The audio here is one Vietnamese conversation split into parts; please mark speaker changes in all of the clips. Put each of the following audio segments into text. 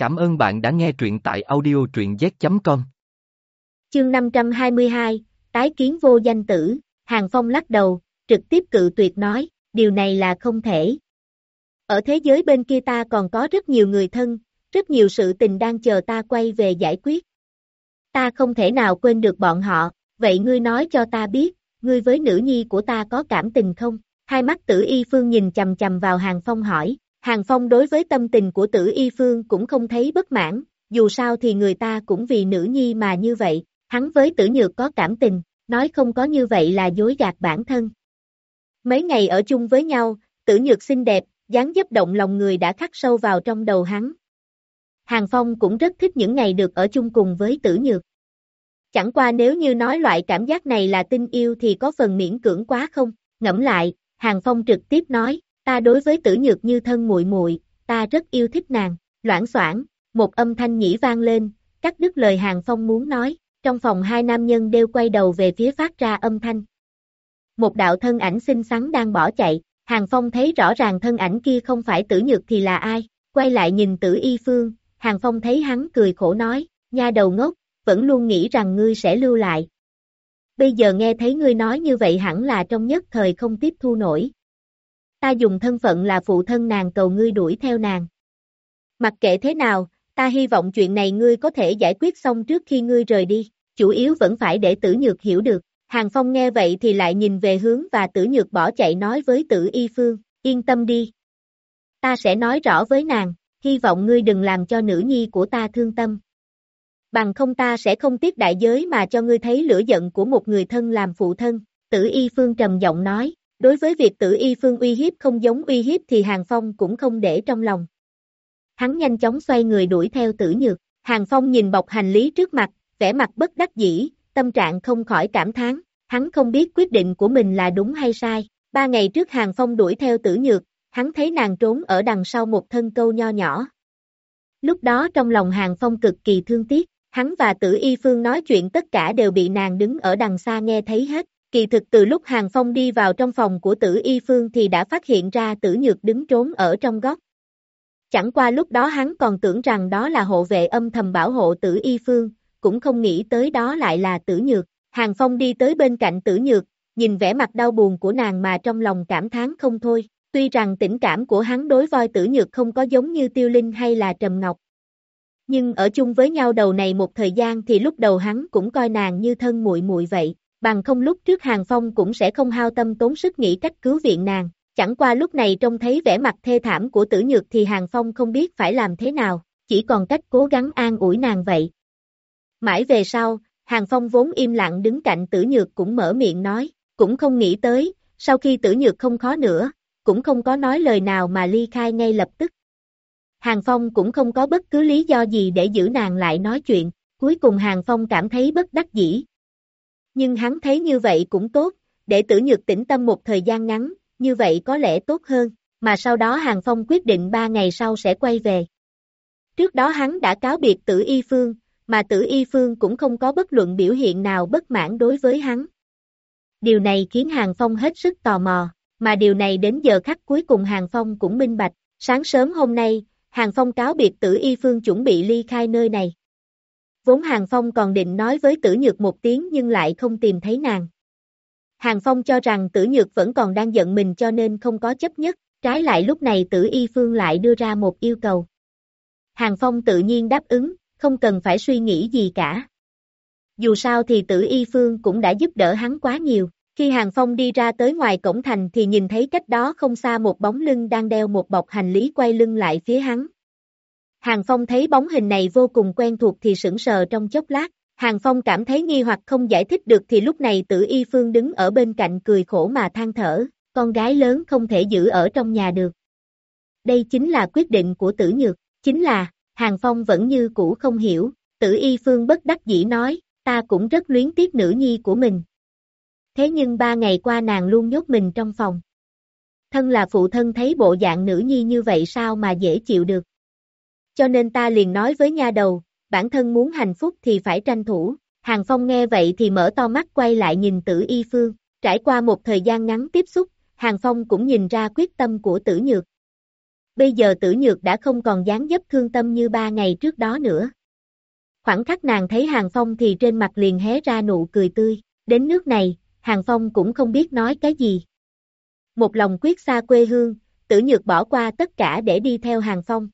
Speaker 1: Cảm ơn bạn đã nghe truyện tại audio truyện z.com.
Speaker 2: Chương 522, Tái kiến vô danh tử, Hàng Phong lắc đầu, trực tiếp cự tuyệt nói, điều này là không thể. Ở thế giới bên kia ta còn có rất nhiều người thân, rất nhiều sự tình đang chờ ta quay về giải quyết. Ta không thể nào quên được bọn họ, vậy ngươi nói cho ta biết, ngươi với nữ nhi của ta có cảm tình không? Hai mắt tử y phương nhìn chầm chầm vào Hàng Phong hỏi, Hàng Phong đối với tâm tình của tử y phương cũng không thấy bất mãn, dù sao thì người ta cũng vì nữ nhi mà như vậy, hắn với tử nhược có cảm tình, nói không có như vậy là dối gạt bản thân. Mấy ngày ở chung với nhau, tử nhược xinh đẹp, dáng dấp động lòng người đã khắc sâu vào trong đầu hắn. Hàng Phong cũng rất thích những ngày được ở chung cùng với tử nhược. Chẳng qua nếu như nói loại cảm giác này là tình yêu thì có phần miễn cưỡng quá không, ngẫm lại, Hàng Phong trực tiếp nói, ta đối với tử nhược như thân muội muội, ta rất yêu thích nàng, loãng soảng, một âm thanh nhĩ vang lên, cắt đứt lời Hàng Phong muốn nói, trong phòng hai nam nhân đều quay đầu về phía phát ra âm thanh. Một đạo thân ảnh xinh xắn đang bỏ chạy, Hàng Phong thấy rõ ràng thân ảnh kia không phải tử nhược thì là ai, quay lại nhìn tử y phương, Hàng Phong thấy hắn cười khổ nói, nha đầu ngốc, vẫn luôn nghĩ rằng ngươi sẽ lưu lại. Bây giờ nghe thấy ngươi nói như vậy hẳn là trong nhất thời không tiếp thu nổi. Ta dùng thân phận là phụ thân nàng cầu ngươi đuổi theo nàng. Mặc kệ thế nào, ta hy vọng chuyện này ngươi có thể giải quyết xong trước khi ngươi rời đi, chủ yếu vẫn phải để tử nhược hiểu được. Hàng Phong nghe vậy thì lại nhìn về hướng và tử nhược bỏ chạy nói với tử y phương, yên tâm đi. Ta sẽ nói rõ với nàng, hy vọng ngươi đừng làm cho nữ nhi của ta thương tâm. Bằng không ta sẽ không tiếc đại giới mà cho ngươi thấy lửa giận của một người thân làm phụ thân, tử y phương trầm giọng nói, đối với việc tử y phương uy hiếp không giống uy hiếp thì Hàng Phong cũng không để trong lòng. Hắn nhanh chóng xoay người đuổi theo tử nhược, Hàng Phong nhìn bọc hành lý trước mặt, vẻ mặt bất đắc dĩ, tâm trạng không khỏi cảm thán, hắn không biết quyết định của mình là đúng hay sai. Ba ngày trước Hàng Phong đuổi theo tử nhược, hắn thấy nàng trốn ở đằng sau một thân câu nho nhỏ. Lúc đó trong lòng Hàng Phong cực kỳ thương tiếc, hắn và tử y phương nói chuyện tất cả đều bị nàng đứng ở đằng xa nghe thấy hết. Kỳ thực từ lúc Hàng Phong đi vào trong phòng của tử y phương thì đã phát hiện ra tử nhược đứng trốn ở trong góc. Chẳng qua lúc đó hắn còn tưởng rằng đó là hộ vệ âm thầm bảo hộ tử y phương, cũng không nghĩ tới đó lại là tử nhược. Hàng Phong đi tới bên cạnh tử nhược, nhìn vẻ mặt đau buồn của nàng mà trong lòng cảm thán không thôi. Tuy rằng tình cảm của hắn đối voi tử nhược không có giống như tiêu linh hay là trầm ngọc. Nhưng ở chung với nhau đầu này một thời gian thì lúc đầu hắn cũng coi nàng như thân muội muội vậy, bằng không lúc trước Hàng Phong cũng sẽ không hao tâm tốn sức nghĩ cách cứu viện nàng. Chẳng qua lúc này trông thấy vẻ mặt thê thảm của tử nhược thì Hàng Phong không biết phải làm thế nào, chỉ còn cách cố gắng an ủi nàng vậy. Mãi về sau, Hàng Phong vốn im lặng đứng cạnh tử nhược cũng mở miệng nói, cũng không nghĩ tới, sau khi tử nhược không khó nữa, cũng không có nói lời nào mà ly khai ngay lập tức. Hàng Phong cũng không có bất cứ lý do gì để giữ nàng lại nói chuyện, cuối cùng Hàng Phong cảm thấy bất đắc dĩ. Nhưng hắn thấy như vậy cũng tốt, để tử nhược tĩnh tâm một thời gian ngắn, như vậy có lẽ tốt hơn, mà sau đó Hàng Phong quyết định ba ngày sau sẽ quay về. Trước đó hắn đã cáo biệt tử y phương, mà tử y phương cũng không có bất luận biểu hiện nào bất mãn đối với hắn. Điều này khiến Hàng Phong hết sức tò mò, mà điều này đến giờ khắc cuối cùng Hàng Phong cũng minh bạch, sáng sớm hôm nay, Hàng Phong cáo biệt tử y phương chuẩn bị ly khai nơi này. Vốn Hàng Phong còn định nói với tử nhược một tiếng nhưng lại không tìm thấy nàng. Hàng Phong cho rằng tử nhược vẫn còn đang giận mình cho nên không có chấp nhất, trái lại lúc này tử y phương lại đưa ra một yêu cầu. Hàng Phong tự nhiên đáp ứng, không cần phải suy nghĩ gì cả. Dù sao thì tử y phương cũng đã giúp đỡ hắn quá nhiều. Khi Hàng Phong đi ra tới ngoài cổng thành thì nhìn thấy cách đó không xa một bóng lưng đang đeo một bọc hành lý quay lưng lại phía hắn. Hàng Phong thấy bóng hình này vô cùng quen thuộc thì sững sờ trong chốc lát, Hàng Phong cảm thấy nghi hoặc không giải thích được thì lúc này tử y phương đứng ở bên cạnh cười khổ mà than thở, con gái lớn không thể giữ ở trong nhà được. Đây chính là quyết định của tử nhược, chính là, Hàng Phong vẫn như cũ không hiểu, tử y phương bất đắc dĩ nói, ta cũng rất luyến tiếc nữ nhi của mình. Thế nhưng ba ngày qua nàng luôn nhốt mình trong phòng. Thân là phụ thân thấy bộ dạng nữ nhi như vậy sao mà dễ chịu được. Cho nên ta liền nói với nha đầu, bản thân muốn hạnh phúc thì phải tranh thủ. Hàng Phong nghe vậy thì mở to mắt quay lại nhìn tử y phương. Trải qua một thời gian ngắn tiếp xúc, Hàng Phong cũng nhìn ra quyết tâm của tử nhược. bây giờ tử nhược đã không còn dáng dấp thương tâm như ba ngày trước đó nữa. Khoảng khắc nàng thấy Hàng Phong thì trên mặt liền hé ra nụ cười tươi, đến nước này, Hàng Phong cũng không biết nói cái gì. Một lòng quyết xa quê hương, tử nhược bỏ qua tất cả để đi theo Hàng Phong.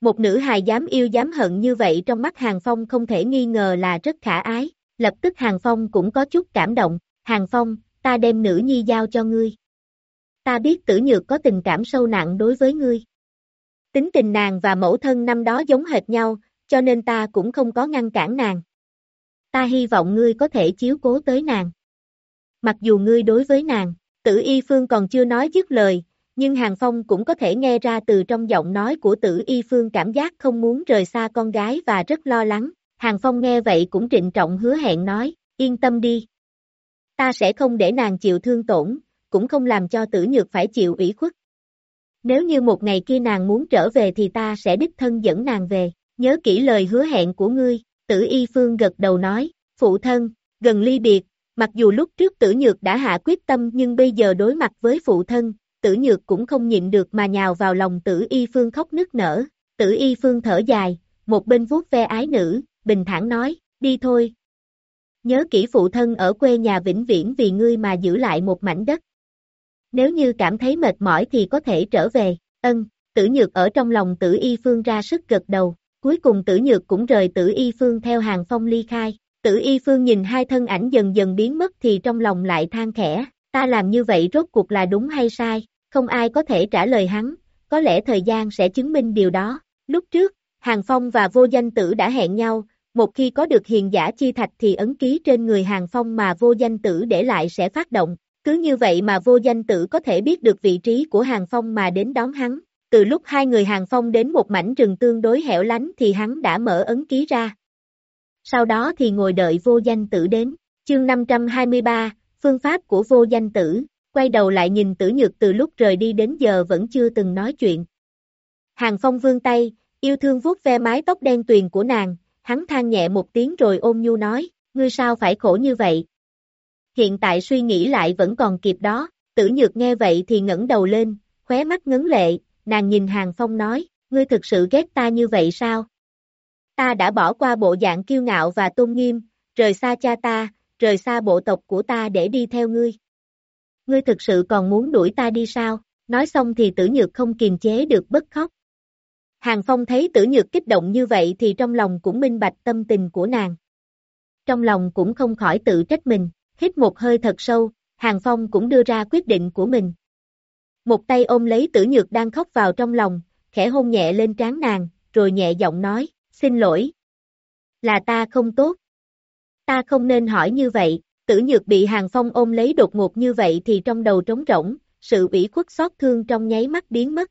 Speaker 2: Một nữ hài dám yêu dám hận như vậy trong mắt Hàng Phong không thể nghi ngờ là rất khả ái, lập tức Hàng Phong cũng có chút cảm động, Hàng Phong, ta đem nữ nhi giao cho ngươi. Ta biết tử nhược có tình cảm sâu nặng đối với ngươi. Tính tình nàng và mẫu thân năm đó giống hệt nhau, cho nên ta cũng không có ngăn cản nàng. Ta hy vọng ngươi có thể chiếu cố tới nàng. Mặc dù ngươi đối với nàng, tử y phương còn chưa nói dứt lời, nhưng Hàng Phong cũng có thể nghe ra từ trong giọng nói của tử y phương cảm giác không muốn rời xa con gái và rất lo lắng. Hàng Phong nghe vậy cũng trịnh trọng hứa hẹn nói, yên tâm đi. Ta sẽ không để nàng chịu thương tổn, cũng không làm cho tử nhược phải chịu ủy khuất. Nếu như một ngày kia nàng muốn trở về thì ta sẽ đích thân dẫn nàng về, nhớ kỹ lời hứa hẹn của ngươi, tử y phương gật đầu nói, phụ thân, gần ly biệt, mặc dù lúc trước tử nhược đã hạ quyết tâm nhưng bây giờ đối mặt với phụ thân, tử nhược cũng không nhịn được mà nhào vào lòng tử y phương khóc nức nở, tử y phương thở dài, một bên vuốt ve ái nữ, bình thản nói, đi thôi. Nhớ kỹ phụ thân ở quê nhà vĩnh viễn vì ngươi mà giữ lại một mảnh đất. Nếu như cảm thấy mệt mỏi thì có thể trở về, ân, tử nhược ở trong lòng tử y phương ra sức gật đầu, cuối cùng tử nhược cũng rời tử y phương theo hàng phong ly khai. Tử y phương nhìn hai thân ảnh dần dần biến mất thì trong lòng lại than khẽ, ta làm như vậy rốt cuộc là đúng hay sai, không ai có thể trả lời hắn, có lẽ thời gian sẽ chứng minh điều đó. Lúc trước, Hàng Phong và vô danh tử đã hẹn nhau, một khi có được hiền giả chi thạch thì ấn ký trên người Hàng Phong mà vô danh tử để lại sẽ phát động. Cứ như vậy mà vô danh tử có thể biết được vị trí của Hàng Phong mà đến đón hắn. Từ lúc hai người Hàng Phong đến một mảnh rừng tương đối hẻo lánh thì hắn đã mở ấn ký ra. Sau đó thì ngồi đợi vô danh tử đến. Chương 523, phương pháp của vô danh tử, quay đầu lại nhìn tử nhược từ lúc rời đi đến giờ vẫn chưa từng nói chuyện. Hàng Phong vương tay, yêu thương vuốt ve mái tóc đen tuyền của nàng, hắn than nhẹ một tiếng rồi ôm nhu nói, ngươi sao phải khổ như vậy? Hiện tại suy nghĩ lại vẫn còn kịp đó, tử nhược nghe vậy thì ngẩng đầu lên, khóe mắt ngấn lệ, nàng nhìn Hàng Phong nói, ngươi thực sự ghét ta như vậy sao? Ta đã bỏ qua bộ dạng kiêu ngạo và tôn nghiêm, rời xa cha ta, rời xa bộ tộc của ta để đi theo ngươi. Ngươi thực sự còn muốn đuổi ta đi sao? Nói xong thì tử nhược không kiềm chế được bất khóc. Hàng Phong thấy tử nhược kích động như vậy thì trong lòng cũng minh bạch tâm tình của nàng. Trong lòng cũng không khỏi tự trách mình, hít một hơi thật sâu, Hàng Phong cũng đưa ra quyết định của mình. Một tay ôm lấy tử nhược đang khóc vào trong lòng, khẽ hôn nhẹ lên trán nàng, rồi nhẹ giọng nói, xin lỗi. Là ta không tốt. Ta không nên hỏi như vậy, tử nhược bị Hàng Phong ôm lấy đột ngột như vậy thì trong đầu trống rỗng, sự ủy khuất xót thương trong nháy mắt biến mất.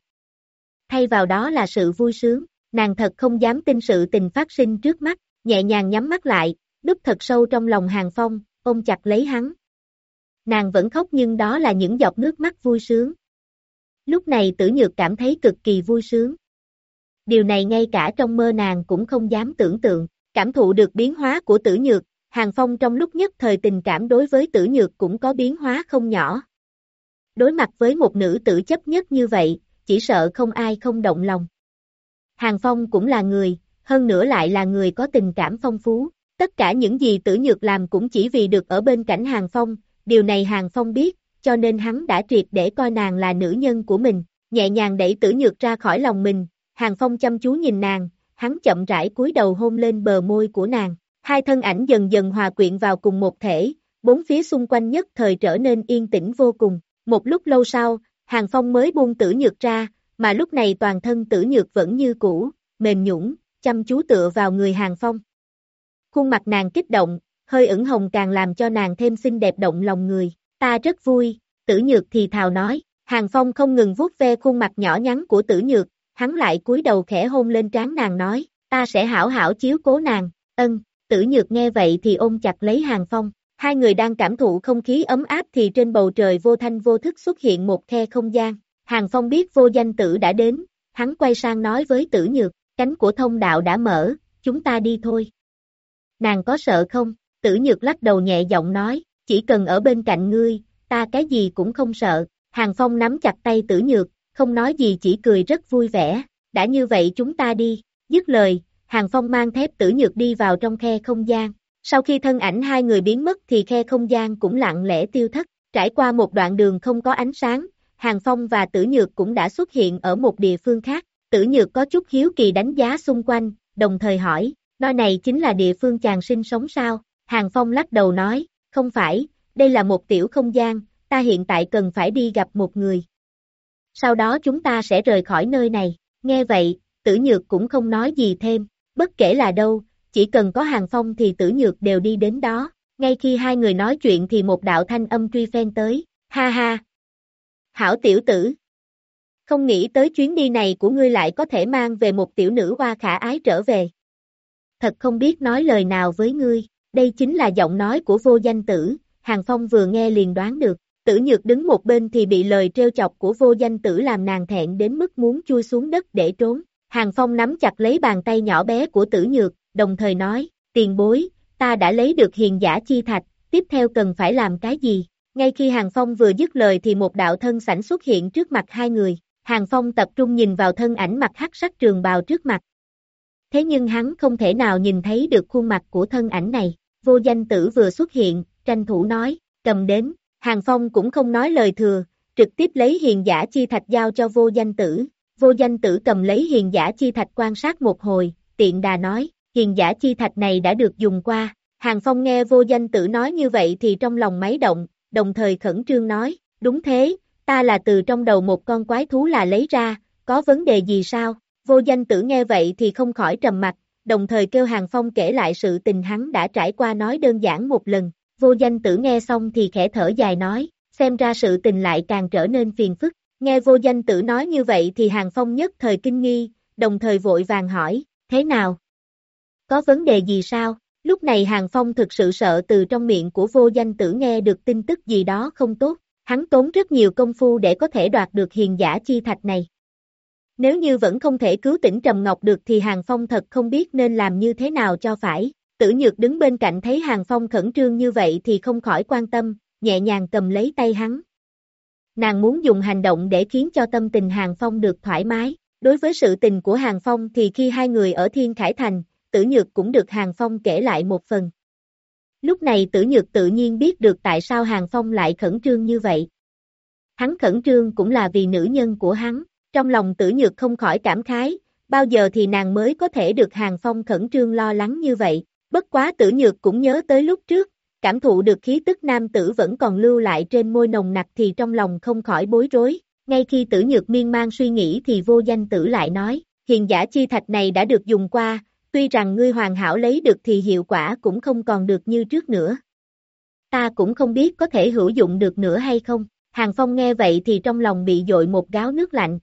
Speaker 2: Thay vào đó là sự vui sướng, nàng thật không dám tin sự tình phát sinh trước mắt, nhẹ nhàng nhắm mắt lại, đúc thật sâu trong lòng Hàng Phong, ôm chặt lấy hắn. Nàng vẫn khóc nhưng đó là những giọt nước mắt vui sướng. Lúc này tử nhược cảm thấy cực kỳ vui sướng. Điều này ngay cả trong mơ nàng cũng không dám tưởng tượng, cảm thụ được biến hóa của tử nhược, Hàng Phong trong lúc nhất thời tình cảm đối với tử nhược cũng có biến hóa không nhỏ. Đối mặt với một nữ tử chấp nhất như vậy, chỉ sợ không ai không động lòng. Hàng Phong cũng là người, hơn nữa lại là người có tình cảm phong phú. Tất cả những gì tử nhược làm cũng chỉ vì được ở bên cạnh Hàng Phong, điều này Hàng Phong biết, cho nên hắn đã triệt để coi nàng là nữ nhân của mình, nhẹ nhàng đẩy tử nhược ra khỏi lòng mình, Hàng Phong chăm chú nhìn nàng, hắn chậm rãi cúi đầu hôn lên bờ môi của nàng, hai thân ảnh dần dần hòa quyện vào cùng một thể, bốn phía xung quanh nhất thời trở nên yên tĩnh vô cùng, một lúc lâu sau, Hàng Phong mới buông tử nhược ra, mà lúc này toàn thân tử nhược vẫn như cũ, mềm nhũng, chăm chú tựa vào người Hàng Phong. Khuôn mặt nàng kích động, hơi ửng hồng càng làm cho nàng thêm xinh đẹp động lòng người, ta rất vui, tử nhược thì thào nói, Hàng Phong không ngừng vuốt ve khuôn mặt nhỏ nhắn của tử nhược, hắn lại cúi đầu khẽ hôn lên trán nàng nói, ta sẽ hảo hảo chiếu cố nàng, ân, tử nhược nghe vậy thì ôm chặt lấy Hàng Phong, hai người đang cảm thụ không khí ấm áp thì trên bầu trời vô thanh vô thức xuất hiện một khe không gian, Hàng Phong biết vô danh tử đã đến, hắn quay sang nói với tử nhược, cánh của thông đạo đã mở, chúng ta đi thôi. Nàng có sợ không? Tử nhược lắc đầu nhẹ giọng nói, chỉ cần ở bên cạnh ngươi, ta cái gì cũng không sợ. Hàng Phong nắm chặt tay tử nhược, không nói gì chỉ cười rất vui vẻ, đã như vậy chúng ta đi, dứt lời, Hàng Phong mang thép tử nhược đi vào trong khe không gian, sau khi thân ảnh hai người biến mất thì khe không gian cũng lặng lẽ tiêu thất, trải qua một đoạn đường không có ánh sáng, Hàng Phong và tử nhược cũng đã xuất hiện ở một địa phương khác, tử nhược có chút hiếu kỳ đánh giá xung quanh, đồng thời hỏi, nơi này chính là địa phương chàng sinh sống sao? Hàng Phong lắc đầu nói, không phải, đây là một tiểu không gian, ta hiện tại cần phải đi gặp một người. Sau đó chúng ta sẽ rời khỏi nơi này, nghe vậy, tử nhược cũng không nói gì thêm, bất kể là đâu, chỉ cần có hàng phong thì tử nhược đều đi đến đó, ngay khi hai người nói chuyện thì một đạo thanh âm truy phen tới, ha ha. Hảo tiểu tử. Không nghĩ tới chuyến đi này của ngươi lại có thể mang về một tiểu nữ hoa khả ái trở về. Thật không biết nói lời nào với ngươi, đây chính là giọng nói của vô danh tử, Hàng Phong vừa nghe liền đoán được, tử nhược đứng một bên thì bị lời trêu chọc của vô danh tử làm nàng thẹn đến mức muốn chui xuống đất để trốn. Hàng Phong nắm chặt lấy bàn tay nhỏ bé của tử nhược, đồng thời nói, tiền bối, ta đã lấy được hiền giả chi thạch, tiếp theo cần phải làm cái gì? Ngay khi Hàng Phong vừa dứt lời thì một đạo thân sảnh xuất hiện trước mặt hai người, Hàng Phong tập trung nhìn vào thân ảnh mặt hắc sắc trường bào trước mặt. Thế nhưng hắn không thể nào nhìn thấy được khuôn mặt của thân ảnh này, vô danh tử vừa xuất hiện, tranh thủ nói, cầm đến, Hàng Phong cũng không nói lời thừa, trực tiếp lấy hiền giả chi thạch giao cho vô danh tử, vô danh tử cầm lấy hiền giả chi thạch quan sát một hồi, tiện đà nói, hiền giả chi thạch này đã được dùng qua, Hàng Phong nghe vô danh tử nói như vậy thì trong lòng máy động, đồng thời khẩn trương nói, đúng thế, ta là từ trong đầu một con quái thú là lấy ra, có vấn đề gì sao, vô danh tử nghe vậy thì không khỏi trầm mặt, đồng thời kêu Hàng Phong kể lại sự tình hắn đã trải qua nói đơn giản một lần, vô danh tử nghe xong thì khẽ thở dài nói, xem ra sự tình lại càng trở nên phiền phức, nghe vô danh tử nói như vậy thì Hàng Phong nhất thời kinh nghi, đồng thời vội vàng hỏi, thế nào? Có vấn đề gì sao? Lúc này Hàng Phong thực sự sợ từ trong miệng của vô danh tử nghe được tin tức gì đó không tốt, hắn tốn rất nhiều công phu để có thể đoạt được hiền giả chi thạch này. Nếu như vẫn không thể cứu tỉnh Trầm Ngọc được thì Hàng Phong thật không biết nên làm như thế nào cho phải. Tử Nhược đứng bên cạnh thấy Hàng Phong khẩn trương như vậy thì không khỏi quan tâm, nhẹ nhàng cầm lấy tay hắn. Nàng muốn dùng hành động để khiến cho tâm tình Hàng Phong được thoải mái. Đối với sự tình của Hàng Phong thì khi hai người ở Thiên Khải Thành, Tử Nhược cũng được Hàng Phong kể lại một phần. Lúc này Tử Nhược tự nhiên biết được tại sao Hàng Phong lại khẩn trương như vậy. Hắn khẩn trương cũng là vì nữ nhân của hắn, trong lòng Tử Nhược không khỏi cảm khái, bao giờ thì nàng mới có thể được Hàng Phong khẩn trương lo lắng như vậy. Bất quá tử nhược cũng nhớ tới lúc trước, cảm thụ được khí tức nam tử vẫn còn lưu lại trên môi nồng nặc thì trong lòng không khỏi bối rối. Ngay khi tử nhược miên man suy nghĩ thì vô danh tử lại nói, hiền giả chi thạch này đã được dùng qua, tuy rằng ngươi hoàn hảo lấy được thì hiệu quả cũng không còn được như trước nữa. Ta cũng không biết có thể hữu dụng được nữa hay không. Hàng Phong nghe vậy thì trong lòng bị dội một gáo nước lạnh.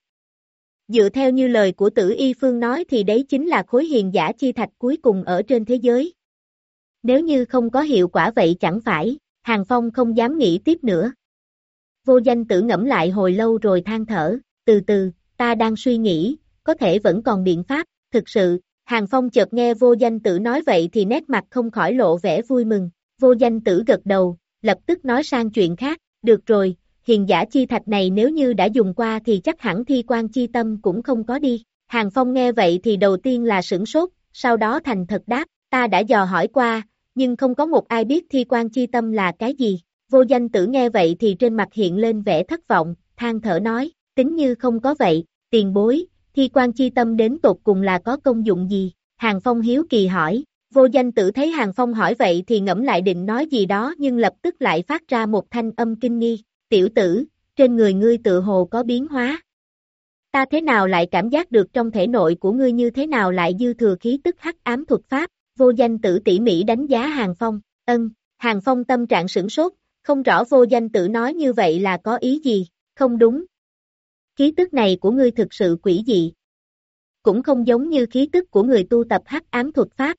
Speaker 2: Dựa theo như lời của tử y phương nói thì đấy chính là khối hiền giả chi thạch cuối cùng ở trên thế giới. Nếu như không có hiệu quả vậy chẳng phải, Hàng Phong không dám nghĩ tiếp nữa. Vô danh tử ngẫm lại hồi lâu rồi than thở, từ từ, ta đang suy nghĩ, có thể vẫn còn biện pháp, thực sự, Hàng Phong chợt nghe vô danh tử nói vậy thì nét mặt không khỏi lộ vẻ vui mừng, vô danh tử gật đầu, lập tức nói sang chuyện khác, được rồi, hiền giả chi thạch này nếu như đã dùng qua thì chắc hẳn thi quan chi tâm cũng không có đi. Hàng Phong nghe vậy thì đầu tiên là sửng sốt, sau đó thành thật đáp, ta đã dò hỏi qua, nhưng không có một ai biết thi quan chi tâm là cái gì. Vô danh tử nghe vậy thì trên mặt hiện lên vẻ thất vọng, than thở nói, tính như không có vậy, tiền bối, thi quan chi tâm đến tột cùng là có công dụng gì? Hàng Phong hiếu kỳ hỏi, vô danh tử thấy Hàng Phong hỏi vậy thì ngẫm lại định nói gì đó nhưng lập tức lại phát ra một thanh âm kinh nghi, tiểu tử, trên người ngươi tự hồ có biến hóa. Ta thế nào lại cảm giác được trong thể nội của ngươi như thế nào lại dư thừa khí tức hắc ám thuật pháp, vô danh tử tỉ mỉ đánh giá Hàng Phong, ân, Hàng Phong tâm trạng sửng sốt, không rõ vô danh tử nói như vậy là có ý gì, không đúng. Khí tức này của ngươi thực sự quỷ dị. Cũng không giống như khí tức của người tu tập hắc ám thuật pháp.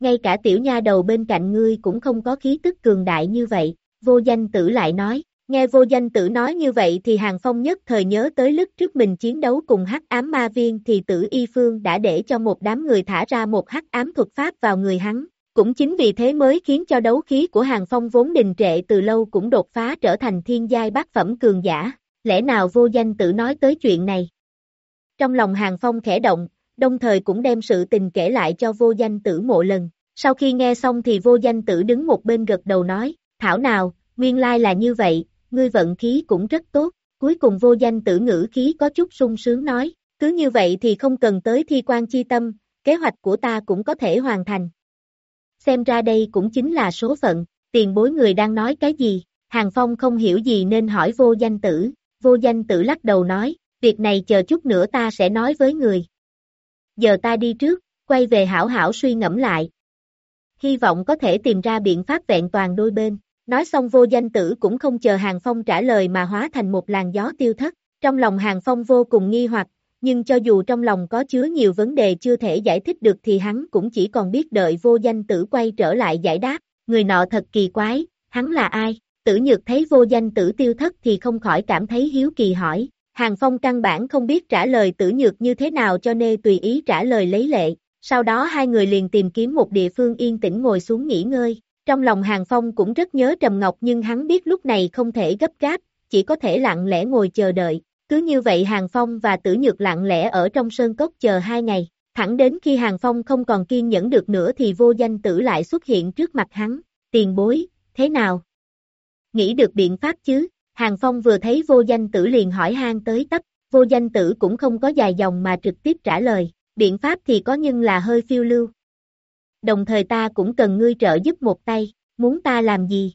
Speaker 2: Ngay cả tiểu nha đầu bên cạnh ngươi cũng không có khí tức cường đại như vậy, vô danh tử lại nói, Nghe vô danh tử nói như vậy thì Hàng Phong nhất thời nhớ tới lúc trước mình chiến đấu cùng hắc ám ma viên thì tử y phương đã để cho một đám người thả ra một hắc ám thuật pháp vào người hắn. Cũng chính vì thế mới khiến cho đấu khí của Hàng Phong vốn đình trệ từ lâu cũng đột phá trở thành thiên giai bát phẩm cường giả. lẽ nào vô danh tử nói tới chuyện này? Trong lòng Hàng Phong khẽ động, đồng thời cũng đem sự tình kể lại cho vô danh tử mộ lần. Sau khi nghe xong thì vô danh tử đứng một bên gật đầu nói, Thảo nào, nguyên lai là như vậy, ngươi vận khí cũng rất tốt. Cuối cùng vô danh tử ngữ khí có chút sung sướng nói, cứ như vậy thì không cần tới thi quan chi tâm, kế hoạch của ta cũng có thể hoàn thành. Xem ra đây cũng chính là số phận, tiền bối người đang nói cái gì, Hàng Phong không hiểu gì nên hỏi vô danh tử, vô danh tử lắc đầu nói, việc này chờ chút nữa ta sẽ nói với người. Giờ ta đi trước, quay về hảo hảo suy ngẫm lại. Hy vọng có thể tìm ra biện pháp vẹn toàn đôi bên. Nói xong vô danh tử cũng không chờ Hàng Phong trả lời mà hóa thành một làn gió tiêu thất. Trong lòng Hàng Phong vô cùng nghi hoặc, nhưng cho dù trong lòng có chứa nhiều vấn đề chưa thể giải thích được thì hắn cũng chỉ còn biết đợi vô danh tử quay trở lại giải đáp. Người nọ thật kỳ quái, hắn là ai? Tử nhược thấy vô danh tử tiêu thất thì không khỏi cảm thấy hiếu kỳ hỏi. Hàng Phong căn bản không biết trả lời tử nhược như thế nào cho nên tùy ý trả lời lấy lệ. Sau đó hai người liền tìm kiếm một địa phương yên tĩnh ngồi xuống nghỉ ngơi. Trong lòng Hàng Phong cũng rất nhớ Trầm Ngọc nhưng hắn biết lúc này không thể gấp gáp, chỉ có thể lặng lẽ ngồi chờ đợi. Cứ như vậy Hàng Phong và Tử Nhược lặng lẽ ở trong sơn cốc chờ hai ngày. Thẳng đến khi Hàng Phong không còn kiên nhẫn được nữa thì vô danh tử lại xuất hiện trước mặt hắn. Tiền bối, thế nào? Nghĩ được biện pháp chứ? Hàng Phong vừa thấy vô danh tử liền hỏi han tới tấp, vô danh tử cũng không có dài dòng mà trực tiếp trả lời, biện pháp thì có nhưng là hơi phiêu lưu. Đồng thời ta cũng cần ngươi trợ giúp một tay, muốn ta làm gì?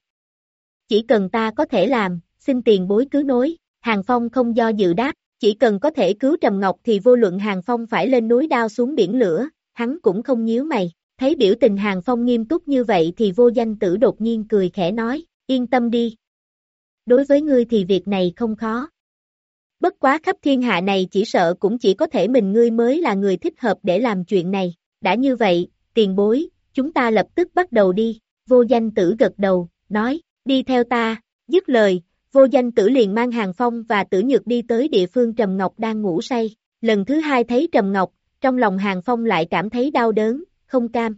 Speaker 2: Chỉ cần ta có thể làm, xin tiền bối cứ nối, Hàng Phong không do dự đáp, chỉ cần có thể cứu Trầm Ngọc thì vô luận Hàng Phong phải lên núi đao xuống biển lửa, hắn cũng không nhíu mày. Thấy biểu tình Hàng Phong nghiêm túc như vậy thì vô danh tử đột nhiên cười khẽ nói, yên tâm đi. Đối với ngươi thì việc này không khó. Bất quá khắp thiên hạ này chỉ sợ cũng chỉ có thể mình ngươi mới là người thích hợp để làm chuyện này. Đã như vậy, tiền bối, chúng ta lập tức bắt đầu đi. Vô danh tử gật đầu, nói, đi theo ta, dứt lời, vô danh tử liền mang hàng phong và tử nhược đi tới địa phương Trầm Ngọc đang ngủ say. Lần thứ hai thấy Trầm Ngọc, trong lòng hàng phong lại cảm thấy đau đớn, không cam.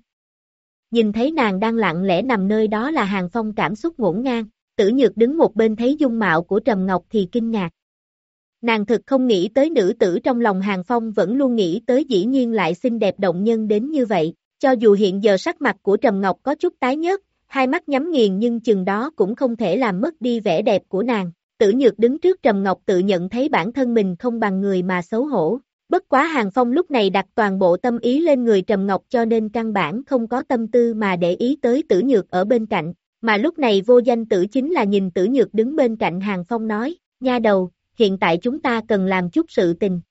Speaker 2: Nhìn thấy nàng đang lặng lẽ nằm nơi đó là hàng phong cảm xúc ngổn ngang, tử nhược đứng một bên thấy dung mạo của Trầm Ngọc thì kinh ngạc. Nàng thực không nghĩ tới nữ tử trong lòng hàng phong vẫn luôn nghĩ tới dĩ nhiên lại xinh đẹp động nhân đến như vậy, cho dù hiện giờ sắc mặt của Trầm Ngọc có chút tái nhớt, hai mắt nhắm nghiền nhưng chừng đó cũng không thể làm mất đi vẻ đẹp của nàng. Tử nhược đứng trước Trầm Ngọc tự nhận thấy bản thân mình không bằng người mà xấu hổ. Bất quá Hàng Phong lúc này đặt toàn bộ tâm ý lên người Trầm Ngọc cho nên căn bản không có tâm tư mà để ý tới tử nhược ở bên cạnh. Mà lúc này vô danh tử chính là nhìn tử nhược đứng bên cạnh Hàng Phong nói, nha đầu, hiện tại chúng ta cần làm chút sự tình.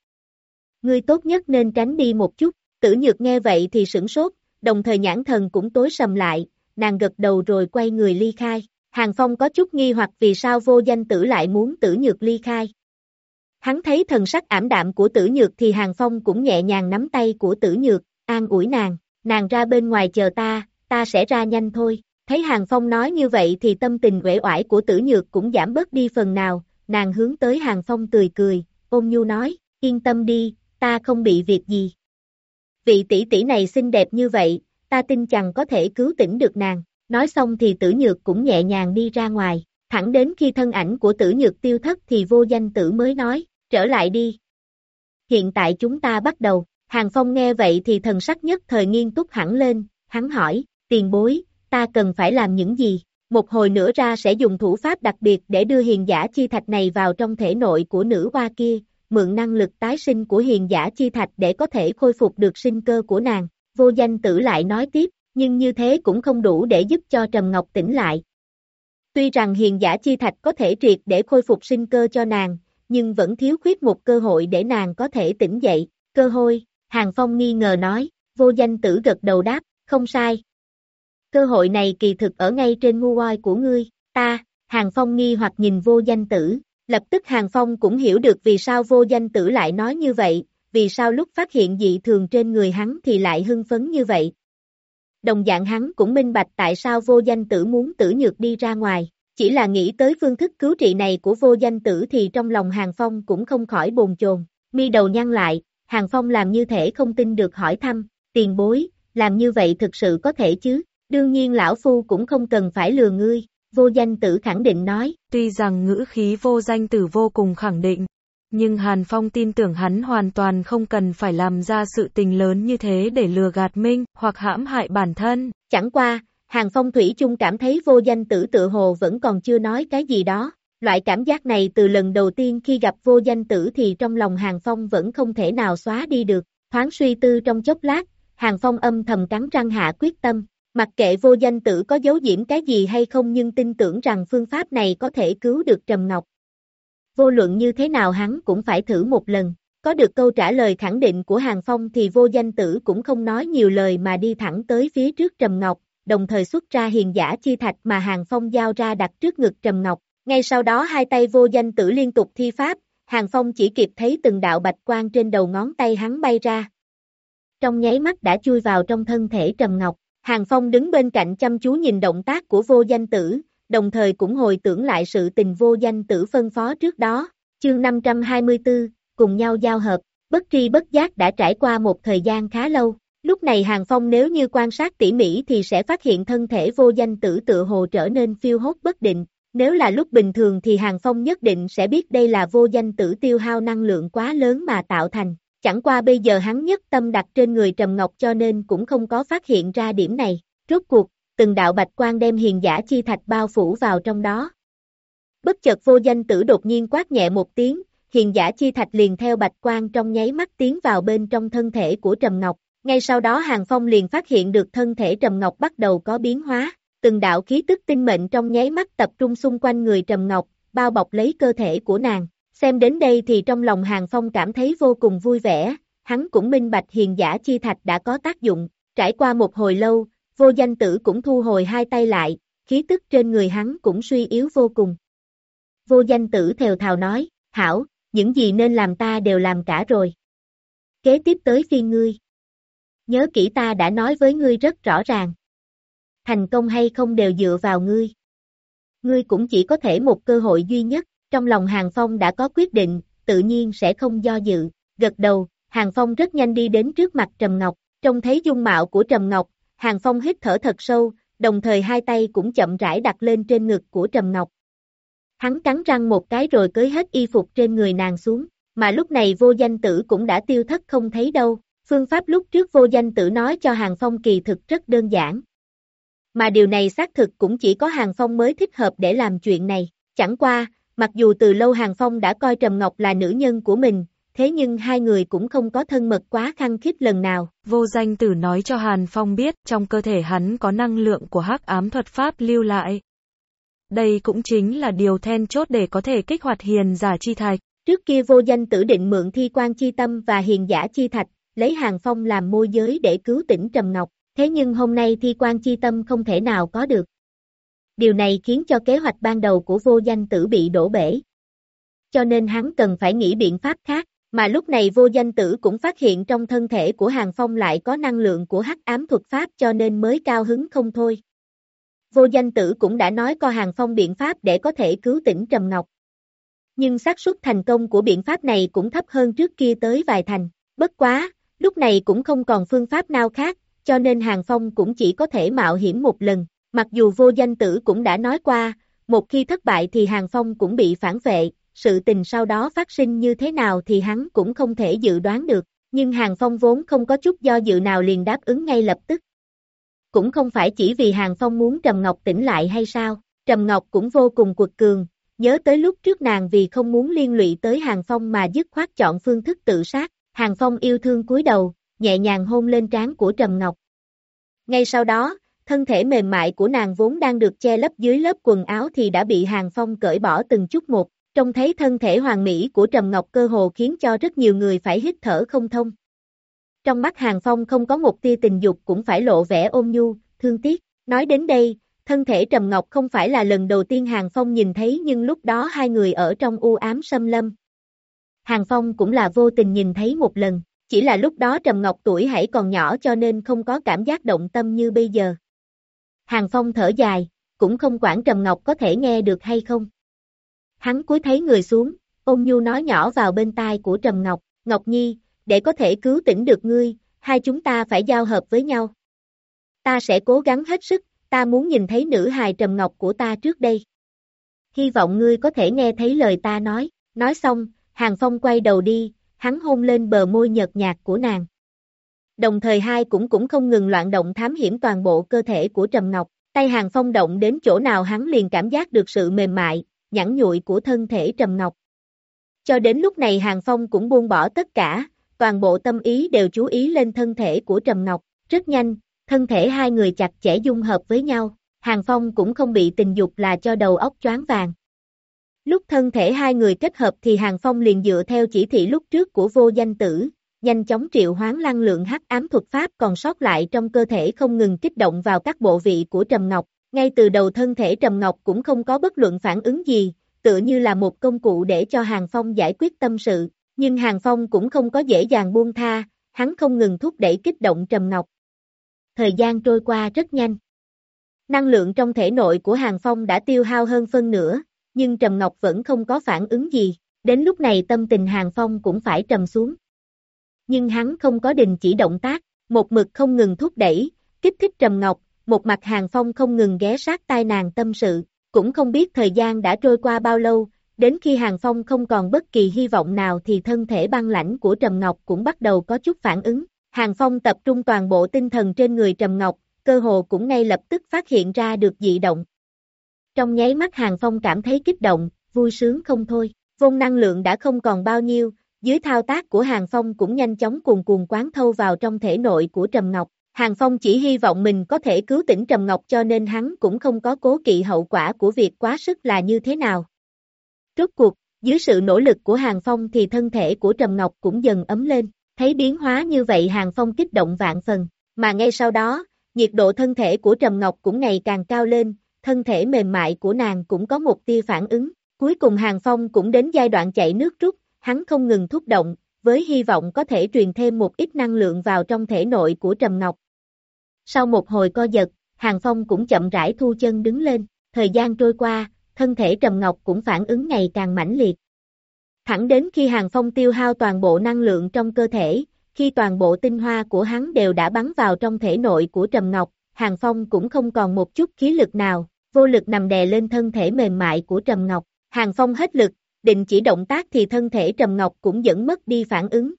Speaker 2: Ngươi tốt nhất nên tránh đi một chút, tử nhược nghe vậy thì sửng sốt, đồng thời nhãn thần cũng tối sầm lại, nàng gật đầu rồi quay người ly khai. Hàng Phong có chút nghi hoặc vì sao vô danh tử lại muốn tử nhược ly khai. Hắn thấy thần sắc ảm đạm của tử nhược thì Hàng Phong cũng nhẹ nhàng nắm tay của tử nhược, an ủi nàng, nàng ra bên ngoài chờ ta, ta sẽ ra nhanh thôi. Thấy Hàng Phong nói như vậy thì tâm tình uể oải của tử nhược cũng giảm bớt đi phần nào, nàng hướng tới Hàng Phong tươi cười, ôm nhu nói, yên tâm đi, ta không bị việc gì. Vị tỷ tỷ này xinh đẹp như vậy, ta tin chẳng có thể cứu tỉnh được nàng. Nói xong thì tử nhược cũng nhẹ nhàng đi ra ngoài, thẳng đến khi thân ảnh của tử nhược tiêu thất thì vô danh tử mới nói, trở lại đi. Hiện tại chúng ta bắt đầu, Hàng Phong nghe vậy thì thần sắc nhất thời nghiêm túc hẳn lên, hắn hỏi, tiền bối, ta cần phải làm những gì? Một hồi nữa ra sẽ dùng thủ pháp đặc biệt để đưa hiền giả chi thạch này vào trong thể nội của nữ hoa kia, mượn năng lực tái sinh của hiền giả chi thạch để có thể khôi phục được sinh cơ của nàng. Vô danh tử lại nói tiếp, nhưng như thế cũng không đủ để giúp cho Trầm Ngọc tỉnh lại. Tuy rằng hiền giả chi thạch có thể triệt để khôi phục sinh cơ cho nàng, nhưng vẫn thiếu khuyết một cơ hội để nàng có thể tỉnh dậy. Cơ hội, Hàng Phong nghi ngờ nói, vô danh tử gật đầu đáp, không sai. Cơ hội này kỳ thực ở ngay trên ngu oai của ngươi, ta, Hàng Phong nghi hoặc nhìn vô danh tử, lập tức Hàng Phong cũng hiểu được vì sao vô danh tử lại nói như vậy, vì sao lúc phát hiện dị thường trên người hắn thì lại hưng phấn như vậy. Đồng dạng hắn cũng minh bạch tại sao vô danh tử muốn tử nhược đi ra ngoài, chỉ là nghĩ tới phương thức cứu trị này của vô danh tử thì trong lòng Hàng Phong cũng không khỏi bồn chồn, mi đầu nhăn lại, Hàng Phong làm như thể không tin được hỏi thăm, tiền bối, làm như vậy thực sự có thể chứ, đương nhiên lão phu cũng không cần phải lừa ngươi, Vô danh tử khẳng định nói.
Speaker 3: Tuy rằng ngữ khí vô danh tử vô cùng khẳng định, nhưng Hàn Phong tin tưởng hắn hoàn toàn không cần phải làm ra sự tình lớn như thế để lừa gạt Minh, hoặc hãm hại bản thân.
Speaker 2: Chẳng qua, Hàn Phong Thủy chung cảm thấy vô danh tử tự hồ vẫn còn chưa nói cái gì đó. Loại cảm giác này từ lần đầu tiên khi gặp vô danh tử thì trong lòng Hàn Phong vẫn không thể nào xóa đi được. Thoáng suy tư trong chốc lát, Hàn Phong âm thầm cắn răng hạ quyết tâm. Mặc kệ vô danh tử có giấu diễm cái gì hay không nhưng tin tưởng rằng phương pháp này có thể cứu được Trầm Ngọc. Vô luận như thế nào hắn cũng phải thử một lần. Có được câu trả lời khẳng định của Hàng Phong thì vô danh tử cũng không nói nhiều lời mà đi thẳng tới phía trước Trầm Ngọc, đồng thời xuất ra hiền giả chi thạch mà Hàng Phong giao ra đặt trước ngực Trầm Ngọc. Ngay sau đó hai tay vô danh tử liên tục thi pháp, Hàng Phong chỉ kịp thấy từng đạo bạch quang trên đầu ngón tay hắn bay ra. Trong nháy mắt đã chui vào trong thân thể Trầm Ngọc, Hàng Phong đứng bên cạnh chăm chú nhìn động tác của vô danh tử, đồng thời cũng hồi tưởng lại sự tình vô danh tử phân phó trước đó. Chương 524, cùng nhau giao hợp, bất tri bất giác đã trải qua một thời gian khá lâu. Lúc này Hàng Phong nếu như quan sát tỉ mỉ thì sẽ phát hiện thân thể vô danh tử tự hồ trở nên phiêu hốt bất định. Nếu là lúc bình thường thì Hàng Phong nhất định sẽ biết đây là vô danh tử tiêu hao năng lượng quá lớn mà tạo thành. Chẳng qua bây giờ hắn nhất tâm đặt trên người Trầm Ngọc cho nên cũng không có phát hiện ra điểm này. Rốt cuộc, từng đạo bạch quan đem hiền giả chi thạch bao phủ vào trong đó. Bất chợt vô danh tử đột nhiên quát nhẹ một tiếng, hiền giả chi thạch liền theo bạch quan trong nháy mắt tiến vào bên trong thân thể của Trầm Ngọc. Ngay sau đó Hàng Phong liền phát hiện được thân thể Trầm Ngọc bắt đầu có biến hóa, từng đạo khí tức tinh mệnh trong nháy mắt tập trung xung quanh người Trầm Ngọc, bao bọc lấy cơ thể của nàng. Xem đến đây thì trong lòng Hàng Phong cảm thấy vô cùng vui vẻ, hắn cũng minh bạch hiền giả chi thạch đã có tác dụng, trải qua một hồi lâu, vô danh tử cũng thu hồi hai tay lại, khí tức trên người hắn cũng suy yếu vô cùng. Vô danh tử thều thào nói, hảo, những gì nên làm ta đều làm cả rồi. Kế tiếp tới phiên ngươi. Nhớ kỹ ta đã nói với ngươi rất rõ ràng. Thành công hay không đều dựa vào ngươi. Ngươi cũng chỉ có thể một cơ hội duy nhất, trong lòng Hàng Phong đã có quyết định, tự nhiên sẽ không do dự. Gật đầu, Hàng Phong rất nhanh đi đến trước mặt Trầm Ngọc, trông thấy dung mạo của Trầm Ngọc, Hàng Phong hít thở thật sâu, đồng thời hai tay cũng chậm rãi đặt lên trên ngực của Trầm Ngọc. Hắn cắn răng một cái rồi cưới hết y phục trên người nàng xuống, mà lúc này vô danh tử cũng đã tiêu thất không thấy đâu. Phương pháp lúc trước vô danh tử nói cho Hàng Phong kỳ thực rất đơn giản. Mà điều này xác thực cũng chỉ có Hàng Phong mới thích hợp để làm chuyện này. Chẳng qua, mặc dù từ lâu Hàng Phong đã coi Trầm Ngọc là nữ nhân của mình, thế nhưng hai người cũng không có thân mật quá khăng khít lần nào.
Speaker 3: Vô danh tử nói cho Hàn Phong biết trong cơ thể hắn có năng lượng của hắc ám thuật pháp lưu lại. Đây cũng chính là điều then chốt để có thể kích hoạt hiền giả chi thạch.
Speaker 2: Trước kia vô danh tử định mượn thi quan chi tâm và hiền giả chi thạch, lấy Hàng Phong làm môi giới để cứu tỉnh Trầm Ngọc, thế nhưng hôm nay thi quan chi tâm không thể nào có được. Điều này khiến cho kế hoạch ban đầu của vô danh tử bị đổ bể. Cho nên hắn cần phải nghĩ biện pháp khác. Mà lúc này vô danh tử cũng phát hiện trong thân thể của Hàng Phong lại có năng lượng của hắc ám thuật pháp cho nên mới cao hứng không thôi. Vô danh tử cũng đã nói co Hàng Phong biện pháp để có thể cứu tỉnh Trầm Ngọc. Nhưng xác suất thành công của biện pháp này cũng thấp hơn trước kia tới vài thành. Bất quá, lúc này cũng không còn phương pháp nào khác, cho nên Hàng Phong cũng chỉ có thể mạo hiểm một lần. Mặc dù vô danh tử cũng đã nói qua, một khi thất bại thì Hàng Phong cũng bị phản vệ, sự tình sau đó phát sinh như thế nào thì hắn cũng không thể dự đoán được, nhưng Hàng Phong vốn không có chút do dự nào liền đáp ứng ngay lập tức. Cũng không phải chỉ vì Hàng Phong muốn Trầm Ngọc tỉnh lại hay sao, Trầm Ngọc cũng vô cùng quật cường, nhớ tới lúc trước nàng vì không muốn liên lụy tới Hàng Phong mà dứt khoát chọn phương thức tự sát, Hàng Phong yêu thương cúi đầu, nhẹ nhàng hôn lên trán của Trầm Ngọc. Ngay sau đó, thân thể mềm mại của nàng vốn đang được che lấp dưới lớp quần áo thì đã bị Hàng Phong cởi bỏ từng chút một, Trông thấy thân thể hoàng mỹ của Trầm Ngọc cơ hồ khiến cho rất nhiều người phải hít thở không thông. Trong mắt Hàng Phong không có một tia tình dục cũng phải lộ vẻ ôn nhu, thương tiếc. Nói đến đây, thân thể Trầm Ngọc không phải là lần đầu tiên Hàng Phong nhìn thấy nhưng lúc đó hai người ở trong u ám xâm lâm. Hàng Phong cũng là vô tình nhìn thấy một lần, chỉ là lúc đó Trầm Ngọc tuổi hãy còn nhỏ cho nên không có cảm giác động tâm như bây giờ. Hàng Phong thở dài, cũng không quản Trầm Ngọc có thể nghe được hay không. Hắn cúi thấy người xuống, ôn nhu nói nhỏ vào bên tai của Trầm Ngọc, Ngọc Nhi, để có thể cứu tỉnh được ngươi, hai chúng ta phải giao hợp với nhau. Ta sẽ cố gắng hết sức, ta muốn nhìn thấy nữ hài trầm ngọc của ta trước đây. Hy vọng ngươi có thể nghe thấy lời ta nói, nói xong, Hàng Phong quay đầu đi, hắn hôn lên bờ môi nhợt nhạt của nàng. Đồng thời hai cũng cũng không ngừng loạn động thám hiểm toàn bộ cơ thể của Trầm Ngọc, tay Hàng Phong động đến chỗ nào hắn liền cảm giác được sự mềm mại, nhẵn nhụi của thân thể Trầm Ngọc. Cho đến lúc này Hàng Phong cũng buông bỏ tất cả, toàn bộ tâm ý đều chú ý lên thân thể của Trầm Ngọc, rất nhanh, thân thể hai người chặt chẽ dung hợp với nhau, Hàng Phong cũng không bị tình dục là cho đầu óc choáng vàng. Lúc thân thể hai người kết hợp thì Hàng Phong liền dựa theo chỉ thị lúc trước của vô danh tử, nhanh chóng triệu hoán năng lượng hắc ám thuật pháp còn sót lại trong cơ thể không ngừng kích động vào các bộ vị của Trầm Ngọc, ngay từ đầu thân thể Trầm Ngọc cũng không có bất luận phản ứng gì, tựa như là một công cụ để cho Hàng Phong giải quyết tâm sự, nhưng Hàng Phong cũng không có dễ dàng buông tha, hắn không ngừng thúc đẩy kích động Trầm Ngọc. Thời gian trôi qua rất nhanh. Năng lượng trong thể nội của Hàng Phong đã tiêu hao hơn phân nửa, nhưng Trầm Ngọc vẫn không có phản ứng gì, đến lúc này tâm tình Hàng Phong cũng phải trầm xuống. Nhưng hắn không có đình chỉ động tác, một mực không ngừng thúc đẩy, kích thích Trầm Ngọc, một mặt Hàng Phong không ngừng ghé sát tai nàng tâm sự, cũng không biết thời gian đã trôi qua bao lâu, đến khi Hàng Phong không còn bất kỳ hy vọng nào thì thân thể băng lãnh của Trầm Ngọc cũng bắt đầu có chút phản ứng. Hàng Phong tập trung toàn bộ tinh thần trên người Trầm Ngọc, cơ hồ cũng ngay lập tức phát hiện ra được dị động. Trong nháy mắt Hàng Phong cảm thấy kích động, vui sướng không thôi, vôn năng lượng đã không còn bao nhiêu, dưới thao tác của Hàng Phong cũng nhanh chóng cuồn cuồn quán thâu vào trong thể nội của Trầm Ngọc. Hàng Phong chỉ hy vọng mình có thể cứu tỉnh Trầm Ngọc cho nên hắn cũng không có cố kỵ hậu quả của việc quá sức là như thế nào. Rốt cuộc, dưới sự nỗ lực của Hàng Phong thì thân thể của Trầm Ngọc cũng dần ấm lên, thấy biến hóa như vậy Hàng Phong kích động vạn phần, mà ngay sau đó, nhiệt độ thân thể của Trầm Ngọc cũng ngày càng cao lên, thân thể mềm mại của nàng cũng có một tia phản ứng, cuối cùng Hàng Phong cũng đến giai đoạn chạy nước rút, hắn không ngừng thúc động, với hy vọng có thể truyền thêm một ít năng lượng vào trong thể nội của Trầm Ngọc. Sau một hồi co giật, Hàng Phong cũng chậm rãi thu chân đứng lên, thời gian trôi qua, thân thể Trầm Ngọc cũng phản ứng ngày càng mãnh liệt. Thẳng đến khi Hàng Phong tiêu hao toàn bộ năng lượng trong cơ thể, khi toàn bộ tinh hoa của hắn đều đã bắn vào trong thể nội của Trầm Ngọc, Hàng Phong cũng không còn một chút khí lực nào, vô lực nằm đè lên thân thể mềm mại của Trầm Ngọc. Hàng Phong hết lực, định chỉ động tác thì thân thể Trầm Ngọc cũng dẫn mất đi phản ứng.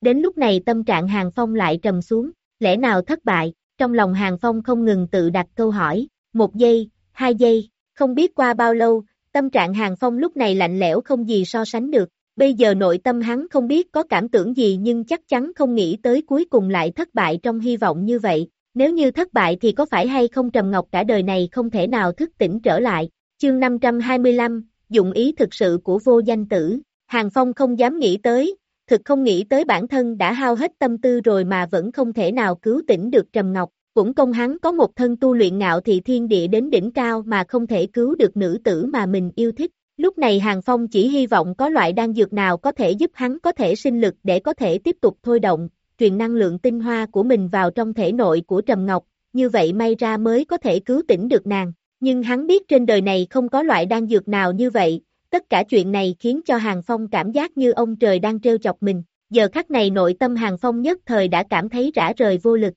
Speaker 2: Đến lúc này tâm trạng Hàng Phong lại trầm xuống, lẽ nào thất bại, trong lòng Hàng Phong không ngừng tự đặt câu hỏi, một giây, hai giây, không biết qua bao lâu, tâm trạng Hàng Phong lúc này lạnh lẽo không gì so sánh được, bây giờ nội tâm hắn không biết có cảm tưởng gì nhưng chắc chắn không nghĩ tới cuối cùng lại thất bại trong hy vọng như vậy, nếu như thất bại thì có phải hay không Trầm Ngọc cả đời này không thể nào thức tỉnh trở lại, chương 525, dụng ý thực sự của vô danh tử, Hàng Phong không dám nghĩ tới, thực không nghĩ tới bản thân đã hao hết tâm tư rồi mà vẫn không thể nào cứu tỉnh được Trầm Ngọc, cũng công hắn có một thân tu luyện ngạo thị thiên địa đến đỉnh cao mà không thể cứu được nữ tử mà mình yêu thích. Lúc này Hàng Phong chỉ hy vọng có loại đan dược nào có thể giúp hắn có thể sinh lực để có thể tiếp tục thôi động, truyền năng lượng tinh hoa của mình vào trong thể nội của Trầm Ngọc, như vậy may ra mới có thể cứu tỉnh được nàng. Nhưng hắn biết trên đời này không có loại đan dược nào như vậy, tất cả chuyện này khiến cho Hàng Phong cảm giác như ông trời đang trêu chọc mình. Giờ khắc này nội tâm Hàng Phong nhất thời đã cảm thấy rã rời vô lực.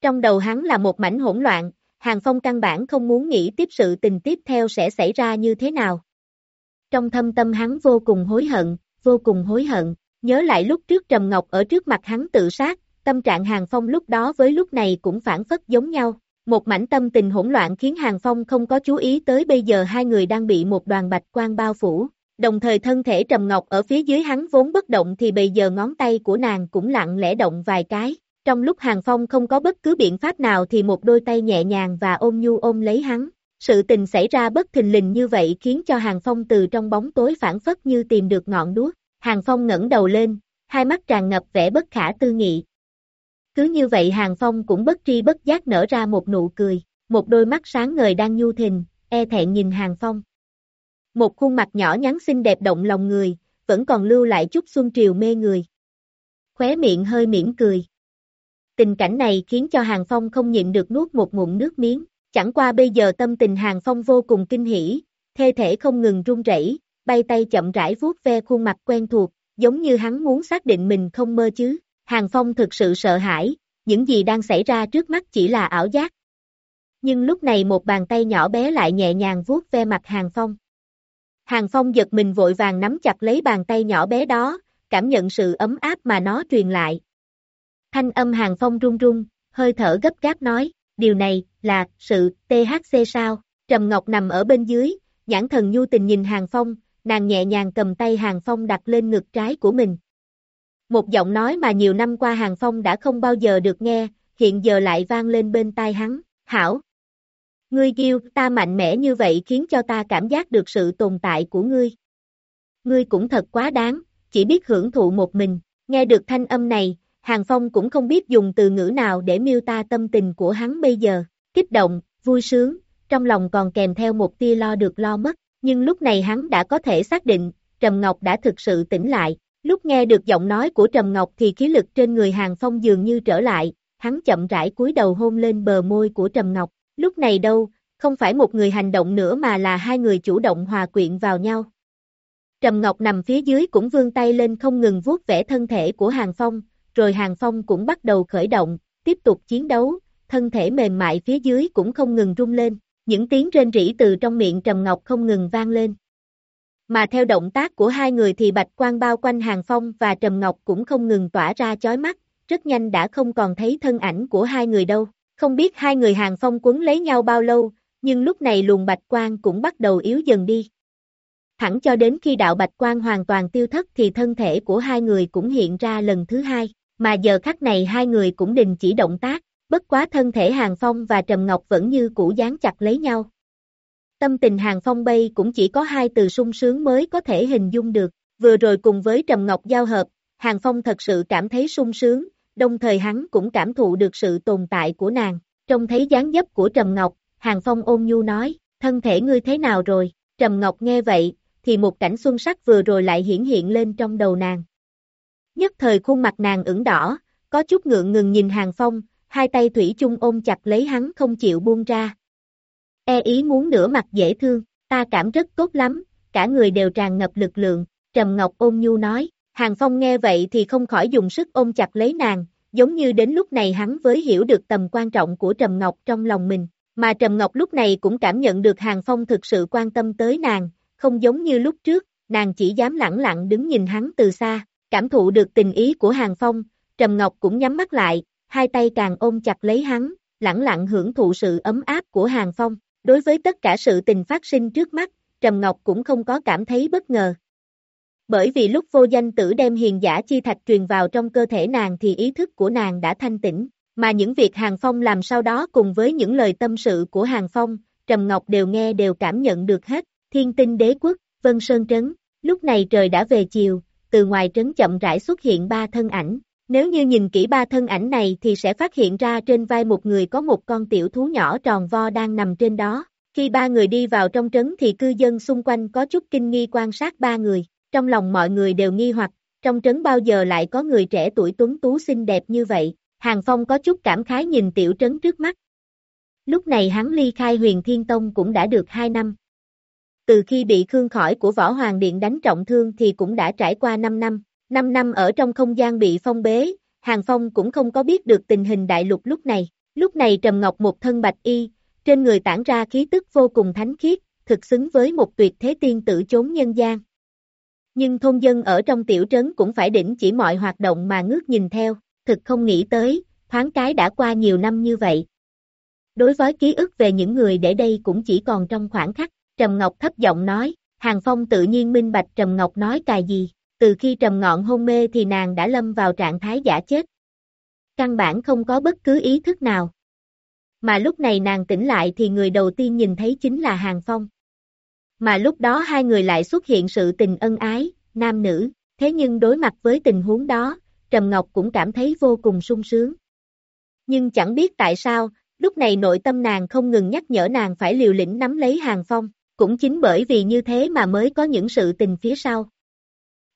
Speaker 2: Trong đầu hắn là một mảnh hỗn loạn, Hàng Phong căn bản không muốn nghĩ tiếp sự tình tiếp theo sẽ xảy ra như thế nào. Trong thâm tâm hắn vô cùng hối hận, vô cùng hối hận, nhớ lại lúc trước Trầm Ngọc ở trước mặt hắn tự sát, tâm trạng Hàng Phong lúc đó với lúc này cũng phản phất giống nhau. Một mảnh tâm tình hỗn loạn khiến Hàng Phong không có chú ý tới bây giờ hai người đang bị một đoàn bạch quan bao phủ. Đồng thời thân thể Trầm Ngọc ở phía dưới hắn vốn bất động thì bây giờ ngón tay của nàng cũng lặng lẽ động vài cái. Trong lúc Hàng Phong không có bất cứ biện pháp nào thì một đôi tay nhẹ nhàng và ôm nhu ôm lấy hắn. Sự tình xảy ra bất thình lình như vậy khiến cho Hàng Phong từ trong bóng tối phản phất như tìm được ngọn đuốc. Hàng Phong ngẩng đầu lên, hai mắt tràn ngập vẻ bất khả tư nghị. Cứ như vậy Hàng Phong cũng bất tri bất giác nở ra một nụ cười, một đôi mắt sáng ngời đang nhu thình, e thẹn nhìn Hàng Phong. Một khuôn mặt nhỏ nhắn xinh đẹp động lòng người, vẫn còn lưu lại chút xuân triều mê người. Khóe miệng hơi mỉm cười. Tình cảnh này khiến cho Hàng Phong không nhịn được nuốt một ngụm nước miếng, chẳng qua bây giờ tâm tình Hàng Phong vô cùng kinh hỉ, thê thể không ngừng run rẩy, bay tay chậm rãi vuốt ve khuôn mặt quen thuộc, giống như hắn muốn xác định mình không mơ chứ. Hàng Phong thực sự sợ hãi, những gì đang xảy ra trước mắt chỉ là ảo giác. nhưng lúc này một bàn tay nhỏ bé lại nhẹ nhàng vuốt ve mặt Hàng Phong. Hàng Phong giật mình vội vàng nắm chặt lấy bàn tay nhỏ bé đó, cảm nhận sự ấm áp mà nó truyền lại. Thanh âm Hàng Phong run run, hơi thở gấp gáp nói, điều này, là, sự, THC sao? Trầm Ngọc nằm ở bên dưới, nhãn thần nhu tình nhìn Hàng Phong, nàng nhẹ nhàng cầm tay Hàng Phong đặt lên ngực trái của mình. Một giọng nói mà nhiều năm qua Hàng Phong đã không bao giờ được nghe, hiện giờ lại vang lên bên tai hắn, hảo. Ngươi kêu ta mạnh mẽ như vậy khiến cho ta cảm giác được sự tồn tại của ngươi. Ngươi cũng thật quá đáng, chỉ biết hưởng thụ một mình, nghe được thanh âm này, Hàng Phong cũng không biết dùng từ ngữ nào để miêu tả tâm tình của hắn bây giờ, kích động, vui sướng, trong lòng còn kèm theo một tia lo được lo mất, nhưng lúc này hắn đã có thể xác định, Trầm Ngọc đã thực sự tỉnh lại, lúc nghe được giọng nói của Trầm Ngọc thì khí lực trên người Hàng Phong dường như trở lại, hắn chậm rãi cúi đầu hôn lên bờ môi của Trầm Ngọc, lúc này đâu, không phải một người hành động nữa mà là hai người chủ động hòa quyện vào nhau. Trầm Ngọc nằm phía dưới cũng vươn tay lên không ngừng vuốt vẽ thân thể của Hàng Phong, rồi Hàng Phong cũng bắt đầu khởi động, tiếp tục chiến đấu, thân thể mềm mại phía dưới cũng không ngừng rung lên, những tiếng rên rỉ từ trong miệng Trầm Ngọc không ngừng vang lên. Mà theo động tác của hai người thì bạch quang bao quanh Hàng Phong và Trầm Ngọc cũng không ngừng tỏa ra chói mắt, rất nhanh đã không còn thấy thân ảnh của hai người đâu. Không biết hai người Hàng Phong quấn lấy nhau bao lâu, nhưng lúc này luồng bạch quang cũng bắt đầu yếu dần đi. Thẳng cho đến khi đạo bạch quang hoàn toàn tiêu thất thì thân thể của hai người cũng hiện ra lần thứ hai, mà giờ khắc này hai người cũng đình chỉ động tác, bất quá thân thể Hàng Phong và Trầm Ngọc vẫn như cũ dán chặt lấy nhau. Tâm tình Hàng Phong bay cũng chỉ có hai từ sung sướng mới có thể hình dung được, vừa rồi cùng với Trầm Ngọc giao hợp, Hàng Phong thật sự cảm thấy sung sướng, đồng thời hắn cũng cảm thụ được sự tồn tại của nàng. Trông thấy dáng dấp của Trầm Ngọc, Hàng Phong ôn nhu nói, thân thể ngươi thế nào rồi? Trầm Ngọc nghe vậy, thì một cảnh xuân sắc vừa rồi lại hiển hiện lên trong đầu nàng. Nhất thời khuôn mặt nàng ửng đỏ, có chút ngượng ngừng nhìn Hàng Phong, hai tay thủy chung ôm chặt lấy hắn không chịu buông ra. E ý muốn nửa mặt dễ thương, ta cảm rất tốt lắm, cả người đều tràn ngập lực lượng, Trầm Ngọc ôm nhu nói, Hàng Phong nghe vậy thì không khỏi dùng sức ôm chặt lấy nàng, giống như đến lúc này hắn mới hiểu được tầm quan trọng của Trầm Ngọc trong lòng mình, mà Trầm Ngọc lúc này cũng cảm nhận được Hàng Phong thực sự quan tâm tới nàng, không giống như lúc trước, nàng chỉ dám lẳng lặng đứng nhìn hắn từ xa, cảm thụ được tình ý của Hàng Phong, Trầm Ngọc cũng nhắm mắt lại, hai tay càng ôm chặt lấy hắn, lẳng lặng hưởng thụ sự ấm áp của Hàng Phong. Đối với tất cả sự tình phát sinh trước mắt, Trầm Ngọc cũng không có cảm thấy bất ngờ. Bởi vì lúc vô danh tử đem hiền giả chi thạch truyền vào trong cơ thể nàng thì ý thức của nàng đã thanh tĩnh, mà những việc Hàng Phong làm sau đó cùng với những lời tâm sự của Hàng Phong, Trầm Ngọc đều nghe đều cảm nhận được hết, thiên tinh đế quốc, Vân Sơn Trấn, lúc này trời đã về chiều, từ ngoài trấn chậm rãi xuất hiện ba thân ảnh, nếu như nhìn kỹ ba thân ảnh này thì sẽ phát hiện ra trên vai một người có một con tiểu thú nhỏ tròn vo đang nằm trên đó. Khi ba người đi vào trong trấn thì cư dân xung quanh có chút kinh nghi quan sát ba người. Trong lòng mọi người đều nghi hoặc, trong trấn bao giờ lại có người trẻ tuổi tuấn tú xinh đẹp như vậy. Hàng Phong có chút cảm khái nhìn tiểu trấn trước mắt. Lúc này hắn ly khai huyền Thiên Tông cũng đã được 2 năm. Từ khi bị Khương khỏi của Võ Hoàng Điện đánh trọng thương thì cũng đã trải qua 5 năm. 5 năm ở trong không gian bị phong bế, Hàng Phong cũng không có biết được tình hình đại lục lúc này. Lúc này Trầm Ngọc một thân bạch y, trên người tản ra khí tức vô cùng thánh khiết, thực xứng với một tuyệt thế tiên tử chốn nhân gian. Nhưng thôn dân ở trong tiểu trấn cũng phải đỉnh chỉ mọi hoạt động mà ngước nhìn theo, thực không nghĩ tới, thoáng cái đã qua nhiều năm như vậy. Đối với ký ức về những người để đây cũng chỉ còn trong khoảng khắc, Trầm Ngọc thấp giọng nói, Hàng Phong tự nhiên minh bạch Trầm Ngọc nói cài gì từ khi trầm ngọn hôn mê thì nàng đã lâm vào trạng thái giả chết. Căn bản không có bất cứ ý thức nào. Mà lúc này nàng tỉnh lại thì người đầu tiên nhìn thấy chính là Hàng Phong. Mà lúc đó hai người lại xuất hiện sự tình ân ái, nam nữ, thế nhưng đối mặt với tình huống đó, Trầm Ngọc cũng cảm thấy vô cùng sung sướng. Nhưng chẳng biết tại sao, lúc này nội tâm nàng không ngừng nhắc nhở nàng phải liều lĩnh nắm lấy Hàng Phong, cũng chính bởi vì như thế mà mới có những sự tình phía sau.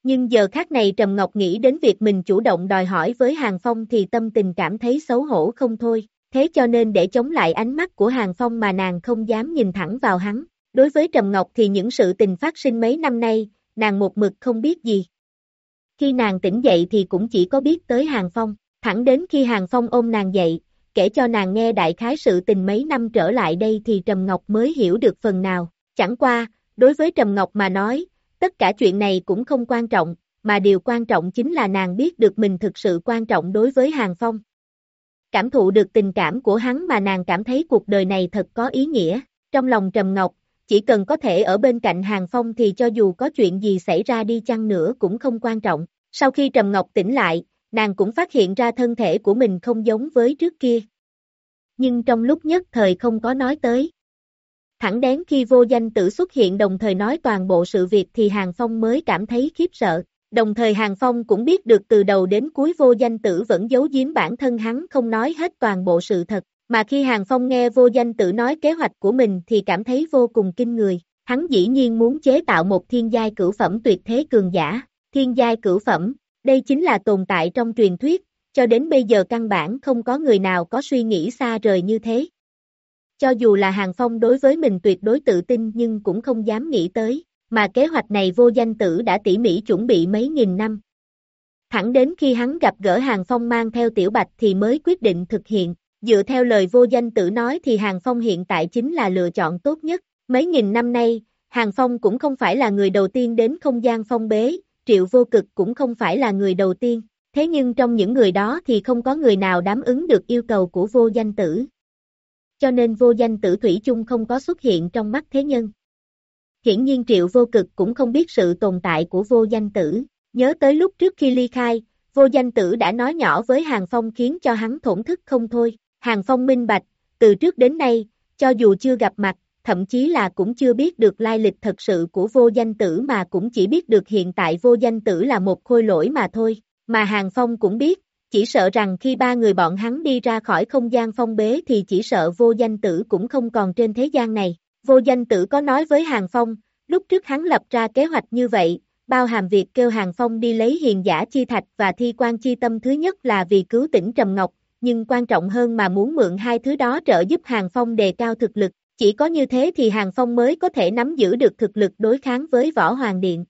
Speaker 2: Nhưng giờ khác này Trầm Ngọc nghĩ đến việc mình chủ động đòi hỏi với Hàng Phong thì tâm tình cảm thấy xấu hổ không thôi, thế cho nên để chống lại ánh mắt của Hàng Phong mà nàng không dám nhìn thẳng vào hắn. Đối với Trầm Ngọc thì những sự tình phát sinh mấy năm nay, nàng một mực không biết gì. Khi nàng tỉnh dậy thì cũng chỉ có biết tới Hàng Phong, thẳng đến khi Hàng Phong ôm nàng dậy, kể cho nàng nghe đại khái sự tình mấy năm trở lại đây thì Trầm Ngọc mới hiểu được phần nào. Chẳng qua, đối với Trầm Ngọc mà nói, tất cả chuyện này cũng không quan trọng, mà điều quan trọng chính là nàng biết được mình thực sự quan trọng đối với Hàng Phong. Cảm thụ được tình cảm của hắn mà nàng cảm thấy cuộc đời này thật có ý nghĩa. Trong lòng Trầm Ngọc, chỉ cần có thể ở bên cạnh Hàng Phong thì cho dù có chuyện gì xảy ra đi chăng nữa cũng không quan trọng. Sau khi Trầm Ngọc tỉnh lại, nàng cũng phát hiện ra thân thể của mình không giống với trước kia. Nhưng trong lúc nhất thời không có nói tới. Thẳng đến khi vô danh tử xuất hiện đồng thời nói toàn bộ sự việc thì Hàng Phong mới cảm thấy khiếp sợ. Đồng thời Hàng Phong cũng biết được từ đầu đến cuối vô danh tử vẫn giấu giếm bản thân hắn không nói hết toàn bộ sự thật. Mà khi Hàng Phong nghe vô danh tử nói kế hoạch của mình thì cảm thấy vô cùng kinh người. Hắn dĩ nhiên muốn chế tạo một thiên giai cửu phẩm tuyệt thế cường giả. Thiên giai cửu phẩm, đây chính là tồn tại trong truyền thuyết, cho đến bây giờ căn bản không có người nào có suy nghĩ xa rời như thế. Cho dù là Hàng Phong đối với mình tuyệt đối tự tin nhưng cũng không dám nghĩ tới, mà kế hoạch này vô danh tử đã tỉ mỉ chuẩn bị mấy nghìn năm. Thẳng đến khi hắn gặp gỡ Hàng Phong mang theo Tiểu Bạch thì mới quyết định thực hiện, dựa theo lời vô danh tử nói thì Hàng Phong hiện tại chính là lựa chọn tốt nhất. Mấy nghìn năm nay, Hàng Phong cũng không phải là người đầu tiên đến không gian phong bế, Triệu Vô Cực cũng không phải là người đầu tiên, thế nhưng trong những người đó thì không có người nào đáp ứng được yêu cầu của vô danh tử. Cho nên vô danh tử Thủy chung không có xuất hiện trong mắt thế nhân. Hiển nhiên Triệu Vô Cực cũng không biết sự tồn tại của vô danh tử, nhớ tới lúc trước khi ly khai, vô danh tử đã nói nhỏ với Hàng Phong khiến cho hắn thổn thức không thôi, Hàng Phong minh bạch, từ trước đến nay, cho dù chưa gặp mặt, thậm chí là cũng chưa biết được lai lịch thật sự của vô danh tử mà cũng chỉ biết được hiện tại vô danh tử là một khôi lỗi mà thôi, mà Hàng Phong cũng biết, chỉ sợ rằng khi ba người bọn hắn đi ra khỏi không gian phong bế thì chỉ sợ vô danh tử cũng không còn trên thế gian này. Vô danh tử có nói với Hàng Phong, lúc trước hắn lập ra kế hoạch như vậy, bao hàm việc kêu Hàng Phong đi lấy hiền giả chi thạch và thi quan chi tâm thứ nhất là vì cứu tỉnh Trầm Ngọc, nhưng quan trọng hơn mà muốn mượn hai thứ đó trợ giúp Hàng Phong đề cao thực lực, chỉ có như thế thì Hàng Phong mới có thể nắm giữ được thực lực đối kháng với Võ Hoàng Điện.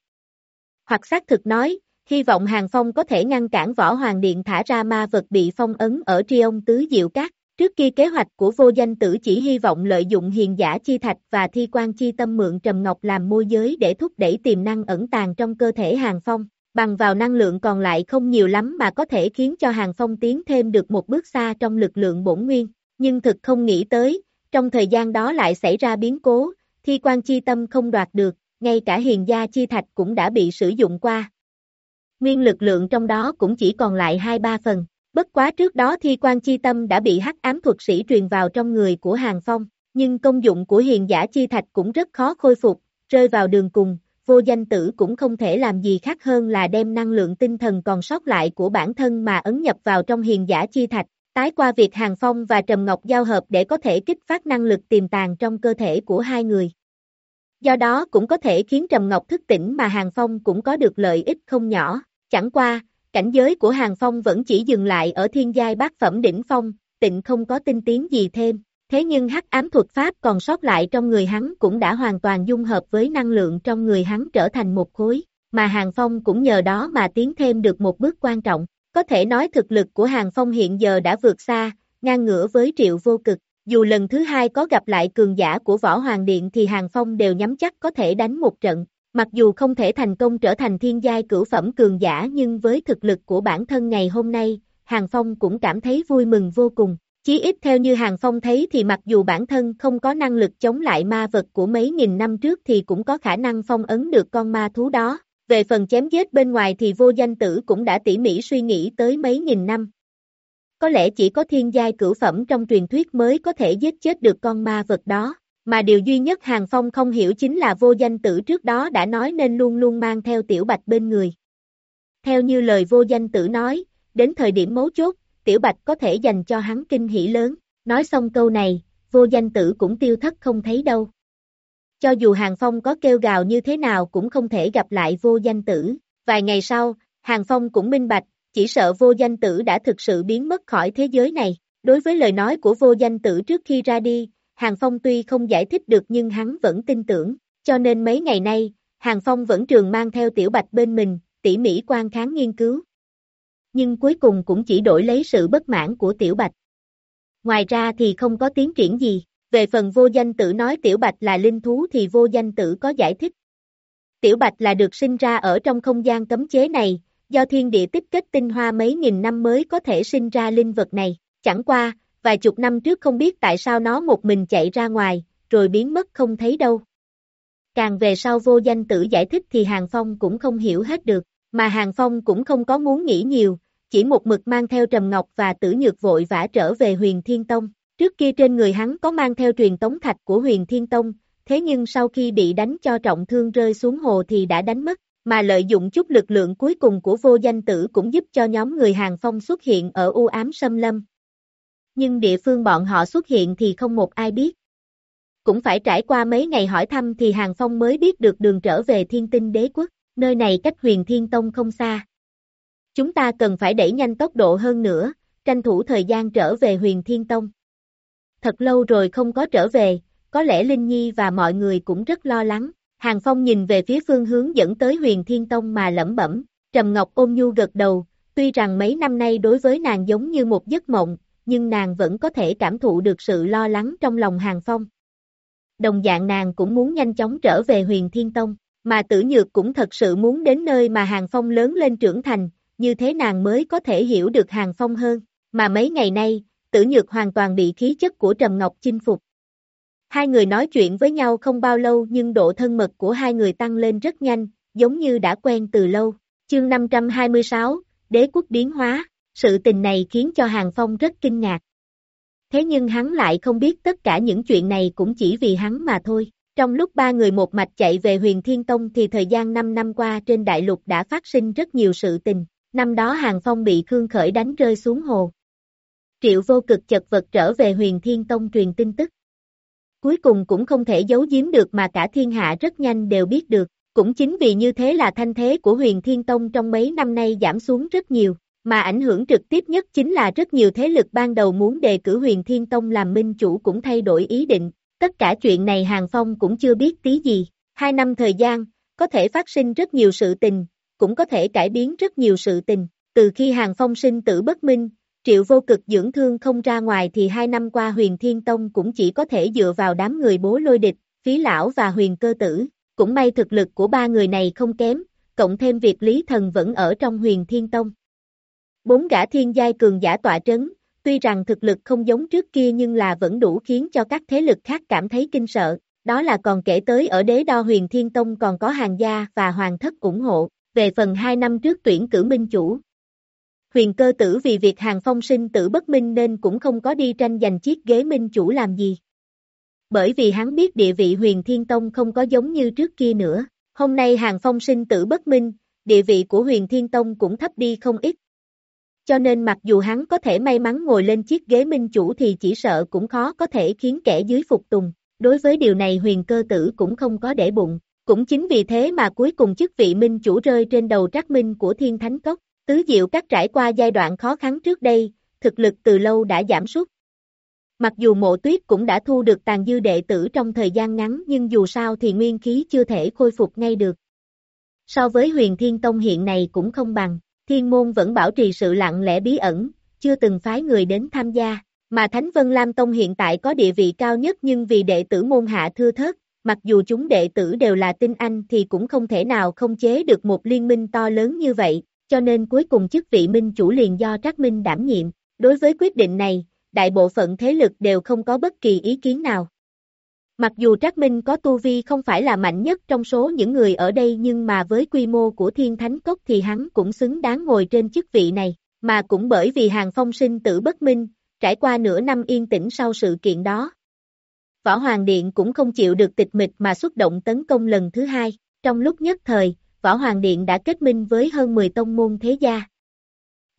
Speaker 2: Hoặc xác thực nói, hy vọng Hàng Phong có thể ngăn cản Võ Hoàng Điện thả ra ma vật bị phong ấn ở Triông Tứ Diệu Cát. Trước kia kế hoạch của vô danh tử chỉ hy vọng lợi dụng hiền giả chi thạch và thi quan chi tâm mượn Trầm Ngọc làm môi giới để thúc đẩy tiềm năng ẩn tàng trong cơ thể Hàng Phong, bằng vào năng lượng còn lại không nhiều lắm mà có thể khiến cho Hàng Phong tiến thêm được một bước xa trong lực lượng bổn nguyên, nhưng thực không nghĩ tới, trong thời gian đó lại xảy ra biến cố, thi quan chi tâm không đoạt được, ngay cả hiền gia chi thạch cũng đã bị sử dụng qua. Nguyên lực lượng trong đó cũng chỉ còn lại 2-3 phần, bất quá trước đó thi quan chi tâm đã bị hắc ám thuật sĩ truyền vào trong người của Hàng Phong, nhưng công dụng của hiền giả chi thạch cũng rất khó khôi phục, rơi vào đường cùng, vô danh tử cũng không thể làm gì khác hơn là đem năng lượng tinh thần còn sót lại của bản thân mà ấn nhập vào trong hiền giả chi thạch, Tái qua việc Hàng Phong và Trầm Ngọc giao hợp để có thể kích phát năng lực tiềm tàng trong cơ thể của hai người. Do đó cũng có thể khiến Trầm Ngọc thức tỉnh mà Hàng Phong cũng có được lợi ích không nhỏ. Chẳng qua, cảnh giới của Hàng Phong vẫn chỉ dừng lại ở thiên giai bát phẩm đỉnh phong, tịnh không có tinh tiến gì thêm. Thế nhưng hắc ám thuật pháp còn sót lại trong người hắn cũng đã hoàn toàn dung hợp với năng lượng trong người hắn trở thành một khối, mà Hàng Phong cũng nhờ đó mà tiến thêm được một bước quan trọng. Có thể nói thực lực của Hàng Phong hiện giờ đã vượt xa, ngang ngửa với triệu vô cực. Dù lần thứ hai có gặp lại cường giả của Võ Hoàng Điện thì Hàng Phong đều nhắm chắc có thể đánh một trận. Mặc dù không thể thành công trở thành thiên giai cửu phẩm cường giả nhưng với thực lực của bản thân ngày hôm nay, Hàng Phong cũng cảm thấy vui mừng vô cùng. Chí ít theo như Hàng Phong thấy thì mặc dù bản thân không có năng lực chống lại ma vật của mấy nghìn năm trước thì cũng có khả năng phong ấn được con ma thú đó. Về phần chém giết bên ngoài thì vô danh tử cũng đã tỉ mỉ suy nghĩ tới mấy nghìn năm. Có lẽ chỉ có thiên giai cửu phẩm trong truyền thuyết mới có thể giết chết được con ma vật đó, mà điều duy nhất Hàng Phong không hiểu chính là vô danh tử trước đó đã nói nên luôn luôn mang theo tiểu bạch bên người. Theo như lời vô danh tử nói, đến thời điểm mấu chốt, tiểu bạch có thể dành cho hắn kinh hỷ lớn, nói xong câu này, vô danh tử cũng tiêu thất không thấy đâu. Cho dù Hàng Phong có kêu gào như thế nào cũng không thể gặp lại vô danh tử. Vài ngày sau, Hàng Phong cũng minh bạch, chỉ sợ vô danh tử đã thực sự biến mất khỏi thế giới này. Đối với lời nói của vô danh tử trước khi ra đi, Hàng Phong tuy không giải thích được nhưng hắn vẫn tin tưởng, cho nên mấy ngày nay, Hàng Phong vẫn trường mang theo tiểu bạch bên mình, tỉ mỉ quan kháng nghiên cứu. Nhưng cuối cùng cũng chỉ đổi lấy sự bất mãn của tiểu bạch. ngoài ra thì không có tiến triển gì. Về phần vô danh tử nói tiểu bạch là linh thú thì vô danh tử có giải thích. Tiểu bạch là được sinh ra ở trong không gian cấm chế này, do thiên địa tích kết tinh hoa mấy nghìn năm mới có thể sinh ra linh vật này. Chẳng qua, vài chục năm trước không biết tại sao nó một mình chạy ra ngoài, rồi biến mất không thấy đâu. Càng về sau vô danh tử giải thích thì Hàng Phong cũng không hiểu hết được, mà Hàng Phong cũng không có muốn nghĩ nhiều, chỉ một mực mang theo Trầm Ngọc và Tử Nhược vội vã trở về huyền Thiên Tông. Trước kia trên người hắn có mang theo truyền tống thạch của huyền Thiên Tông, thế nhưng sau khi bị đánh cho trọng thương rơi xuống hồ thì đã đánh mất, mà lợi dụng chút lực lượng cuối cùng của vô danh tử cũng giúp cho nhóm người Hàng Phong xuất hiện ở u ám xâm lâm. Nhưng địa phương bọn họ xuất hiện thì không một ai biết. Cũng phải trải qua mấy ngày hỏi thăm thì Hàng Phong mới biết được đường trở về thiên tinh đế quốc, nơi này cách huyền thiên tông không xa. Chúng ta cần phải đẩy nhanh tốc độ hơn nữa, tranh thủ thời gian trở về huyền thiên tông. Thật lâu rồi không có trở về, có lẽ Linh Nhi và mọi người cũng rất lo lắng. Hàng Phong nhìn về phía phương hướng dẫn tới huyền thiên tông mà lẩm bẩm, Trầm Ngọc ôm nhu gật đầu, tuy rằng mấy năm nay đối với nàng giống như một giấc mộng, nhưng nàng vẫn có thể cảm thụ được sự lo lắng trong lòng Hàng Phong. Đồng dạng nàng cũng muốn nhanh chóng trở về huyền thiên tông, mà tử nhược cũng thật sự muốn đến nơi mà Hàng Phong lớn lên trưởng thành, như thế nàng mới có thể hiểu được Hàng Phong hơn, mà mấy ngày nay, tử nhược hoàn toàn bị khí chất của Trầm Ngọc chinh phục. Hai người nói chuyện với nhau không bao lâu nhưng độ thân mật của hai người tăng lên rất nhanh, giống như đã quen từ lâu. Chương 526, Đế quốc biến hóa, sự tình này khiến cho Hàng Phong rất kinh ngạc. Thế nhưng hắn lại không biết tất cả những chuyện này cũng chỉ vì hắn mà thôi. Trong lúc ba người một mạch chạy về huyền Thiên Tông thì thời gian 5 năm qua trên đại lục đã phát sinh rất nhiều sự tình. Năm đó Hàng Phong bị Khương Khởi đánh rơi xuống hồ. Triệu vô cực chật vật trở về huyền Thiên Tông truyền tin tức. Cuối cùng cũng không thể giấu giếm được mà cả thiên hạ rất nhanh đều biết được. Cũng chính vì như thế là thanh thế của huyền Thiên Tông trong mấy năm nay giảm xuống rất nhiều. Mà ảnh hưởng trực tiếp nhất chính là rất nhiều thế lực ban đầu muốn đề cử huyền Thiên Tông làm minh chủ cũng thay đổi ý định. Tất cả chuyện này Hàng Phong cũng chưa biết tí gì. Hai năm thời gian, có thể phát sinh rất nhiều sự tình, cũng có thể cải biến rất nhiều sự tình. Từ khi Hàng Phong sinh tử bất minh, triệu vô cực dưỡng thương không ra ngoài thì hai năm qua huyền Thiên Tông cũng chỉ có thể dựa vào đám người bố lôi địch, phí lão và huyền cơ tử. Cũng may thực lực của ba người này không kém, cộng thêm việc Lý Thần vẫn ở trong huyền Thiên Tông. Bốn gã thiên giai cường giả tọa trấn, tuy rằng thực lực không giống trước kia nhưng là vẫn đủ khiến cho các thế lực khác cảm thấy kinh sợ, đó là còn kể tới ở đế đo huyền thiên tông còn có hàng gia và hoàng thất ủng hộ, về phần hai năm trước tuyển cử minh chủ. Huyền cơ tử vì việc hàng phong sinh tử bất minh nên cũng không có đi tranh giành chiếc ghế minh chủ làm gì. Bởi vì hắn biết địa vị huyền thiên tông không có giống như trước kia nữa, hôm nay hàng phong sinh tử bất minh, địa vị của huyền thiên tông cũng thấp đi không ít, cho nên mặc dù hắn có thể may mắn ngồi lên chiếc ghế minh chủ thì chỉ sợ cũng khó có thể khiến kẻ dưới phục tùng. Đối với điều này huyền cơ tử cũng không có để bụng. Cũng chính vì thế mà cuối cùng chức vị minh chủ rơi trên đầu trắc minh của thiên thánh cốc. Tứ diệu các trải qua giai đoạn khó khăn trước đây, thực lực từ lâu đã giảm sút. Mặc dù mộ tuyết cũng đã thu được tàn dư đệ tử trong thời gian ngắn nhưng dù sao thì nguyên khí chưa thể khôi phục ngay được. So với huyền thiên tông hiện này cũng không bằng, thiên môn vẫn bảo trì sự lặng lẽ bí ẩn, chưa từng phái người đến tham gia, mà Thánh Vân Lam Tông hiện tại có địa vị cao nhất nhưng vì đệ tử môn hạ thưa thớt, mặc dù chúng đệ tử đều là tinh anh thì cũng không thể nào không chế được một liên minh to lớn như vậy, cho nên cuối cùng chức vị minh chủ liền do Trác Minh đảm nhiệm. Đối với quyết định này, đại bộ phận thế lực đều không có bất kỳ ý kiến nào. Mặc dù Trác Minh có tu vi không phải là mạnh nhất trong số những người ở đây nhưng mà với quy mô của Thiên Thánh Cốc thì hắn cũng xứng đáng ngồi trên chức vị này, mà cũng bởi vì Hàng Phong sinh tử bất minh, trải qua nửa năm yên tĩnh sau sự kiện đó. Võ Hoàng Điện cũng không chịu được tịch mịch mà xuất động tấn công lần thứ hai, trong lúc nhất thời, Võ Hoàng Điện đã kết minh với hơn 10 tông môn thế gia.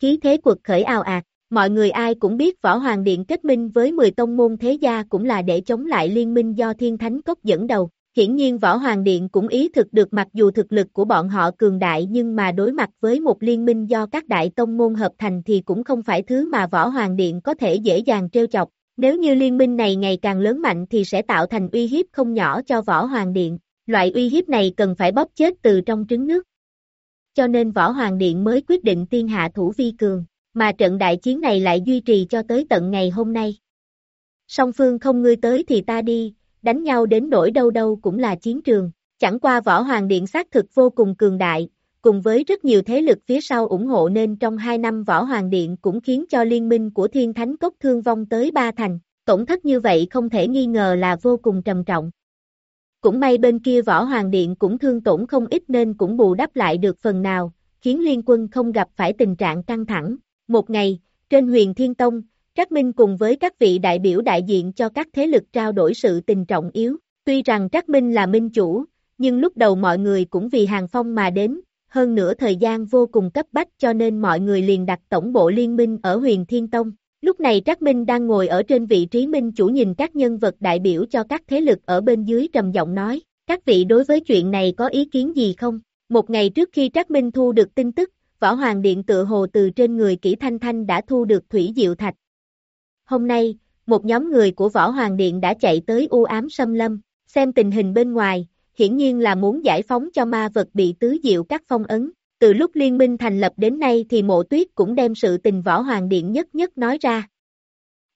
Speaker 2: Khí thế quật khởi ào ạt, Mọi người ai cũng biết Võ Hoàng Điện kết minh với 10 tông môn thế gia cũng là để chống lại liên minh do Thiên Thánh Cốc dẫn đầu. Hiển nhiên Võ Hoàng Điện cũng ý thực được mặc dù thực lực của bọn họ cường đại nhưng mà đối mặt với một liên minh do các đại tông môn hợp thành thì cũng không phải thứ mà Võ Hoàng Điện có thể dễ dàng trêu chọc. Nếu như liên minh này ngày càng lớn mạnh thì sẽ tạo thành uy hiếp không nhỏ cho Võ Hoàng Điện. Loại uy hiếp này cần phải bóp chết từ trong trứng nước. Cho nên Võ Hoàng Điện mới quyết định tiên hạ thủ vi cường mà trận đại chiến này lại duy trì cho tới tận ngày hôm nay. song phương không ngươi tới thì ta đi, đánh nhau đến nỗi đâu đâu cũng là chiến trường. Chẳng qua võ hoàng điện xác thực vô cùng cường đại, cùng với rất nhiều thế lực phía sau ủng hộ nên trong 2 năm võ hoàng điện cũng khiến cho liên minh của thiên thánh cốc thương vong tới ba thành. Tổn thất như vậy không thể nghi ngờ là vô cùng trầm trọng. Cũng may bên kia võ hoàng điện cũng thương tổn không ít nên cũng bù đắp lại được phần nào, khiến liên quân không gặp phải tình trạng căng thẳng. Một ngày, trên huyền Thiên Tông, Trác Minh cùng với các vị đại biểu đại diện cho các thế lực trao đổi sự tình trọng yếu. Tuy rằng Trác Minh là minh chủ, nhưng lúc đầu mọi người cũng vì Hàng Phong mà đến, hơn nữa thời gian vô cùng cấp bách cho nên mọi người liền đặt tổng bộ liên minh ở huyền Thiên Tông. Lúc này Trác Minh đang ngồi ở trên vị trí minh chủ nhìn các nhân vật đại biểu cho các thế lực ở bên dưới trầm giọng nói, các vị đối với chuyện này có ý kiến gì không? Một ngày trước khi Trác Minh thu được tin tức, Võ Hoàng Điện tự hồ từ trên người kỹ Thanh Thanh đã thu được Thủy Diệu Thạch. Hôm nay, một nhóm người của Võ Hoàng Điện đã chạy tới u ám xâm lâm, xem tình hình bên ngoài, hiển nhiên là muốn giải phóng cho ma vật bị tứ diệu các phong ấn. Từ lúc liên minh thành lập đến nay thì mộ tuyết cũng đem sự tình Võ Hoàng Điện nhất nhất nói ra.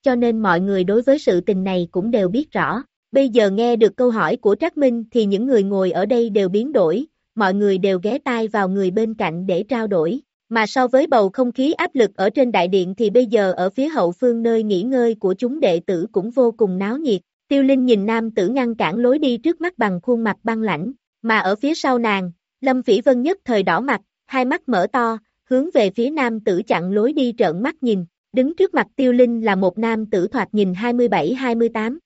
Speaker 2: Cho nên mọi người đối với sự tình này cũng đều biết rõ. Bây giờ nghe được câu hỏi của Trác Minh thì những người ngồi ở đây đều biến đổi, mọi người đều ghé tai vào người bên cạnh để trao đổi. Mà so với bầu không khí áp lực ở trên đại điện thì bây giờ ở phía hậu phương nơi nghỉ ngơi của chúng đệ tử cũng vô cùng náo nhiệt. Tiêu Linh nhìn nam tử ngăn cản lối đi trước mắt bằng khuôn mặt băng lãnh, mà ở phía sau nàng, Lâm Phỉ Vân nhất thời đỏ mặt, hai mắt mở to, hướng về phía nam tử chặn lối đi trợn mắt nhìn, đứng trước mặt Tiêu Linh là một nam tử thoạt nhìn 27-28.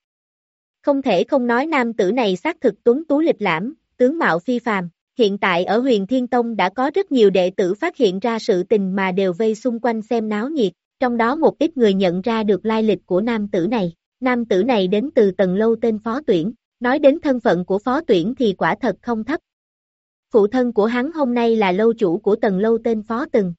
Speaker 2: Không thể không nói nam tử này xác thực tuấn tú lịch lãm, tướng mạo phi phàm, hiện tại ở huyền Thiên Tông đã có rất nhiều đệ tử phát hiện ra sự tình mà đều vây xung quanh xem náo nhiệt, trong đó một ít người nhận ra được lai lịch của nam tử này. Nam tử này đến từ tầng lâu tên phó tuyển, nói đến thân phận của phó tuyển thì quả thật không thấp. Phụ thân của hắn hôm nay là lâu chủ của tầng lâu tên phó từng.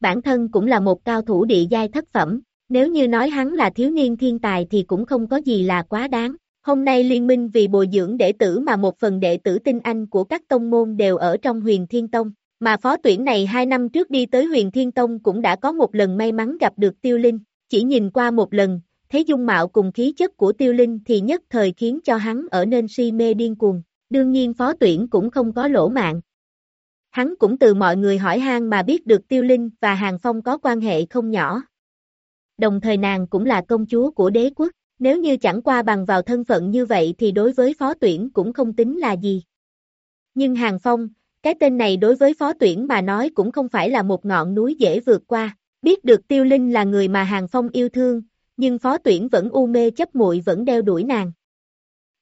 Speaker 2: Bản thân cũng là một cao thủ địa giai thất phẩm, nếu như nói hắn là thiếu niên thiên tài thì cũng không có gì là quá đáng. Hôm nay liên minh vì bồi dưỡng đệ tử mà một phần đệ tử tinh anh của các tông môn đều ở trong huyền thiên tông, mà phó tuyển này hai năm trước đi tới huyền thiên tông cũng đã có một lần may mắn gặp được tiêu linh, chỉ nhìn qua một lần, thấy dung mạo cùng khí chất của tiêu linh thì nhất thời khiến cho hắn ở nên si mê điên cuồng, đương nhiên phó tuyển cũng không có lỗ mạng. Hắn cũng từ mọi người hỏi han mà biết được tiêu linh và hàng phong có quan hệ không nhỏ. Đồng thời nàng cũng là công chúa của đế quốc, nếu như chẳng qua bằng vào thân phận như vậy thì đối với phó tuyển cũng không tính là gì. Nhưng hàng phong, cái tên này đối với phó tuyển mà nói cũng không phải là một ngọn núi dễ vượt qua, biết được tiêu linh là người mà hàng phong yêu thương, nhưng phó tuyển vẫn u mê chấp muội vẫn đeo đuổi nàng.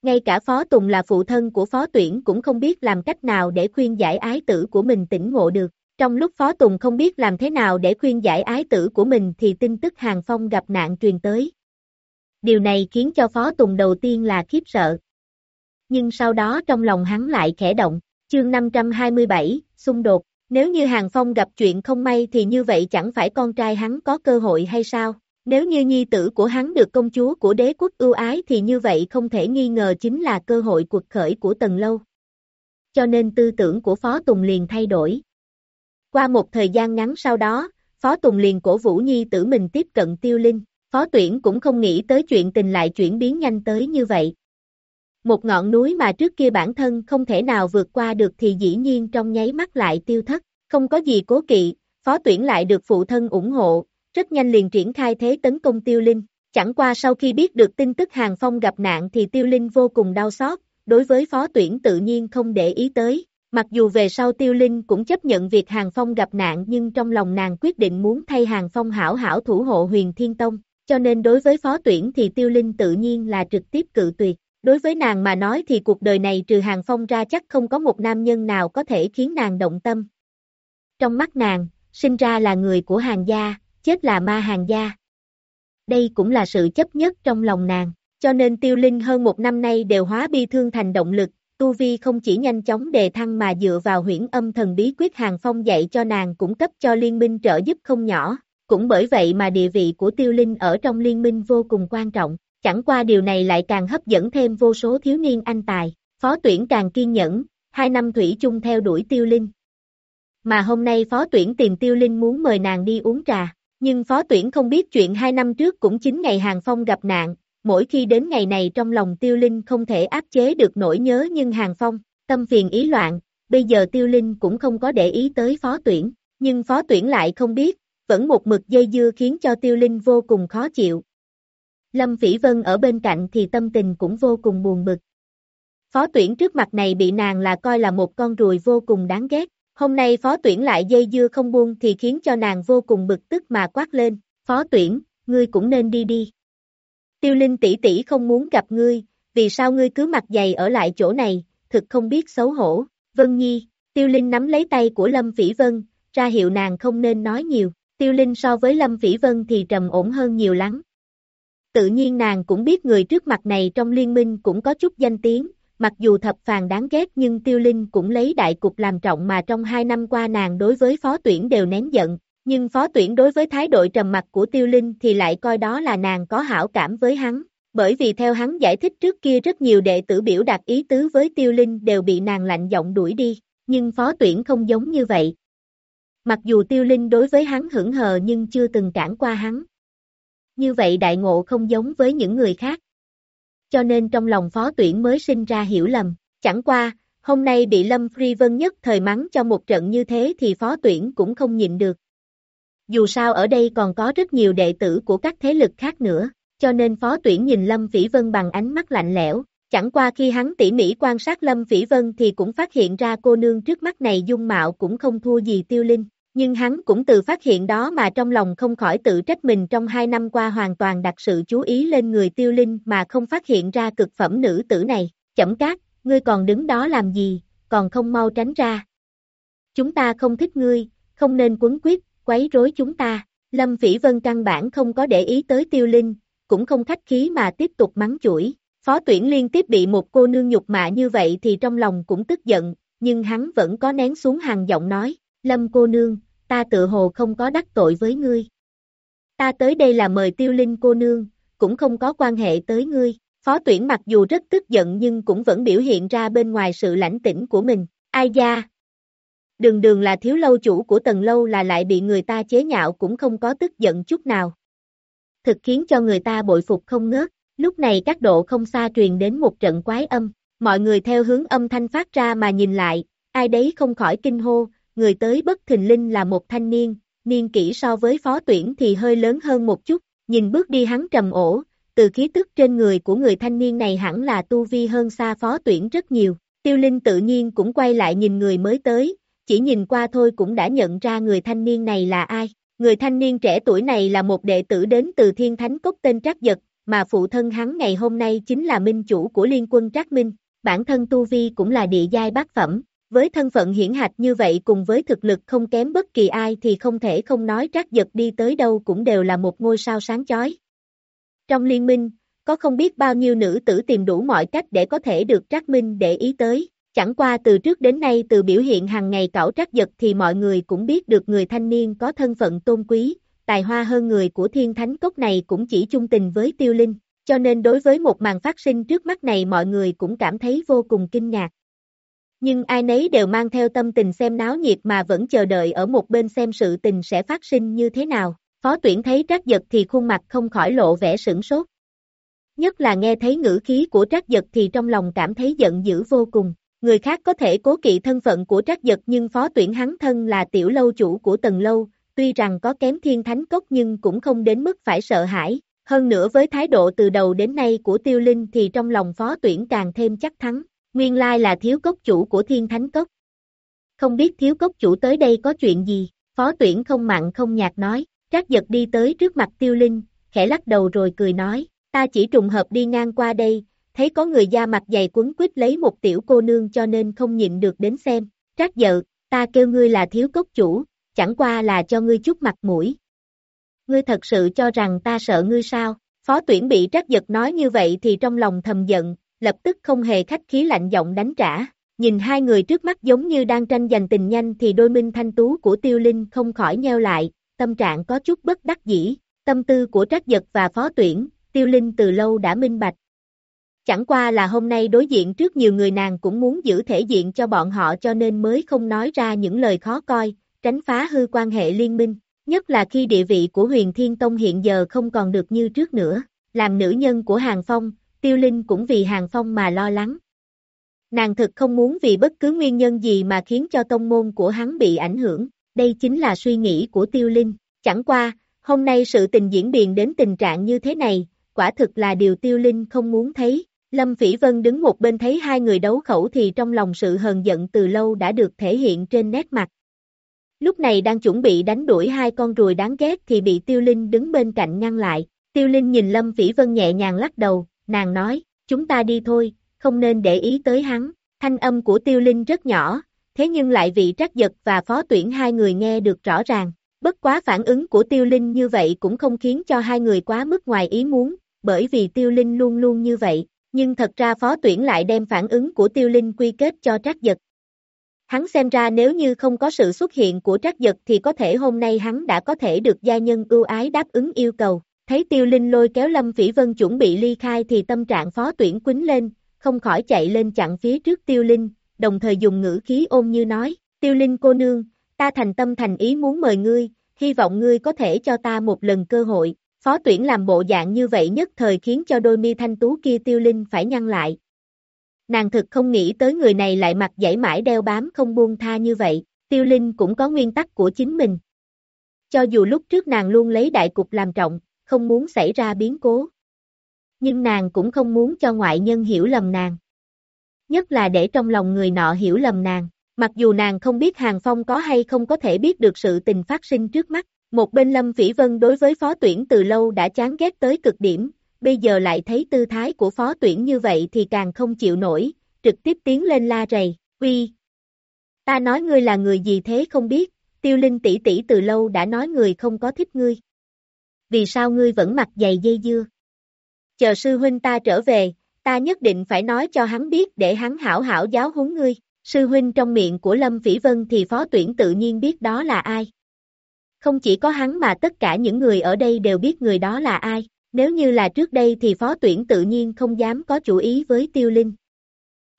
Speaker 2: Ngay cả phó tùng là phụ thân của phó tuyển cũng không biết làm cách nào để khuyên giải ái tử của mình tỉnh ngộ được. Trong lúc phó tùng không biết làm thế nào để khuyên giải ái tử của mình thì tin tức hàng phong gặp nạn truyền tới. Điều này khiến cho phó tùng đầu tiên là khiếp sợ. Nhưng sau đó trong lòng hắn lại khẽ động, chương 527, xung đột, nếu như hàng phong gặp chuyện không may thì như vậy chẳng phải con trai hắn có cơ hội hay sao? Nếu như nhi tử của hắn được công chúa của đế quốc ưu ái thì như vậy không thể nghi ngờ chính là cơ hội cuộc khởi của Tần Lâu. Cho nên tư tưởng của Phó Tùng liền thay đổi. Qua một thời gian ngắn sau đó, Phó Tùng liền cổ vũ nhi tử mình tiếp cận tiêu linh, Phó Tuyển cũng không nghĩ tới chuyện tình lại chuyển biến nhanh tới như vậy. Một ngọn núi mà trước kia bản thân không thể nào vượt qua được thì dĩ nhiên trong nháy mắt lại tiêu thất, không có gì cố kỵ, Phó Tuyển lại được phụ thân ủng hộ, rất nhanh liền triển khai thế tấn công Tiêu Linh. Chẳng qua sau khi biết được tin tức Hàng Phong gặp nạn thì Tiêu Linh vô cùng đau xót, đối với phó tuyển tự nhiên không để ý tới. Mặc dù về sau Tiêu Linh cũng chấp nhận việc Hàng Phong gặp nạn nhưng trong lòng nàng quyết định muốn thay Hàng Phong hảo hảo thủ hộ huyền Thiên Tông, cho nên đối với phó tuyển thì Tiêu Linh tự nhiên là trực tiếp cự tuyệt. Đối với nàng mà nói thì cuộc đời này trừ Hàng Phong ra chắc không có một nam nhân nào có thể khiến nàng động tâm. Trong mắt nàng, sinh ra là người của hàng gia, chết là ma hàng gia. Đây cũng là sự chấp nhất trong lòng nàng, cho nên tiêu linh hơn một năm nay đều hóa bi thương thành động lực, tu vi không chỉ nhanh chóng đề thăng mà dựa vào huyễn âm thần bí quyết hàng phong dạy cho nàng cũng cấp cho liên minh trợ giúp không nhỏ, cũng bởi vậy mà địa vị của tiêu linh ở trong liên minh vô cùng quan trọng, chẳng qua điều này lại càng hấp dẫn thêm vô số thiếu niên anh tài, phó tuyển càng kiên nhẫn, hai năm thủy chung theo đuổi tiêu linh. Mà hôm nay phó tuyển tìm tiêu linh muốn mời nàng đi uống trà, nhưng phó tuyển không biết chuyện hai năm trước cũng chính ngày Hàng Phong gặp nạn, mỗi khi đến ngày này trong lòng tiêu linh không thể áp chế được nỗi nhớ nhưng hàng phong, tâm phiền ý loạn, bây giờ tiêu linh cũng không có để ý tới phó tuyển, nhưng phó tuyển lại không biết, vẫn một mực dây dưa khiến cho tiêu linh vô cùng khó chịu. Lâm Phỉ Vân ở bên cạnh thì tâm tình cũng vô cùng buồn bực. Phó tuyển trước mặt này bị nàng là coi là một con ruồi vô cùng đáng ghét, hôm nay phó tuyển lại dây dưa không buông thì khiến cho nàng vô cùng bực tức mà quát lên, phó tuyển, ngươi cũng nên đi đi. Tiêu Linh tỷ tỷ không muốn gặp ngươi, vì sao ngươi cứ mặt dày ở lại chỗ này, thực không biết xấu hổ, Vân Nhi, Tiêu Linh nắm lấy tay của Lâm Phỉ Vân, ra hiệu nàng không nên nói nhiều, Tiêu Linh so với Lâm Phỉ Vân thì trầm ổn hơn nhiều lắm. Tự nhiên nàng cũng biết người trước mặt này trong liên minh cũng có chút danh tiếng, mặc dù thập phàn đáng ghét nhưng Tiêu Linh cũng lấy đại cục làm trọng mà trong hai năm qua nàng đối với phó tuyển đều nén giận, nhưng phó tuyển đối với thái độ trầm mặc của Tiêu Linh thì lại coi đó là nàng có hảo cảm với hắn, bởi vì theo hắn giải thích trước kia rất nhiều đệ tử biểu đạt ý tứ với Tiêu Linh đều bị nàng lạnh giọng đuổi đi, nhưng phó tuyển không giống như vậy. Mặc dù Tiêu Linh đối với hắn hững hờ nhưng chưa từng cản qua hắn. Như vậy đại ngộ không giống với những người khác. Cho nên trong lòng phó tuyển mới sinh ra hiểu lầm, chẳng qua, hôm nay bị Lâm Phi Vân nhất thời mắng cho một trận như thế thì phó tuyển cũng không nhịn được. Dù sao ở đây còn có rất nhiều đệ tử của các thế lực khác nữa, cho nên phó tuyển nhìn Lâm Phỉ Vân bằng ánh mắt lạnh lẽo, chẳng qua khi hắn tỉ mỉ quan sát Lâm Phỉ Vân thì cũng phát hiện ra cô nương trước mắt này dung mạo cũng không thua gì tiêu linh, nhưng hắn cũng từ phát hiện đó mà trong lòng không khỏi tự trách mình trong hai năm qua hoàn toàn đặt sự chú ý lên người tiêu linh mà không phát hiện ra cực phẩm nữ tử này, chậm cát, ngươi còn đứng đó làm gì, còn không mau tránh ra. Chúng ta không thích ngươi, không nên quấn quyết, quấy rối chúng ta. Lâm Phỉ Vân căn bản không có để ý tới tiêu linh, cũng không khách khí mà tiếp tục mắng chửi. Phó tuyển liên tiếp bị một cô nương nhục mạ như vậy thì trong lòng cũng tức giận, nhưng hắn vẫn có nén xuống hàng giọng nói, Lâm cô nương, ta tự hồ không có đắc tội với ngươi. Ta tới đây là mời tiêu linh cô nương, cũng không có quan hệ tới ngươi. Phó tuyển mặc dù rất tức giận nhưng cũng vẫn biểu hiện ra bên ngoài sự lãnh tĩnh của mình. Ai da, Đường đường là thiếu lâu chủ của tầng lâu là lại bị người ta chế nhạo cũng không có tức giận chút nào. Thực khiến cho người ta bội phục không ngớt, lúc này các độ không xa truyền đến một trận quái âm, mọi người theo hướng âm thanh phát ra mà nhìn lại, ai đấy không khỏi kinh hô, người tới bất thình linh là một thanh niên, niên kỷ so với phó tuyển thì hơi lớn hơn một chút, nhìn bước đi hắn trầm ổ, từ khí tức trên người của người thanh niên này hẳn là tu vi hơn xa phó tuyển rất nhiều, tiêu linh tự nhiên cũng quay lại nhìn người mới tới, chỉ nhìn qua thôi cũng đã nhận ra người thanh niên này là ai. Người thanh niên trẻ tuổi này là một đệ tử đến từ Thiên Thánh Cốc tên Trác Giật, mà phụ thân hắn ngày hôm nay chính là minh chủ của liên quân Trác Minh, bản thân Tu Vi cũng là địa giai bát phẩm. Với thân phận hiển hạch như vậy cùng với thực lực không kém bất kỳ ai thì không thể không nói Trác Giật đi tới đâu cũng đều là một ngôi sao sáng chói. Trong liên minh, có không biết bao nhiêu nữ tử tìm đủ mọi cách để có thể được Trác Minh để ý tới, Chẳng qua từ trước đến nay từ biểu hiện hàng ngày cảo Trác giật thì mọi người cũng biết được người thanh niên có thân phận tôn quý, tài hoa hơn người của thiên thánh cốc này cũng chỉ chung tình với tiêu linh, cho nên đối với một màn phát sinh trước mắt này mọi người cũng cảm thấy vô cùng kinh ngạc. Nhưng ai nấy đều mang theo tâm tình xem náo nhiệt mà vẫn chờ đợi ở một bên xem sự tình sẽ phát sinh như thế nào. Phó tuyển thấy Trác giật thì khuôn mặt không khỏi lộ vẻ sửng sốt. Nhất là nghe thấy ngữ khí của Trác giật thì trong lòng cảm thấy giận dữ vô cùng. Người khác có thể cố kỵ thân phận của trác giật nhưng phó tuyển hắn thân là tiểu lâu chủ của tầng lâu, tuy rằng có kém thiên thánh cốc nhưng cũng không đến mức phải sợ hãi. Hơn nữa với thái độ từ đầu đến nay của tiêu linh thì trong lòng phó tuyển càng thêm chắc thắng, nguyên lai là thiếu cốc chủ của thiên thánh cốc. Không biết thiếu cốc chủ tới đây có chuyện gì, phó tuyển không mặn không nhạt nói, trác giật đi tới trước mặt tiêu linh, khẽ lắc đầu rồi cười nói, ta chỉ trùng hợp đi ngang qua đây, thấy có người da mặt dày quấn quýt lấy một tiểu cô nương cho nên không nhịn được đến xem, trác giật, ta kêu ngươi là thiếu cốc chủ, chẳng qua là cho ngươi chút mặt mũi. Ngươi thật sự cho rằng ta sợ ngươi sao, phó tuyển bị trác giật nói như vậy thì trong lòng thầm giận, lập tức không hề khách khí lạnh giọng đánh trả, nhìn hai người trước mắt giống như đang tranh giành tình nhanh thì đôi minh thanh tú của tiêu linh không khỏi nheo lại, tâm trạng có chút bất đắc dĩ, tâm tư của trác giật và phó tuyển, tiêu linh từ lâu đã minh bạch, Chẳng qua là hôm nay đối diện trước nhiều người nàng cũng muốn giữ thể diện cho bọn họ cho nên mới không nói ra những lời khó coi, tránh phá hư quan hệ liên minh, nhất là khi địa vị của huyền thiên tông hiện giờ không còn được như trước nữa. làm nữ nhân của Hàng Phong, Tiêu Linh cũng vì Hàng Phong mà lo lắng. Nàng thực không muốn vì bất cứ nguyên nhân gì mà khiến cho tông môn của hắn bị ảnh hưởng, đây chính là suy nghĩ của Tiêu Linh. Chẳng qua, hôm nay sự tình diễn biến đến tình trạng như thế này, quả thực là điều Tiêu Linh không muốn thấy. Lâm Phỉ Vân đứng một bên thấy hai người đấu khẩu thì trong lòng sự hờn giận từ lâu đã được thể hiện trên nét mặt. Lúc này đang chuẩn bị đánh đuổi hai con ruồi đáng ghét thì bị Tiêu Linh đứng bên cạnh ngăn lại. Tiêu Linh nhìn Lâm Phỉ Vân nhẹ nhàng lắc đầu, nàng nói, chúng ta đi thôi, không nên để ý tới hắn. Thanh âm của Tiêu Linh rất nhỏ, thế nhưng lại vị trắc giật và phó tuyển hai người nghe được rõ ràng. Bất quá phản ứng của Tiêu Linh như vậy cũng không khiến cho hai người quá mức ngoài ý muốn, bởi vì Tiêu Linh luôn luôn như vậy, nhưng thật ra phó tuyển lại đem phản ứng của Tiêu Linh quy kết cho trắc giật. Hắn xem ra nếu như không có sự xuất hiện của trắc giật thì có thể hôm nay hắn đã có thể được gia nhân ưu ái đáp ứng yêu cầu. Thấy Tiêu Linh lôi kéo Lâm Vĩ Vân chuẩn bị ly khai thì tâm trạng phó tuyển quýnh lên, không khỏi chạy lên chặn phía trước Tiêu Linh, đồng thời dùng ngữ khí ôm như nói, Tiêu Linh cô nương, ta thành tâm thành ý muốn mời ngươi, hy vọng ngươi có thể cho ta một lần cơ hội. Phó tuyển làm bộ dạng như vậy nhất thời khiến cho đôi mi thanh tú kia Tiêu Linh phải nhăn lại. Nàng thực không nghĩ tới người này lại mặt dãy mãi đeo bám không buông tha như vậy, Tiêu Linh cũng có nguyên tắc của chính mình. Cho dù lúc trước nàng luôn lấy đại cục làm trọng, không muốn xảy ra biến cố. Nhưng nàng cũng không muốn cho ngoại nhân hiểu lầm nàng. Nhất là để trong lòng người nọ hiểu lầm nàng, mặc dù nàng không biết Hàng Phong có hay không có thể biết được sự tình phát sinh trước mắt. Một bên Lâm Vĩ Vân đối với phó tuyển từ lâu đã chán ghét tới cực điểm, bây giờ lại thấy tư thái của phó tuyển như vậy thì càng không chịu nổi, trực tiếp tiến lên la rầy, uy. Ta nói ngươi là người gì thế không biết, tiêu linh tỷ tỷ từ lâu đã nói người không có thích ngươi vì sao ngươi vẫn mặc giày dây dưa? Chờ sư huynh ta trở về, ta nhất định phải nói cho hắn biết để hắn hảo hảo giáo huấn ngươi. Sư huynh trong miệng của Lâm Phỉ Vân thì phó tuyển tự nhiên biết đó là ai. Không chỉ có hắn mà tất cả những người ở đây đều biết người đó là ai. Nếu như là trước đây thì phó tuyển tự nhiên không dám có chủ ý với tiêu linh.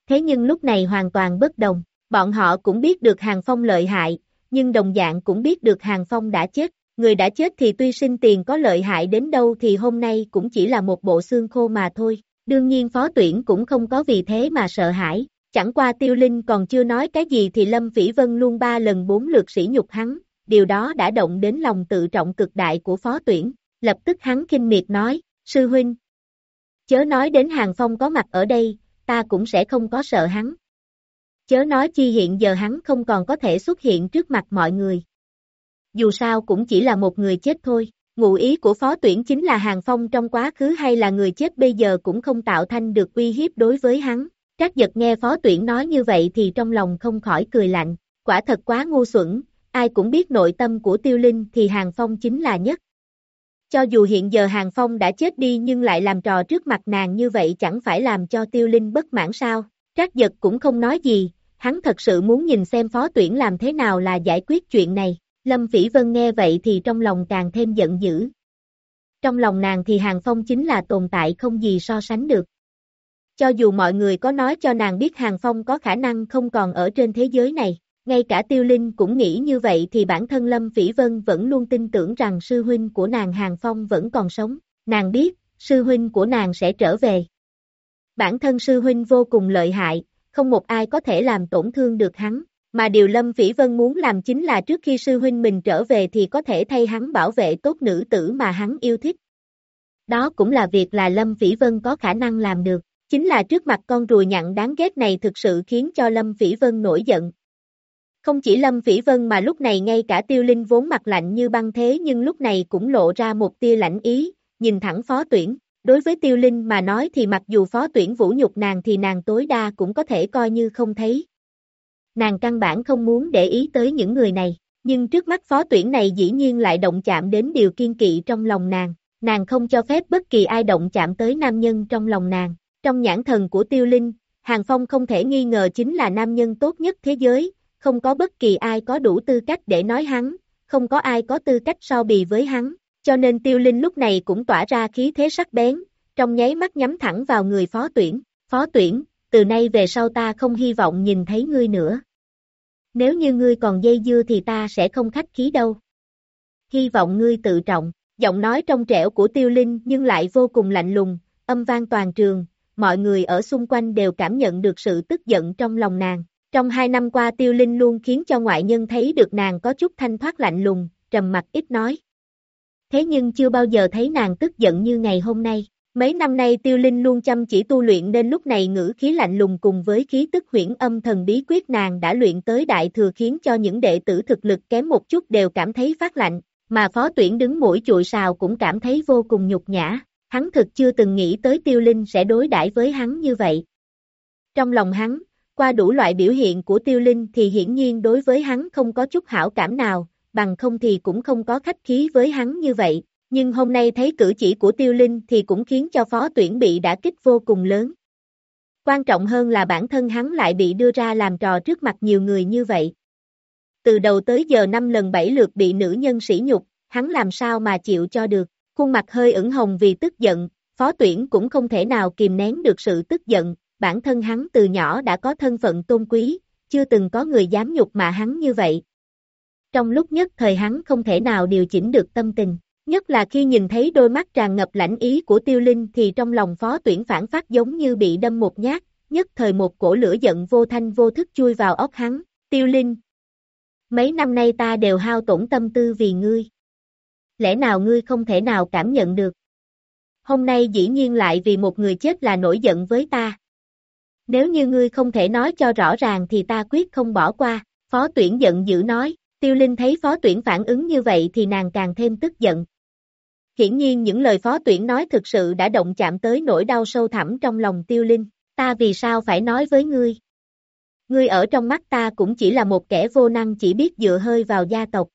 Speaker 2: Thế nhưng lúc này hoàn toàn bất đồng, bọn họ cũng biết được Hàng Phong lợi hại, nhưng đồng dạng cũng biết được Hàng Phong đã chết, người đã chết thì tuy sinh tiền có lợi hại đến đâu thì hôm nay cũng chỉ là một bộ xương khô mà thôi. Đương nhiên phó tuyển cũng không có vì thế mà sợ hãi, chẳng qua tiêu linh còn chưa nói cái gì thì Lâm Vĩ Vân luôn ba lần bốn lượt sỉ nhục hắn, điều đó đã động đến lòng tự trọng cực đại của phó tuyển, lập tức hắn kinh miệt nói, sư huynh. Chớ nói đến Hàng Phong có mặt ở đây, ta cũng sẽ không có sợ hắn. Chớ nói chi hiện giờ hắn không còn có thể xuất hiện trước mặt mọi người dù sao cũng chỉ là một người chết thôi. Ngụ ý của phó tuyển chính là Hàng Phong trong quá khứ hay là người chết bây giờ cũng không tạo thành được uy hiếp đối với hắn. Trác giật nghe phó tuyển nói như vậy thì trong lòng không khỏi cười lạnh, quả thật quá ngu xuẩn, ai cũng biết nội tâm của tiêu linh thì Hàng Phong chính là nhất. Cho dù hiện giờ Hàng Phong đã chết đi nhưng lại làm trò trước mặt nàng như vậy chẳng phải làm cho tiêu linh bất mãn sao. Trác giật cũng không nói gì, hắn thật sự muốn nhìn xem phó tuyển làm thế nào là giải quyết chuyện này. Lâm Phỉ Vân nghe vậy thì trong lòng càng thêm giận dữ. Trong lòng nàng thì Hàng Phong chính là tồn tại không gì so sánh được. Cho dù mọi người có nói cho nàng biết Hàng Phong có khả năng không còn ở trên thế giới này, ngay cả Tiêu Linh cũng nghĩ như vậy thì bản thân Lâm Phỉ Vân vẫn luôn tin tưởng rằng sư huynh của nàng Hàng Phong vẫn còn sống. Nàng biết, sư huynh của nàng sẽ trở về. Bản thân sư huynh vô cùng lợi hại, không một ai có thể làm tổn thương được hắn. Mà điều Lâm Vĩ Vân muốn làm chính là trước khi sư huynh mình trở về thì có thể thay hắn bảo vệ tốt nữ tử mà hắn yêu thích. Đó cũng là việc là Lâm Vĩ Vân có khả năng làm được, chính là trước mặt con rùa nhặn đáng ghét này thực sự khiến cho Lâm Vĩ Vân nổi giận. Không chỉ Lâm Vĩ Vân mà lúc này ngay cả tiêu linh vốn mặt lạnh như băng thế nhưng lúc này cũng lộ ra một tia lạnh ý, nhìn thẳng phó tuyển. Đối với tiêu linh mà nói thì mặc dù phó tuyển vũ nhục nàng thì nàng tối đa cũng có thể coi như không thấy, nàng căn bản không muốn để ý tới những người này, nhưng trước mắt phó tuyển này dĩ nhiên lại động chạm đến điều kiên kỵ trong lòng nàng, nàng không cho phép bất kỳ ai động chạm tới nam nhân trong lòng nàng. Trong nhãn thần của tiêu linh, Hàng Phong không thể nghi ngờ chính là nam nhân tốt nhất thế giới, không có bất kỳ ai có đủ tư cách để nói hắn, không có ai có tư cách so bì với hắn, cho nên tiêu linh lúc này cũng tỏa ra khí thế sắc bén, trong nháy mắt nhắm thẳng vào người phó tuyển, phó tuyển, từ nay về sau ta không hy vọng nhìn thấy ngươi nữa nếu như ngươi còn dây dưa thì ta sẽ không khách khí đâu. Hy vọng ngươi tự trọng, Giọng nói trong trẻo của tiêu linh nhưng lại vô cùng lạnh lùng, âm vang toàn trường, mọi người ở xung quanh đều cảm nhận được sự tức giận trong lòng nàng. Trong hai năm qua tiêu linh luôn khiến cho ngoại nhân thấy được nàng có chút thanh thoát lạnh lùng, trầm mặt ít nói. Thế nhưng chưa bao giờ thấy nàng tức giận như ngày hôm nay. Mấy năm nay tiêu linh luôn chăm chỉ tu luyện nên lúc này ngữ khí lạnh lùng cùng với khí tức huyễn âm thần bí quyết nàng đã luyện tới đại thừa khiến cho những đệ tử thực lực kém một chút đều cảm thấy phát lạnh, mà phó tuyển đứng mũi chùi sào cũng cảm thấy vô cùng nhục nhã, hắn thực chưa từng nghĩ tới tiêu linh sẽ đối đãi với hắn như vậy. Trong lòng hắn, qua đủ loại biểu hiện của tiêu linh thì hiển nhiên đối với hắn không có chút hảo cảm nào, bằng không thì cũng không có khách khí với hắn như vậy, nhưng hôm nay thấy cử chỉ của tiêu linh thì cũng khiến cho phó tuyển bị đả kích vô cùng lớn. Quan trọng hơn là bản thân hắn lại bị đưa ra làm trò trước mặt nhiều người như vậy. Từ đầu tới giờ năm lần bảy lượt bị nữ nhân sỉ nhục, hắn làm sao mà chịu cho được, khuôn mặt hơi ửng hồng vì tức giận, phó tuyển cũng không thể nào kìm nén được sự tức giận, bản thân hắn từ nhỏ đã có thân phận tôn quý, chưa từng có người dám nhục mà hắn như vậy. Trong lúc nhất thời hắn không thể nào điều chỉnh được tâm tình, nhất là khi nhìn thấy đôi mắt tràn ngập lãnh ý của tiêu linh thì trong lòng phó tuyển phản phát giống như bị đâm một nhát, nhất thời một cổ lửa giận vô thanh vô thức chui vào óc hắn, tiêu linh. Mấy năm nay ta đều hao tổn tâm tư vì ngươi. Lẽ nào ngươi không thể nào cảm nhận được? Hôm nay dĩ nhiên lại vì một người chết là nổi giận với ta. Nếu như ngươi không thể nói cho rõ ràng thì ta quyết không bỏ qua, phó tuyển giận dữ nói, tiêu linh thấy phó tuyển phản ứng như vậy thì nàng càng thêm tức giận. Hiển nhiên những lời phó tuyển nói thực sự đã động chạm tới nỗi đau sâu thẳm trong lòng tiêu linh, ta vì sao phải nói với ngươi? Ngươi ở trong mắt ta cũng chỉ là một kẻ vô năng chỉ biết dựa hơi vào gia tộc.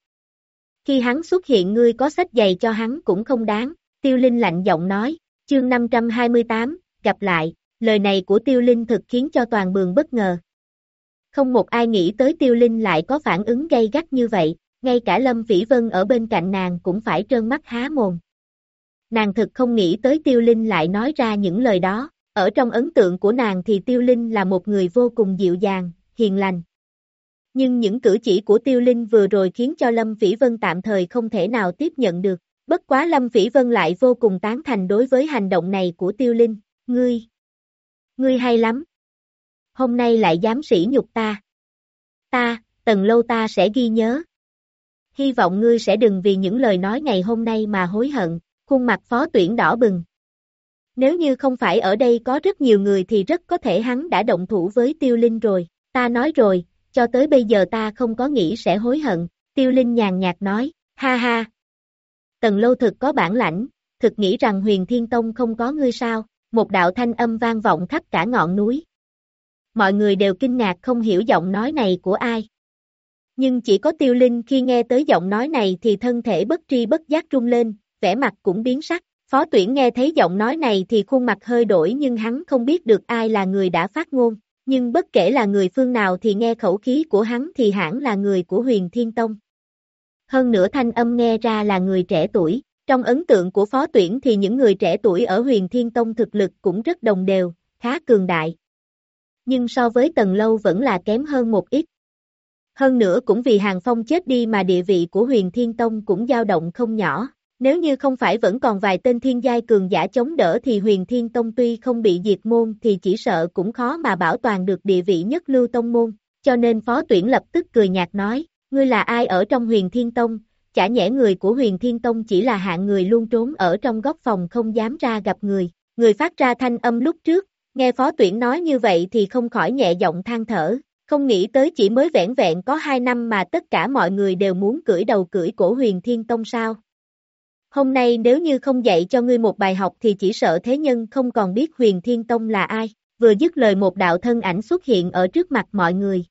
Speaker 2: Khi hắn xuất hiện ngươi có sách giày cho hắn cũng không đáng, tiêu linh lạnh giọng nói, chương 528, gặp lại, lời này của tiêu linh thực khiến cho toàn bường bất ngờ. Không một ai nghĩ tới tiêu linh lại có phản ứng gay gắt như vậy, ngay cả Lâm Vĩ Vân ở bên cạnh nàng cũng phải trơn mắt há mồm. Nàng thực không nghĩ tới tiêu linh lại nói ra những lời đó, ở trong ấn tượng của nàng thì tiêu linh là một người vô cùng dịu dàng, hiền lành. Nhưng những cử chỉ của tiêu linh vừa rồi khiến cho Lâm Phỉ Vân tạm thời không thể nào tiếp nhận được, bất quá Lâm Phỉ Vân lại vô cùng tán thành đối với hành động này của tiêu linh, ngươi, ngươi hay lắm. Hôm nay lại dám sỉ nhục ta. Ta, tần lâu ta sẽ ghi nhớ. Hy vọng ngươi sẽ đừng vì những lời nói ngày hôm nay mà hối hận, khuôn mặt phó tuyển đỏ bừng. Nếu như không phải ở đây có rất nhiều người thì rất có thể hắn đã động thủ với tiêu linh rồi, ta nói rồi, cho tới bây giờ ta không có nghĩ sẽ hối hận, tiêu linh nhàn nhạt nói, ha ha. Tần lâu thực có bản lãnh, thực nghĩ rằng huyền thiên tông không có ngươi sao, một đạo thanh âm vang vọng khắp cả ngọn núi. Mọi người đều kinh ngạc không hiểu giọng nói này của ai. Nhưng chỉ có tiêu linh khi nghe tới giọng nói này thì thân thể bất tri bất giác rung lên, vẻ mặt cũng biến sắc. Phó tuyển nghe thấy giọng nói này thì khuôn mặt hơi đổi nhưng hắn không biết được ai là người đã phát ngôn. Nhưng bất kể là người phương nào thì nghe khẩu khí của hắn thì hẳn là người của huyền thiên tông. Hơn nữa thanh âm nghe ra là người trẻ tuổi, trong ấn tượng của phó tuyển thì những người trẻ tuổi ở huyền thiên tông thực lực cũng rất đồng đều, khá cường đại. Nhưng so với Tần lâu vẫn là kém hơn một ít. Hơn nữa cũng vì hàng phong chết đi mà địa vị của huyền thiên tông cũng dao động không nhỏ. Nếu như không phải vẫn còn vài tên thiên giai cường giả chống đỡ thì huyền thiên tông tuy không bị diệt môn thì chỉ sợ cũng khó mà bảo toàn được địa vị nhất lưu tông môn, cho nên phó tuyển lập tức cười nhạt nói, ngươi là ai ở trong huyền thiên tông, chả nhẽ người của huyền thiên tông chỉ là hạng người luôn trốn ở trong góc phòng không dám ra gặp người, người phát ra thanh âm lúc trước, nghe phó tuyển nói như vậy thì không khỏi nhẹ giọng than thở, không nghĩ tới chỉ mới vẹn vẹn có hai năm mà tất cả mọi người đều muốn cưỡi đầu cưỡi cổ huyền thiên tông sao. Hôm nay nếu như không dạy cho ngươi một bài học thì chỉ sợ thế nhân không còn biết huyền thiên tông là ai, vừa dứt lời một đạo thân ảnh xuất hiện ở trước mặt mọi người.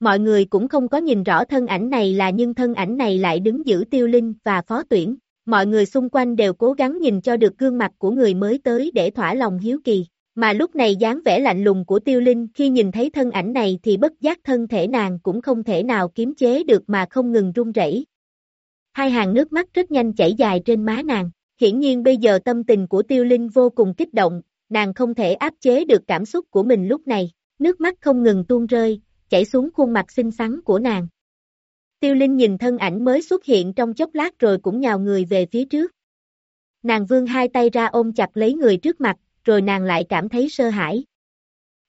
Speaker 2: Mọi người cũng không có nhìn rõ thân ảnh này là nhưng thân ảnh này lại đứng giữ tiêu linh và phó tuyển. Mọi người xung quanh đều cố gắng nhìn cho được gương mặt của người mới tới để thỏa lòng hiếu kỳ. Mà lúc này dáng vẻ lạnh lùng của tiêu linh khi nhìn thấy thân ảnh này thì bất giác thân thể nàng cũng không thể nào kiếm chế được mà không ngừng run rẩy. Hai hàng nước mắt rất nhanh chảy dài trên má nàng. Hiển nhiên bây giờ tâm tình của tiêu linh vô cùng kích động, nàng không thể áp chế được cảm xúc của mình lúc này. Nước mắt không ngừng tuôn rơi, chảy xuống khuôn mặt xinh xắn của nàng. Tiêu Linh nhìn thân ảnh mới xuất hiện trong chốc lát rồi cũng nhào người về phía trước. Nàng vương hai tay ra ôm chặt lấy người trước mặt, rồi nàng lại cảm thấy sơ hãi.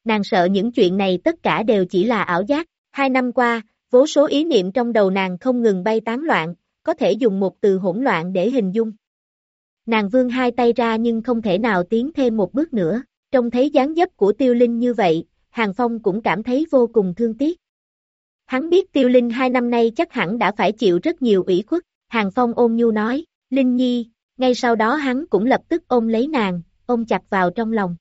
Speaker 2: Nàng sợ những chuyện này tất cả đều chỉ là ảo giác. Hai năm qua, vô số ý niệm trong đầu nàng không ngừng bay tán loạn, có thể dùng một từ hỗn loạn để hình dung. Nàng vương hai tay ra nhưng không thể nào tiến thêm một bước nữa. Trông thấy dáng dấp của tiêu linh như vậy, Hàng Phong cũng cảm thấy vô cùng thương tiếc. Hắn biết tiêu linh hai năm nay chắc hẳn đã phải chịu rất nhiều ủy khuất. Hàng Phong ôm nhu nói, Linh Nhi, ngay sau đó hắn cũng lập tức ôm lấy nàng, ôm chặt vào trong lòng.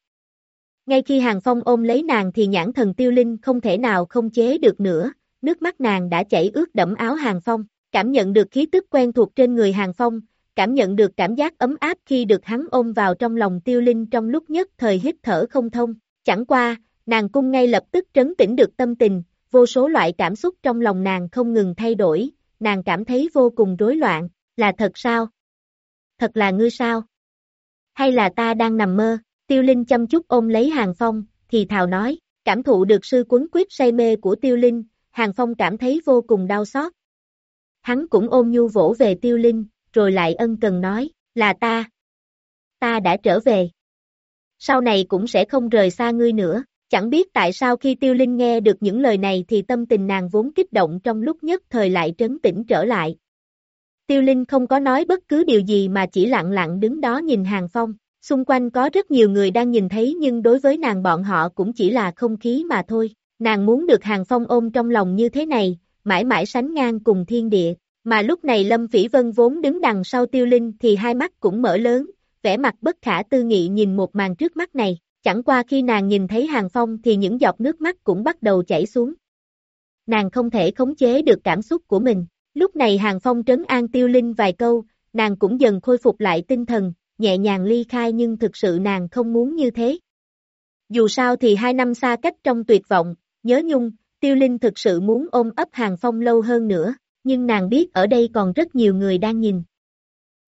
Speaker 2: Ngay khi Hàng Phong ôm lấy nàng thì nhãn thần tiêu linh không thể nào không chế được nữa, nước mắt nàng đã chảy ướt đẫm áo Hàng Phong, cảm nhận được khí tức quen thuộc trên người Hàng Phong, cảm nhận được cảm giác ấm áp khi được hắn ôm vào trong lòng tiêu linh trong lúc nhất thời hít thở không thông, chẳng qua, nàng cung ngay lập tức trấn tĩnh được tâm tình, vô số loại cảm xúc trong lòng nàng không ngừng thay đổi, nàng cảm thấy vô cùng rối loạn, là thật sao? Thật là ngươi sao? Hay là ta đang nằm mơ? Tiêu Linh chăm chút ôm lấy Hàng Phong, thì thào nói, cảm thụ được sư quấn quyết say mê của Tiêu Linh, Hàng Phong cảm thấy vô cùng đau xót. Hắn cũng ôm nhu vỗ về Tiêu Linh, rồi lại ân cần nói, là ta. Ta đã trở về. Sau này cũng sẽ không rời xa ngươi nữa. Chẳng biết tại sao khi Tiêu Linh nghe được những lời này thì tâm tình nàng vốn kích động trong lúc nhất thời lại trấn tĩnh trở lại. Tiêu Linh không có nói bất cứ điều gì mà chỉ lặng lặng đứng đó nhìn Hàng Phong. Xung quanh có rất nhiều người đang nhìn thấy nhưng đối với nàng bọn họ cũng chỉ là không khí mà thôi. Nàng muốn được Hàng Phong ôm trong lòng như thế này, mãi mãi sánh ngang cùng thiên địa. Mà lúc này Lâm Phỉ Vân vốn đứng đằng sau Tiêu Linh thì hai mắt cũng mở lớn, vẻ mặt bất khả tư nghị nhìn một màn trước mắt này. Chẳng qua khi nàng nhìn thấy Hàng Phong thì những giọt nước mắt cũng bắt đầu chảy xuống. Nàng không thể khống chế được cảm xúc của mình. Lúc này Hàng Phong trấn an Tiêu Linh vài câu, nàng cũng dần khôi phục lại tinh thần, nhẹ nhàng ly khai nhưng thực sự nàng không muốn như thế. Dù sao thì hai năm xa cách trong tuyệt vọng, nhớ nhung, Tiêu Linh thực sự muốn ôm ấp Hàng Phong lâu hơn nữa, nhưng nàng biết ở đây còn rất nhiều người đang nhìn.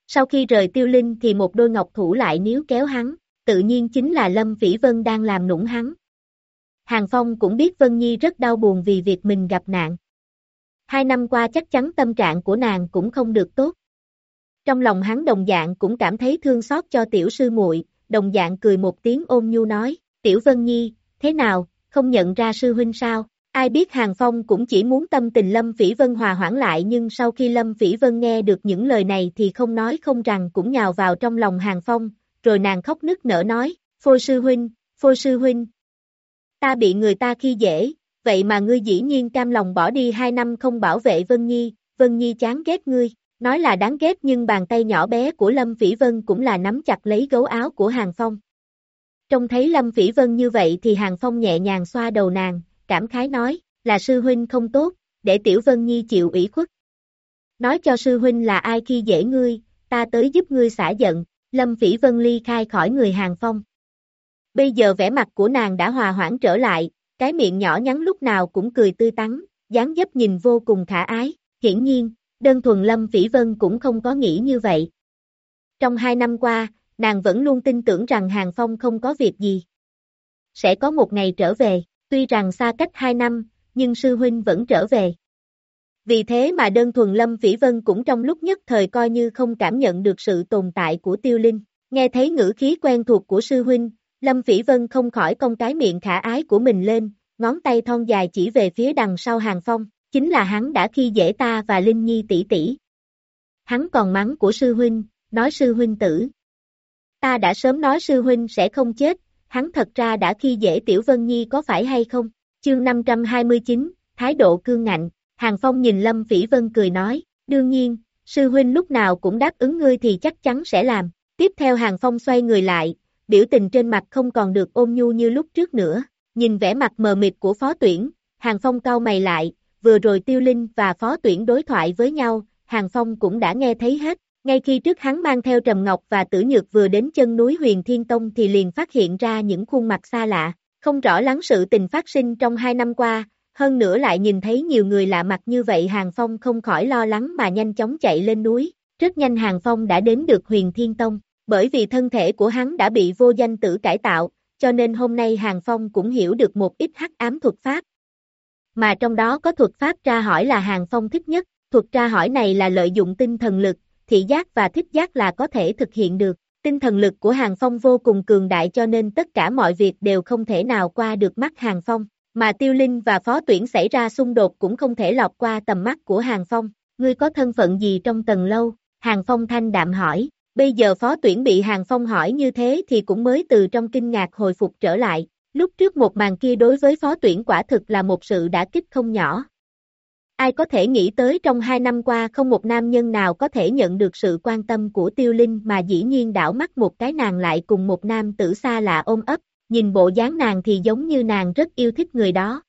Speaker 2: Sau khi rời Tiêu Linh thì một đôi ngọc thủ lại níu kéo hắn, tự nhiên chính là Lâm Vĩ Vân đang làm nũng hắn. Hàng Phong cũng biết Vân Nhi rất đau buồn vì việc mình gặp nạn. Hai năm qua chắc chắn tâm trạng của nàng cũng không được tốt. Trong lòng hắn đồng dạng cũng cảm thấy thương xót cho tiểu sư muội, đồng dạng cười một tiếng ôm nhu nói, tiểu Vân Nhi, thế nào, không nhận ra sư huynh sao? Ai biết Hàng Phong cũng chỉ muốn tâm tình Lâm Phỉ Vân hòa hoãn lại nhưng sau khi Lâm Phỉ Vân nghe được những lời này thì không nói không rằng cũng nhào vào trong lòng Hàng Phong, rồi nàng khóc nức nở nói, Phôi sư huynh, Phôi sư huynh. Ta bị người ta khi dễ, vậy mà ngươi dĩ nhiên cam lòng bỏ đi hai năm không bảo vệ Vân Nhi, Vân Nhi chán ghét ngươi, nói là đáng ghét nhưng bàn tay nhỏ bé của Lâm Phỉ Vân cũng là nắm chặt lấy gấu áo của Hàng Phong. Trông thấy Lâm Phỉ Vân như vậy thì Hàng Phong nhẹ nhàng xoa đầu nàng, cảm khái nói, là sư huynh không tốt, để Tiểu Vân Nhi chịu ủy khuất. Nói cho sư huynh là ai khi dễ ngươi, ta tới giúp ngươi xả giận, Lâm Phỉ Vân ly khai khỏi người Hàng Phong. Bây giờ vẻ mặt của nàng đã hòa hoãn trở lại, cái miệng nhỏ nhắn lúc nào cũng cười tươi tắn, dáng dấp nhìn vô cùng khả ái, hiển nhiên, đơn thuần Lâm Phỉ Vân cũng không có nghĩ như vậy. Trong hai năm qua, nàng vẫn luôn tin tưởng rằng Hàng Phong không có việc gì. Sẽ có một ngày trở về, tuy rằng xa cách hai năm, nhưng sư huynh vẫn trở về. Vì thế mà đơn thuần Lâm vĩ Vân cũng trong lúc nhất thời coi như không cảm nhận được sự tồn tại của tiêu linh. Nghe thấy ngữ khí quen thuộc của sư huynh, Lâm vĩ Vân không khỏi cong cái miệng khả ái của mình lên, ngón tay thon dài chỉ về phía đằng sau hàng phong, chính là hắn đã khi dễ ta và Linh Nhi tỷ tỷ. Hắn còn mắng của sư huynh, nói sư huynh tử. Ta đã sớm nói sư huynh sẽ không chết, hắn thật ra đã khi dễ Tiểu Vân Nhi có phải hay không? Chương 529, Thái độ cương ngạnh, Hàng Phong nhìn Lâm Phỉ Vân cười nói, đương nhiên, sư huynh lúc nào cũng đáp ứng ngươi thì chắc chắn sẽ làm. Tiếp theo Hàng Phong xoay người lại, biểu tình trên mặt không còn được ôm nhu như lúc trước nữa. Nhìn vẻ mặt mờ mịt của phó tuyển, Hàng Phong cau mày lại, vừa rồi Tiêu Linh và phó tuyển đối thoại với nhau, Hàng Phong cũng đã nghe thấy hết. Ngay khi trước hắn mang theo Trầm Ngọc và Tử Nhược vừa đến chân núi Huyền Thiên Tông thì liền phát hiện ra những khuôn mặt xa lạ, không rõ lắng sự tình phát sinh trong hai năm qua, hơn nữa lại nhìn thấy nhiều người lạ mặt như vậy Hàng Phong không khỏi lo lắng mà nhanh chóng chạy lên núi, rất nhanh Hàng Phong đã đến được huyền thiên tông, bởi vì thân thể của hắn đã bị vô danh tử cải tạo, cho nên hôm nay Hàng Phong cũng hiểu được một ít hắc ám thuật pháp. mà trong đó có thuật pháp tra hỏi là Hàng Phong thích nhất, thuật tra hỏi này là lợi dụng tinh thần lực, thị giác và thích giác là có thể thực hiện được. Tinh thần lực của Hàng Phong vô cùng cường đại cho nên tất cả mọi việc đều không thể nào qua được mắt Hàng Phong, mà Tiêu Linh và Phó Tuyển xảy ra xung đột cũng không thể lọt qua tầm mắt của Hàng Phong. Ngươi có thân phận gì trong tầng lâu? Hàng Phong thanh đạm hỏi. Bây giờ Phó Tuyển bị Hàng Phong hỏi như thế thì cũng mới từ trong kinh ngạc hồi phục trở lại. Lúc trước một màn kia đối với Phó Tuyển quả thực là một sự đã kích không nhỏ. Ai có thể nghĩ tới trong hai năm qua không một nam nhân nào có thể nhận được sự quan tâm của tiêu linh mà dĩ nhiên đảo mắt một cái nàng lại cùng một nam tử xa lạ ôm ấp, nhìn bộ dáng nàng thì giống như nàng rất yêu thích người đó.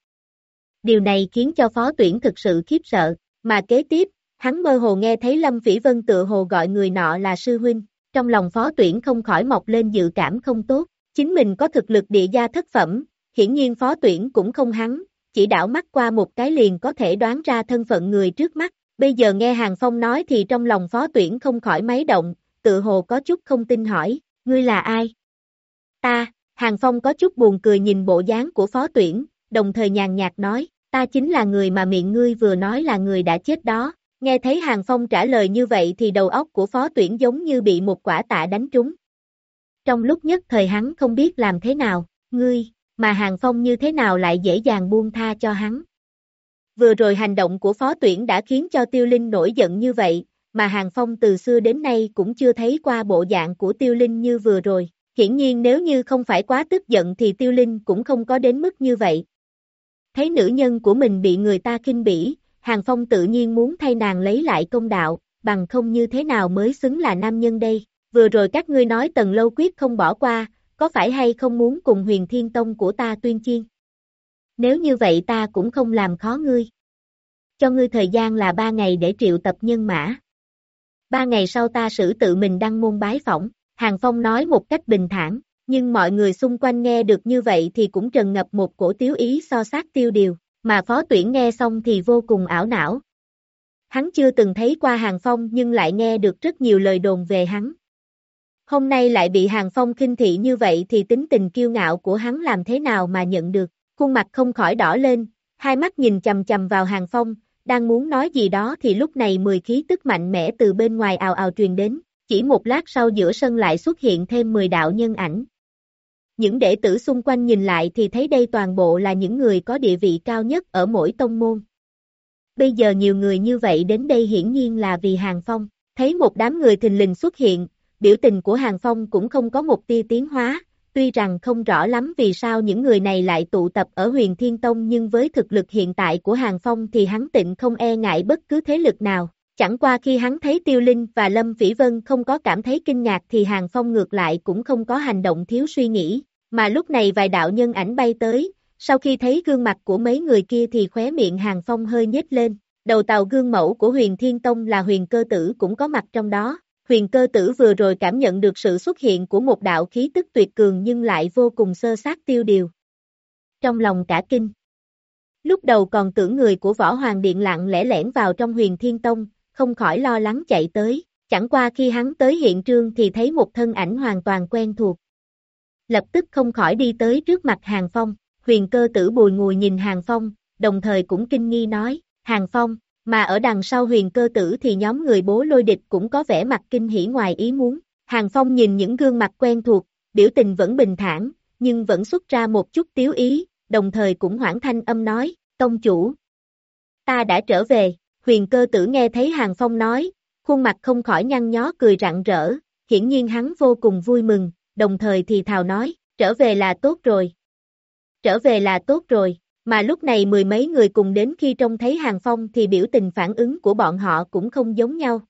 Speaker 2: Điều này khiến cho phó tuyển thực sự khiếp sợ, mà kế tiếp, hắn mơ hồ nghe thấy Lâm Phỉ Vân tự hồ gọi người nọ là sư huynh, trong lòng phó tuyển không khỏi mọc lên dự cảm không tốt, chính mình có thực lực địa gia thất phẩm, hiển nhiên phó tuyển cũng không hắn, chỉ đảo mắt qua một cái liền có thể đoán ra thân phận người trước mắt. Bây giờ nghe Hàng Phong nói thì trong lòng phó tuyển không khỏi máy động, tự hồ có chút không tin hỏi, ngươi là ai? Ta, Hàng Phong có chút buồn cười nhìn bộ dáng của phó tuyển, đồng thời nhàn nhạt nói, ta chính là người mà miệng ngươi vừa nói là người đã chết đó. Nghe thấy Hàng Phong trả lời như vậy thì đầu óc của phó tuyển giống như bị một quả tạ đánh trúng. Trong lúc nhất thời hắn không biết làm thế nào, ngươi, mà Hàng Phong như thế nào lại dễ dàng buông tha cho hắn. Vừa rồi hành động của phó tuyển đã khiến cho Tiêu Linh nổi giận như vậy, mà Hàng Phong từ xưa đến nay cũng chưa thấy qua bộ dạng của Tiêu Linh như vừa rồi. Hiển nhiên nếu như không phải quá tức giận thì Tiêu Linh cũng không có đến mức như vậy. Thấy nữ nhân của mình bị người ta kinh bỉ, Hàng Phong tự nhiên muốn thay nàng lấy lại công đạo, bằng không như thế nào mới xứng là nam nhân đây. Vừa rồi các ngươi nói tần lâu quyết không bỏ qua, có phải hay không muốn cùng huyền thiên tông của ta tuyên chiên? Nếu như vậy ta cũng không làm khó ngươi. Cho ngươi thời gian là ba ngày để triệu tập nhân mã. Ba ngày sau ta xử tự mình đăng môn bái phỏng, Hàng Phong nói một cách bình thản, nhưng mọi người xung quanh nghe được như vậy thì cũng trần ngập một cổ tiếu ý so sát tiêu điều, mà phó tuyển nghe xong thì vô cùng ảo não. Hắn chưa từng thấy qua Hàng Phong nhưng lại nghe được rất nhiều lời đồn về hắn, Hôm nay lại bị Hàng Phong khinh thị như vậy thì tính tình kiêu ngạo của hắn làm thế nào mà nhận được, khuôn mặt không khỏi đỏ lên, hai mắt nhìn chầm chầm vào Hàng Phong, đang muốn nói gì đó thì lúc này mười khí tức mạnh mẽ từ bên ngoài ào ào truyền đến, chỉ một lát sau giữa sân lại xuất hiện thêm 10 đạo nhân ảnh. Những đệ tử xung quanh nhìn lại thì thấy đây toàn bộ là những người có địa vị cao nhất ở mỗi tông môn. Bây giờ nhiều người như vậy đến đây hiển nhiên là vì Hàng Phong, thấy một đám người thình lình xuất hiện, biểu tình của Hàng Phong cũng không có một tia tiến hóa, tuy rằng không rõ lắm vì sao những người này lại tụ tập ở huyền Thiên Tông nhưng với thực lực hiện tại của Hàng Phong thì hắn tịnh không e ngại bất cứ thế lực nào. Chẳng qua khi hắn thấy Tiêu Linh và Lâm Vĩ Vân không có cảm thấy kinh ngạc thì Hàng Phong ngược lại cũng không có hành động thiếu suy nghĩ, mà lúc này vài đạo nhân ảnh bay tới, sau khi thấy gương mặt của mấy người kia thì khóe miệng Hàng Phong hơi nhếch lên, đầu tàu gương mẫu của huyền Thiên Tông là huyền cơ tử cũng có mặt trong đó, huyền cơ tử vừa rồi cảm nhận được sự xuất hiện của một đạo khí tức tuyệt cường nhưng lại vô cùng sơ sát tiêu điều. Trong lòng cả kinh. Lúc đầu còn tưởng người của Võ Hoàng Điện lặng lẽ lẻn vào trong huyền thiên tông, không khỏi lo lắng chạy tới, chẳng qua khi hắn tới hiện trường thì thấy một thân ảnh hoàn toàn quen thuộc. Lập tức không khỏi đi tới trước mặt Hàng Phong, huyền cơ tử bùi ngùi nhìn Hàng Phong, đồng thời cũng kinh nghi nói, Hàng Phong, mà ở đằng sau huyền cơ tử thì nhóm người bố lôi địch cũng có vẻ mặt kinh hỉ ngoài ý muốn. Hàng Phong nhìn những gương mặt quen thuộc, biểu tình vẫn bình thản, nhưng vẫn xuất ra một chút tiếu ý, đồng thời cũng hoảng thanh âm nói, tông chủ. Ta đã trở về, huyền cơ tử nghe thấy Hàng Phong nói, khuôn mặt không khỏi nhăn nhó cười rạng rỡ, hiển nhiên hắn vô cùng vui mừng, đồng thời thì thào nói, trở về là tốt rồi. Trở về là tốt rồi, mà lúc này mười mấy người cùng đến khi trông thấy Hàng Phong thì biểu tình phản ứng của bọn họ cũng không giống nhau.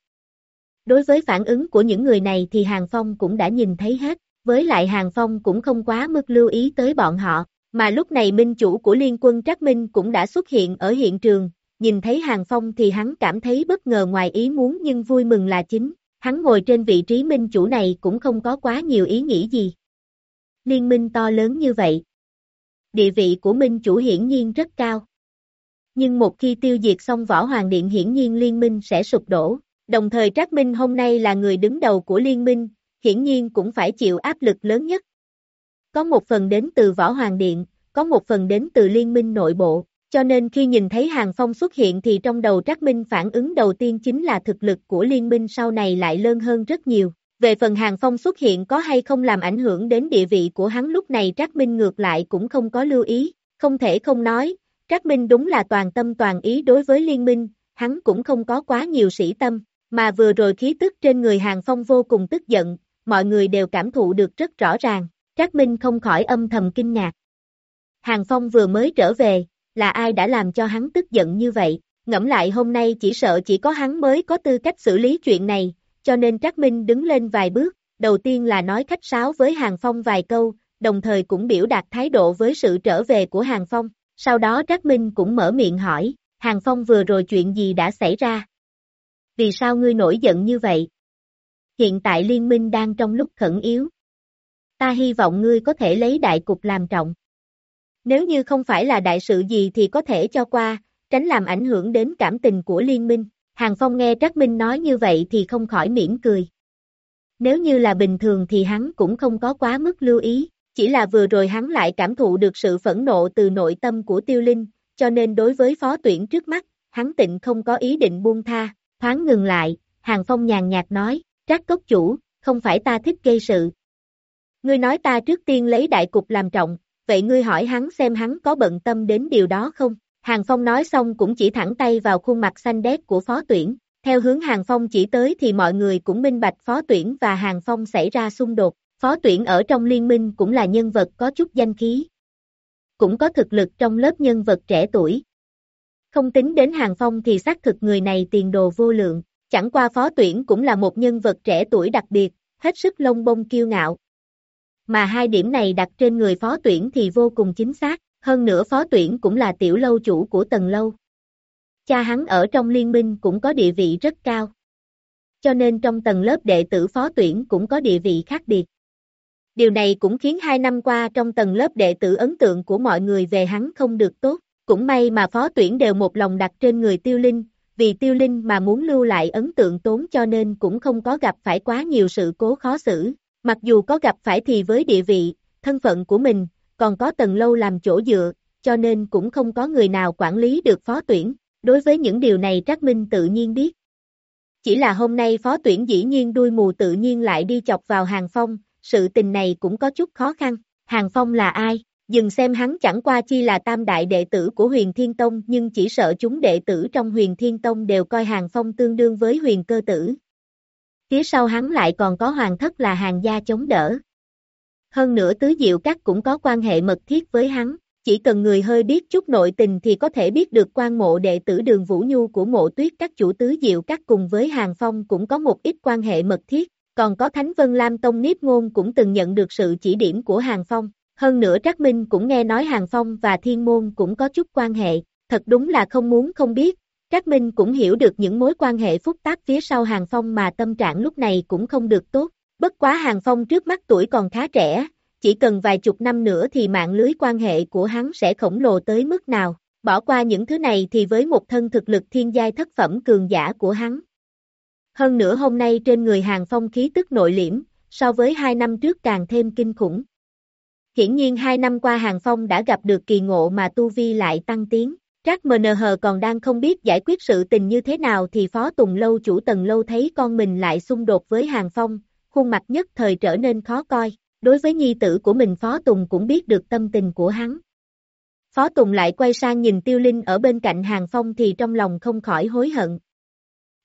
Speaker 2: Đối với phản ứng của những người này thì Hàng Phong cũng đã nhìn thấy hết, với lại Hàng Phong cũng không quá mức lưu ý tới bọn họ, mà lúc này minh chủ của liên quân Trác Minh cũng đã xuất hiện ở hiện trường, nhìn thấy Hàng Phong thì hắn cảm thấy bất ngờ ngoài ý muốn nhưng vui mừng là chính, hắn ngồi trên vị trí minh chủ này cũng không có quá nhiều ý nghĩ gì. Liên minh to lớn như vậy, địa vị của minh chủ hiển nhiên rất cao. Nhưng một khi tiêu diệt xong võ hoàng điện hiển nhiên liên minh sẽ sụp đổ, đồng thời Trác Minh hôm nay là người đứng đầu của liên minh, hiển nhiên cũng phải chịu áp lực lớn nhất. Có một phần đến từ võ hoàng điện, có một phần đến từ liên minh nội bộ, Cho nên khi nhìn thấy Hàng Phong xuất hiện thì trong đầu Trác Minh phản ứng đầu tiên chính là thực lực của liên minh sau này lại lớn hơn rất nhiều. Về phần Hàng Phong xuất hiện có hay không làm ảnh hưởng đến địa vị của hắn lúc này Trác Minh ngược lại cũng không có lưu ý, không thể không nói, Trác Minh đúng là toàn tâm toàn ý đối với liên minh, hắn cũng không có quá nhiều sĩ tâm, mà vừa rồi khí tức trên người Hàng Phong vô cùng tức giận, mọi người đều cảm thụ được rất rõ ràng, Trác Minh không khỏi âm thầm kinh ngạc. Hàng Phong vừa mới trở về, là ai đã làm cho hắn tức giận như vậy, ngẫm lại hôm nay chỉ sợ chỉ có hắn mới có tư cách xử lý chuyện này, cho nên Trác Minh đứng lên vài bước, đầu tiên là nói khách sáo với Hàng Phong vài câu, đồng thời cũng biểu đạt thái độ với sự trở về của Hàng Phong, sau đó Trác Minh cũng mở miệng hỏi, Hàng Phong vừa rồi chuyện gì đã xảy ra? Vì sao ngươi nổi giận như vậy? Hiện tại liên minh đang trong lúc khẩn yếu. Ta hy vọng ngươi có thể lấy đại cục làm trọng. Nếu như không phải là đại sự gì thì có thể cho qua, tránh làm ảnh hưởng đến cảm tình của liên minh. Hàng Phong nghe Trác Minh nói như vậy thì không khỏi mỉm cười. Nếu như là bình thường thì hắn cũng không có quá mức lưu ý, chỉ là vừa rồi hắn lại cảm thụ được sự phẫn nộ từ nội tâm của tiêu linh, cho nên đối với phó tuyển trước mắt, hắn tịnh không có ý định buông tha, thoáng ngừng lại, Hàng Phong nhàn nhạt nói, trác cốc chủ, không phải ta thích gây sự. Ngươi nói ta trước tiên lấy đại cục làm trọng, vậy ngươi hỏi hắn xem hắn có bận tâm đến điều đó không? Hàng Phong nói xong cũng chỉ thẳng tay vào khuôn mặt xanh đét của phó tuyển, theo hướng Hàng Phong chỉ tới thì mọi người cũng minh bạch phó tuyển và Hàng Phong xảy ra xung đột, phó tuyển ở trong liên minh cũng là nhân vật có chút danh khí. Cũng có thực lực trong lớp nhân vật trẻ tuổi. Không tính đến Hàng Phong thì xác thực người này tiền đồ vô lượng, chẳng qua phó tuyển cũng là một nhân vật trẻ tuổi đặc biệt, hết sức lông bông kiêu ngạo. Mà hai điểm này đặt trên người phó tuyển thì vô cùng chính xác, hơn nữa phó tuyển cũng là tiểu lâu chủ của tầng lâu. Cha hắn ở trong liên minh cũng có địa vị rất cao. Cho nên trong tầng lớp đệ tử phó tuyển cũng có địa vị khác biệt. Điều này cũng khiến hai năm qua trong tầng lớp đệ tử ấn tượng của mọi người về hắn không được tốt. Cũng may mà phó tuyển đều một lòng đặt trên người tiêu linh, vì tiêu linh mà muốn lưu lại ấn tượng tốn cho nên cũng không có gặp phải quá nhiều sự cố khó xử. Mặc dù có gặp phải thì với địa vị, thân phận của mình, còn có tầng lâu làm chỗ dựa, cho nên cũng không có người nào quản lý được phó tuyển. Đối với những điều này Trác Minh tự nhiên biết. Chỉ là hôm nay phó tuyển dĩ nhiên đuôi mù tự nhiên lại đi chọc vào hàng phong, sự tình này cũng có chút khó khăn. Hàng phong là ai? Dừng xem hắn chẳng qua chi là tam đại đệ tử của huyền thiên tông nhưng chỉ sợ chúng đệ tử trong huyền thiên tông đều coi hàng phong tương đương với huyền cơ tử. Phía sau hắn lại còn có hoàng thất là hàng gia chống đỡ. Hơn nữa tứ diệu các cũng có quan hệ mật thiết với hắn, chỉ cần người hơi biết chút nội tình thì có thể biết được quan mộ đệ tử đường Vũ Nhu của mộ tuyết các chủ tứ diệu các cùng với hàng phong cũng có một ít quan hệ mật thiết, còn có Thánh Vân Lam Tông Niếp Ngôn cũng từng nhận được sự chỉ điểm của hàng phong. Hơn nữa Trác Minh cũng nghe nói Hàng Phong và Thiên Môn cũng có chút quan hệ, thật đúng là không muốn không biết. Trác Minh cũng hiểu được những mối quan hệ phức tạp phía sau Hàng Phong mà tâm trạng lúc này cũng không được tốt. Bất quá Hàng Phong trước mắt tuổi còn khá trẻ, chỉ cần vài chục năm nữa thì mạng lưới quan hệ của hắn sẽ khổng lồ tới mức nào. Bỏ qua những thứ này thì với một thân thực lực thiên giai thất phẩm cường giả của hắn. Hơn nữa hôm nay trên người Hàng Phong khí tức nội liễm, so với hai năm trước càng thêm kinh khủng. Hiển nhiên hai năm qua Hàng Phong đã gặp được kỳ ngộ mà Tu Vi lại tăng tiến. Trác MNH còn đang không biết giải quyết sự tình như thế nào thì Phó Tùng Lâu chủ tần lâu thấy con mình lại xung đột với Hàng Phong, khuôn mặt nhất thời trở nên khó coi. Đối với nhi tử của mình Phó Tùng cũng biết được tâm tình của hắn. Phó Tùng lại quay sang nhìn Tiêu Linh ở bên cạnh Hàng Phong thì trong lòng không khỏi hối hận.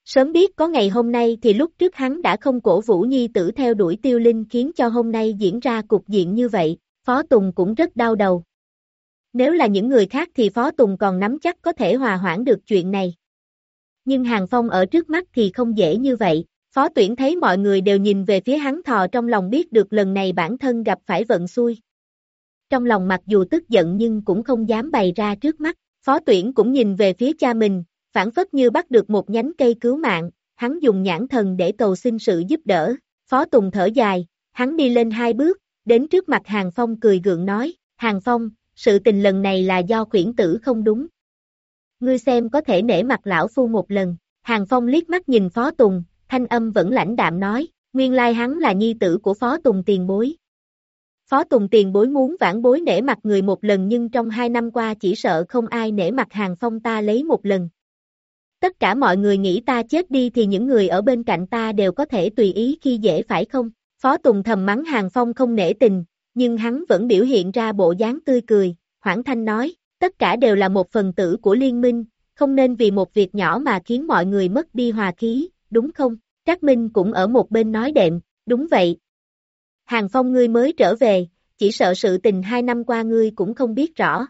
Speaker 2: Sớm biết có ngày hôm nay thì lúc trước hắn đã không cổ vũ nhi tử theo đuổi Tiêu Linh khiến cho hôm nay diễn ra cục diện như vậy. Phó Tùng cũng rất đau đầu. Nếu là những người khác thì Phó Tùng còn nắm chắc có thể hòa hoãn được chuyện này. Nhưng Hàng Phong ở trước mắt thì không dễ như vậy, Phó tuyển thấy mọi người đều nhìn về phía hắn thò trong lòng biết được lần này bản thân gặp phải vận xui. Trong lòng mặc dù tức giận nhưng cũng không dám bày ra trước mắt, phó tuyển cũng nhìn về phía cha mình, phản phất như bắt được một nhánh cây cứu mạng, hắn dùng nhãn thần để cầu xin sự giúp đỡ, phó tùng thở dài, hắn đi lên hai bước, đến trước mặt Hàng Phong cười gượng nói, Hàng Phong, sự tình lần này là do khuyển tử không đúng. Ngươi xem có thể nể mặt lão phu một lần, Hàng Phong liếc mắt nhìn Phó Tùng, thanh âm vẫn lãnh đạm nói, nguyên lai hắn là nhi tử của Phó Tùng tiền bối. Phó Tùng tiền bối muốn vãn bối nể mặt người một lần nhưng trong hai năm qua chỉ sợ không ai nể mặt hàng phong ta lấy một lần. Tất cả mọi người nghĩ ta chết đi thì những người ở bên cạnh ta đều có thể tùy ý khi dễ phải không? Phó Tùng thầm mắng hàng phong không nể tình, nhưng hắn vẫn biểu hiện ra bộ dáng tươi cười, Hoảng Thanh nói, tất cả đều là một phần tử của liên minh, không nên vì một việc nhỏ mà khiến mọi người mất đi hòa khí, đúng không? Trác Minh cũng ở một bên nói đệm, đúng vậy. Hàng Phong ngươi mới trở về, chỉ sợ sự tình hai năm qua ngươi cũng không biết rõ.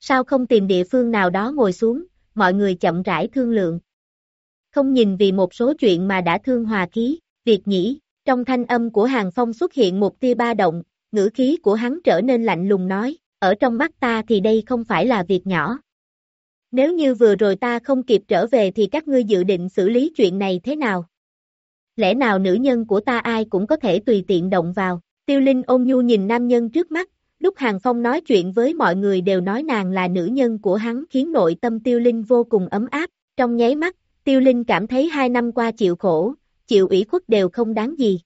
Speaker 2: Sao không tìm địa phương nào đó ngồi xuống, mọi người chậm rãi thương lượng. Không nhìn vì một số chuyện mà đã thương hòa khí, việc nhỉ, trong thanh âm của Hàng Phong xuất hiện một tia ba động, ngữ khí của hắn trở nên lạnh lùng nói, ở trong mắt ta thì đây không phải là việc nhỏ. Nếu như vừa rồi ta không kịp trở về thì các ngươi dự định xử lý chuyện này thế nào? Lẽ nào nữ nhân của ta ai cũng có thể tùy tiện động vào? Tiêu Linh ôn nhu nhìn nam nhân trước mắt, lúc Hàng Phong nói chuyện với mọi người đều nói nàng là nữ nhân của hắn khiến nội tâm Tiêu Linh vô cùng ấm áp, trong nháy mắt, Tiêu Linh cảm thấy hai năm qua chịu khổ, chịu ủy khuất đều không đáng gì.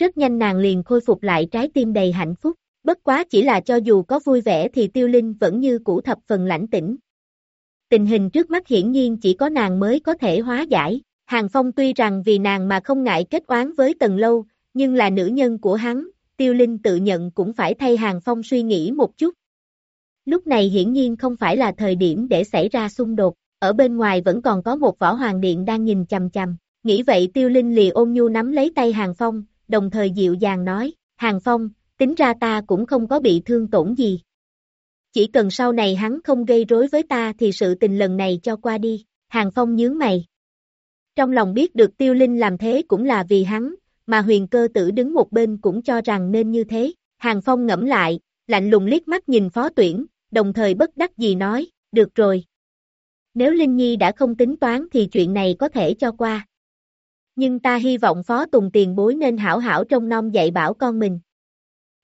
Speaker 2: Rất nhanh nàng liền khôi phục lại trái tim đầy hạnh phúc, bất quá chỉ là cho dù có vui vẻ thì Tiêu Linh vẫn như cũ thập phần lãnh tĩnh. Tình hình trước mắt hiển nhiên chỉ có nàng mới có thể hóa giải, Hàng Phong tuy rằng vì nàng mà không ngại kết oán với Tần Lâu, nhưng là nữ nhân của hắn, Tiêu Linh tự nhận cũng phải thay Hàng Phong suy nghĩ một chút. Lúc này hiển nhiên không phải là thời điểm để xảy ra xung đột, ở bên ngoài vẫn còn có một võ hoàng điện đang nhìn chằm chằm, nghĩ vậy Tiêu Linh lì ôm nhu nắm lấy tay Hàng Phong, đồng thời dịu dàng nói, Hàng Phong, tính ra ta cũng không có bị thương tổn gì. Chỉ cần sau này hắn không gây rối với ta thì sự tình lần này cho qua đi, Hàng Phong nhướng mày. Trong lòng biết được Tiêu Linh làm thế cũng là vì hắn, mà huyền cơ tử đứng một bên cũng cho rằng nên như thế. Hàng Phong ngẫm lại, lạnh lùng liếc mắt nhìn phó tuyển, đồng thời bất đắc dĩ nói, được rồi. Nếu Linh Nhi đã không tính toán thì chuyện này có thể cho qua. Nhưng ta hy vọng phó tùng tiền bối nên hảo hảo trong non dạy bảo con mình.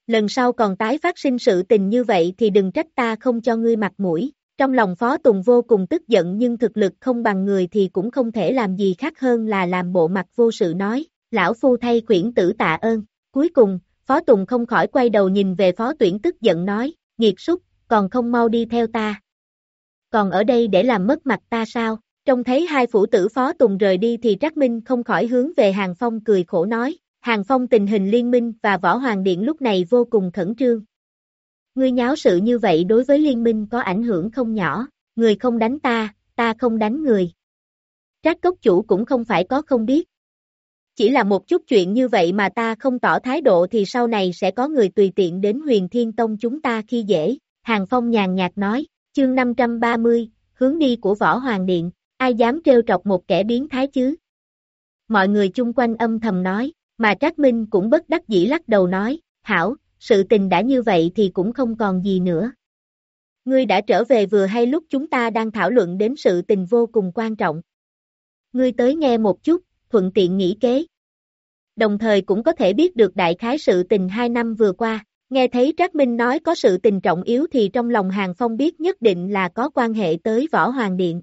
Speaker 2: Lần sau còn tái phát sinh sự tình như vậy thì đừng trách ta không cho ngươi mặt mũi. Trong lòng Phó Tùng vô cùng tức giận nhưng thực lực không bằng người thì cũng không thể làm gì khác hơn là làm bộ mặt vô sự nói, lão phu thay quyển tử tạ ơn. Cuối cùng, Phó Tùng không khỏi quay đầu nhìn về Phó Tuyển tức giận nói, nghiệt súc, còn không mau đi theo ta. Còn ở đây để làm mất mặt ta sao? Trông thấy hai phủ tử Phó Tùng rời đi thì Trác Minh không khỏi hướng về Hàng Phong cười khổ nói, Hàng Phong tình hình liên minh và Võ Hoàng Điện lúc này vô cùng khẩn trương. Ngươi nháo sự như vậy đối với liên minh có ảnh hưởng không nhỏ, người không đánh ta, ta không đánh người. Trác cốc chủ cũng không phải có không biết. Chỉ là một chút chuyện như vậy mà ta không tỏ thái độ thì sau này sẽ có người tùy tiện đến huyền thiên tông chúng ta khi dễ. Hàng Phong nhàn nhạt nói, chương 530, hướng đi của Võ Hoàng Điện, ai dám trêu trọc một kẻ biến thái chứ? Mọi người chung quanh âm thầm nói, mà Trác Minh cũng bất đắc dĩ lắc đầu nói, hảo, sự tình đã như vậy thì cũng không còn gì nữa. Ngươi đã trở về vừa hay lúc chúng ta đang thảo luận đến sự tình vô cùng quan trọng. Ngươi tới nghe một chút, thuận tiện nghĩ kế. Đồng thời cũng có thể biết được đại khái sự tình hai năm vừa qua, nghe thấy Trác Minh nói có sự tình trọng yếu thì trong lòng Hàng Phong biết nhất định là có quan hệ tới Võ Hoàng Điện.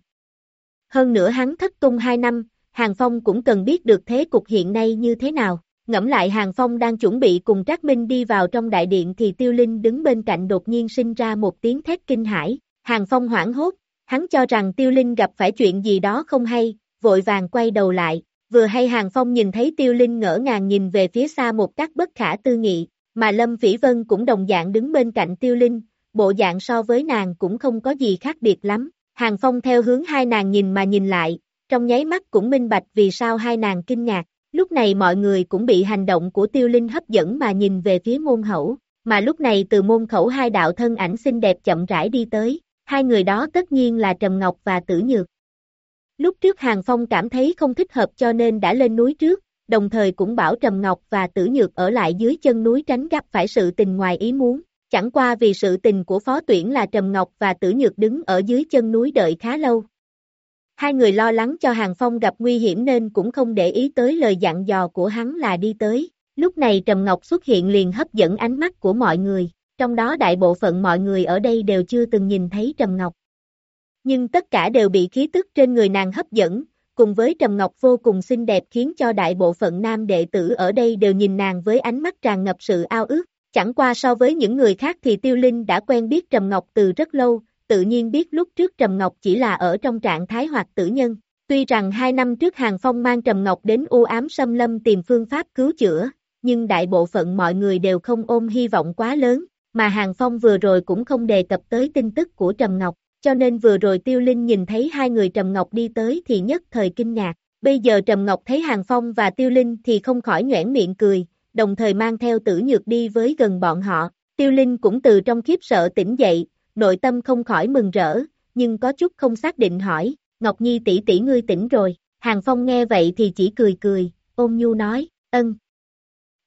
Speaker 2: Hơn nữa hắn thất tung hai năm, Hàng Phong cũng cần biết được thế cục hiện nay như thế nào. Ngẫm lại Hàng Phong đang chuẩn bị cùng Trác Minh đi vào trong đại điện thì Tiêu Linh đứng bên cạnh đột nhiên sinh ra một tiếng thét kinh hãi. Hàng Phong hoảng hốt, hắn cho rằng Tiêu Linh gặp phải chuyện gì đó không hay, vội vàng quay đầu lại. Vừa hay Hàng Phong nhìn thấy Tiêu Linh ngỡ ngàng nhìn về phía xa một cách bất khả tư nghị, mà Lâm Phỉ Vân cũng đồng dạng đứng bên cạnh Tiêu Linh, bộ dạng so với nàng cũng không có gì khác biệt lắm. Hàng Phong theo hướng hai nàng nhìn mà nhìn lại, trong nháy mắt cũng minh bạch vì sao hai nàng kinh ngạc. Lúc này mọi người cũng bị hành động của tiêu linh hấp dẫn mà nhìn về phía môn khẩu, mà lúc này từ môn khẩu hai đạo thân ảnh xinh đẹp chậm rãi đi tới, hai người đó tất nhiên là Trầm Ngọc và Tử Nhược. Lúc trước Hàng Phong cảm thấy không thích hợp cho nên đã lên núi trước, đồng thời cũng bảo Trầm Ngọc và Tử Nhược ở lại dưới chân núi tránh gặp phải sự tình ngoài ý muốn. Chẳng qua vì sự tình của phó tuyển là Trầm Ngọc và Tử Nhược đứng ở dưới chân núi đợi khá lâu, Hai người lo lắng cho Hàng Phong gặp nguy hiểm nên cũng không để ý tới lời dặn dò của hắn là đi tới. Lúc này Trầm Ngọc xuất hiện liền hấp dẫn ánh mắt của mọi người, trong đó đại bộ phận mọi người ở đây đều chưa từng nhìn thấy Trầm Ngọc. Nhưng tất cả đều bị khí tức trên người nàng hấp dẫn, cùng với Trầm Ngọc vô cùng xinh đẹp khiến cho đại bộ phận nam đệ tử ở đây đều nhìn nàng với ánh mắt tràn ngập sự ao ước. Chẳng qua so với những người khác thì Tiêu Linh đã quen biết Trầm Ngọc từ rất lâu, tự nhiên biết lúc trước Trầm Ngọc chỉ là ở trong trạng thái hoạt tử nhân. Tuy rằng hai năm trước Hàng Phong mang Trầm Ngọc đến u ám xâm lâm tìm phương pháp cứu chữa, nhưng đại bộ phận mọi người đều không ôm hy vọng quá lớn, mà Hàng Phong vừa rồi cũng không đề cập tới tin tức của Trầm Ngọc, cho nên vừa rồi Tiêu Linh nhìn thấy hai người Trầm Ngọc đi tới thì nhất thời kinh ngạc. Bây giờ Trầm Ngọc thấy Hàng Phong và Tiêu Linh thì không khỏi nhoẻn miệng cười, đồng thời mang theo tử nhược đi với gần bọn họ. Tiêu Linh cũng từ trong khiếp sợ tỉnh dậy, nội tâm không khỏi mừng rỡ, nhưng có chút không xác định hỏi, Ngọc Nhi tỷ tỷ ngươi tỉnh rồi. Hàng Phong nghe vậy thì chỉ cười cười, ôm nhu nói, ân.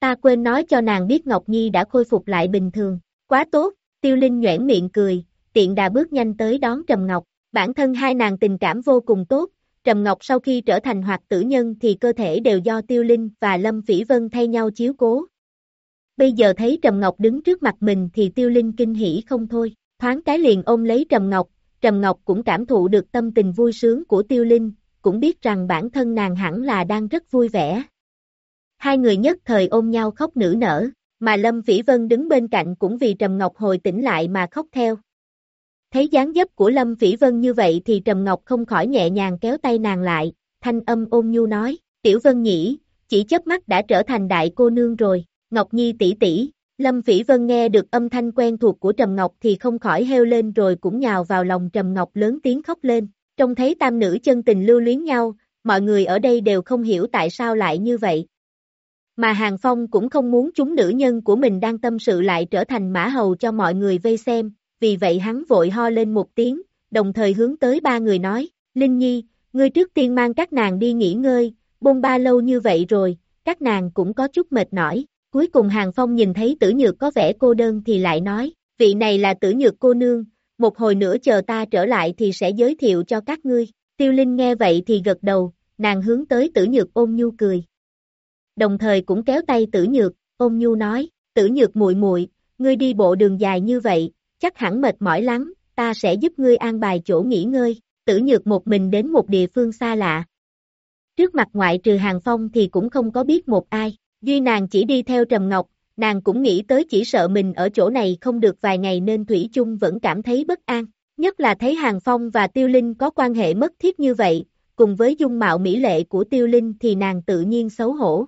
Speaker 2: Ta quên nói cho nàng biết Ngọc Nhi đã khôi phục lại bình thường. Quá tốt, Tiêu Linh nhoẻn miệng cười, tiện đà bước nhanh tới đón Trầm Ngọc. Bản thân hai nàng tình cảm vô cùng tốt, Trầm Ngọc sau khi trở thành hoạt tử nhân thì cơ thể đều do Tiêu Linh và Lâm Phỉ Vân thay nhau chiếu cố. Bây giờ thấy Trầm Ngọc đứng trước mặt mình thì Tiêu Linh kinh hỉ không thôi, thoáng cái liền ôm lấy Trầm Ngọc, Trầm Ngọc cũng cảm thụ được tâm tình vui sướng của Tiêu Linh, cũng biết rằng bản thân nàng hẳn là đang rất vui vẻ. Hai người nhất thời ôm nhau khóc nửa nở, mà Lâm vĩ Vân đứng bên cạnh cũng vì Trầm Ngọc hồi tỉnh lại mà khóc theo. Thấy dáng dấp của Lâm vĩ Vân như vậy thì Trầm Ngọc không khỏi nhẹ nhàng kéo tay nàng lại, thanh âm ôn nhu nói, Tiểu Vân nhỉ, chỉ chớp mắt đã trở thành đại cô nương rồi, Ngọc Nhi tỷ tỷ. Lâm Phỉ Vân nghe được âm thanh quen thuộc của Trầm Ngọc thì không khỏi heo lên rồi cũng nhào vào lòng Trầm Ngọc lớn tiếng khóc lên, trông thấy tam nữ chân tình lưu luyến nhau, mọi người ở đây đều không hiểu tại sao lại như vậy. Mà Hàng Phong cũng không muốn chúng nữ nhân của mình đang tâm sự lại trở thành mã hầu cho mọi người vây xem, vì vậy hắn vội ho lên một tiếng, đồng thời hướng tới ba người nói, Linh Nhi, ngươi trước tiên mang các nàng đi nghỉ ngơi, bôn ba lâu như vậy rồi, các nàng cũng có chút mệt mỏi. Cuối cùng Hàng Phong nhìn thấy tử nhược có vẻ cô đơn thì lại nói, vị này là tử nhược cô nương, một hồi nữa chờ ta trở lại thì sẽ giới thiệu cho các ngươi. Tiêu Linh nghe vậy thì gật đầu, nàng hướng tới tử nhược ôm nhu cười. Đồng thời cũng kéo tay tử nhược, ôm nhu nói, tử nhược muội muội, ngươi đi bộ đường dài như vậy, chắc hẳn mệt mỏi lắm, ta sẽ giúp ngươi an bài chỗ nghỉ ngơi, tử nhược một mình đến một địa phương xa lạ. Trước mặt ngoại trừ hàng phong thì cũng không có biết một ai, duy nàng chỉ đi theo Trầm Ngọc, nàng cũng nghĩ tới chỉ sợ mình ở chỗ này không được vài ngày nên Thủy chung vẫn cảm thấy bất an, nhất là thấy Hàng Phong và Tiêu Linh có quan hệ mất thiết như vậy, cùng với dung mạo mỹ lệ của Tiêu Linh thì nàng tự nhiên xấu hổ.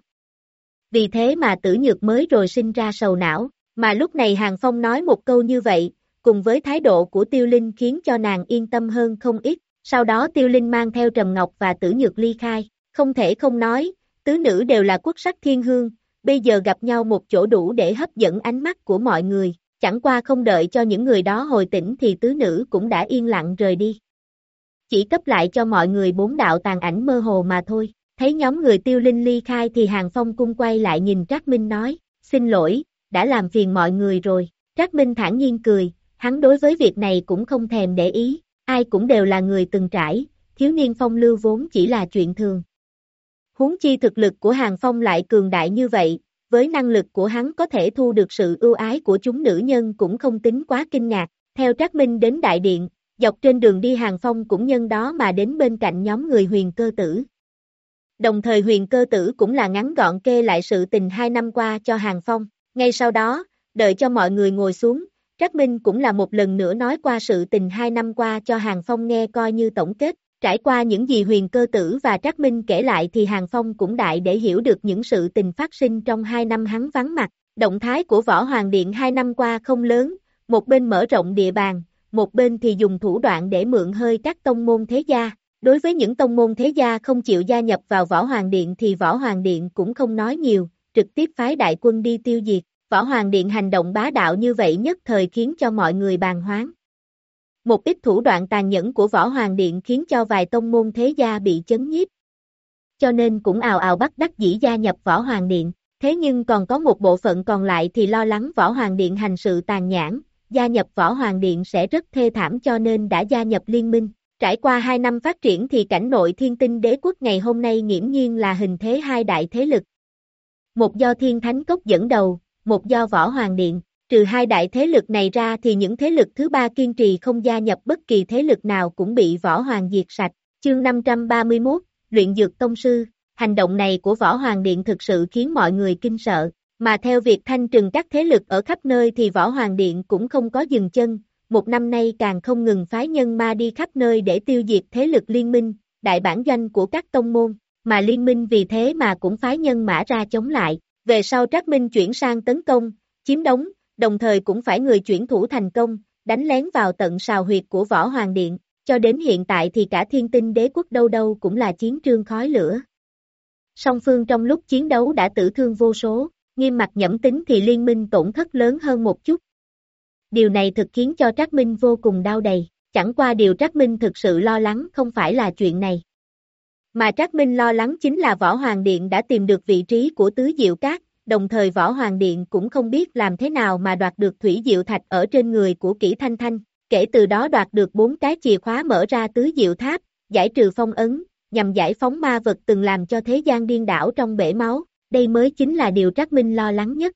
Speaker 2: Vì thế mà tử nhược mới rồi sinh ra sầu não, mà lúc này Hàng Phong nói một câu như vậy, cùng với thái độ của Tiêu Linh khiến cho nàng yên tâm hơn không ít, sau đó Tiêu Linh mang theo Trầm Ngọc và Tử Nhược ly khai, không thể không nói, tứ nữ đều là quốc sắc thiên hương, bây giờ gặp nhau một chỗ đủ để hấp dẫn ánh mắt của mọi người, chẳng qua không đợi cho những người đó hồi tỉnh thì tứ nữ cũng đã yên lặng rời đi. Chỉ cấp lại cho mọi người bốn đạo tàn ảnh mơ hồ mà thôi, thấy nhóm người tiêu linh ly khai thì Hàng Phong cung quay lại nhìn Trác Minh nói, xin lỗi, đã làm phiền mọi người rồi, Trác Minh thản nhiên cười, hắn đối với việc này cũng không thèm để ý, ai cũng đều là người từng trải, thiếu niên phong lưu vốn chỉ là chuyện thường. Huống chi thực lực của Hàng Phong lại cường đại như vậy, với năng lực của hắn có thể thu được sự ưu ái của chúng nữ nhân cũng không tính quá kinh ngạc. Theo Trác Minh đến đại điện, dọc trên đường đi Hàng Phong cũng nhân đó mà đến bên cạnh nhóm người huyền cơ tử. Đồng thời huyền cơ tử cũng là ngắn gọn kê lại sự tình hai năm qua cho Hàng Phong. Ngay sau đó, đợi cho mọi người ngồi xuống, Trác Minh cũng là một lần nữa nói qua sự tình hai năm qua cho Hàng Phong nghe coi như tổng kết. Trải qua những gì huyền cơ tử và Trác Minh kể lại thì Hàng Phong cũng đại để hiểu được những sự tình phát sinh trong hai năm hắn vắng mặt. Động thái của Võ Hoàng Điện hai năm qua không lớn, một bên mở rộng địa bàn, một bên thì dùng thủ đoạn để mượn hơi các tông môn thế gia. Đối với những tông môn thế gia không chịu gia nhập vào Võ Hoàng Điện thì Võ Hoàng Điện cũng không nói nhiều, trực tiếp phái đại quân đi tiêu diệt. Võ Hoàng Điện hành động bá đạo như vậy nhất thời khiến cho mọi người bàn hoáng. Một ít thủ đoạn tàn nhẫn của Võ Hoàng Điện khiến cho vài tông môn thế gia bị chấn nhiếp. Cho nên cũng ào ào bắt đắc dĩ gia nhập Võ Hoàng Điện. Thế nhưng còn có một bộ phận còn lại thì lo lắng Võ Hoàng Điện hành sự tàn nhẫn, gia nhập Võ Hoàng Điện sẽ rất thê thảm cho nên đã gia nhập liên minh. Trải qua hai năm phát triển thì cảnh nội thiên tinh đế quốc ngày hôm nay nghiễm nhiên là hình thế hai đại thế lực. Một do thiên thánh cốc dẫn đầu, một do Võ Hoàng Điện. Trừ hai đại thế lực này ra thì những thế lực thứ ba kiên trì không gia nhập bất kỳ thế lực nào cũng bị Võ Hoàng diệt sạch. Chương 531, Luyện Dược Tông Sư, hành động này của Võ Hoàng Điện thực sự khiến mọi người kinh sợ. Mà theo việc thanh trừng các thế lực ở khắp nơi thì Võ Hoàng Điện cũng không có dừng chân, một năm nay càng không ngừng phái nhân ma đi khắp nơi để tiêu diệt thế lực liên minh, đại bản doanh của các tông môn, mà liên minh vì thế mà cũng phái nhân mã ra chống lại. Về sau Trác Minh chuyển sang tấn công, chiếm đóng, đồng thời cũng phải người chuyển thủ thành công, đánh lén vào tận sào huyệt của Võ Hoàng Điện, cho đến hiện tại thì cả thiên tinh đế quốc đâu đâu cũng là chiến trương khói lửa. Song phương trong lúc chiến đấu đã tử thương vô số, nghiêm mặt nhẫm tính thì liên minh tổn thất lớn hơn một chút. Điều này thực khiến cho Trác Minh vô cùng đau đầy, chẳng qua điều Trác Minh thực sự lo lắng không phải là chuyện này. Mà Trác Minh lo lắng chính là Võ Hoàng Điện đã tìm được vị trí của Tứ Diệu Cát, đồng thời Võ Hoàng Điện cũng không biết làm thế nào mà đoạt được Thủy Diệu Thạch ở trên người của Kỷ Thanh Thanh, kể từ đó đoạt được bốn cái chìa khóa mở ra Tứ Diệu Tháp, giải trừ phong ấn, nhằm giải phóng ma vật từng làm cho thế gian điên đảo trong bể máu, đây mới chính là điều Trác Minh lo lắng nhất.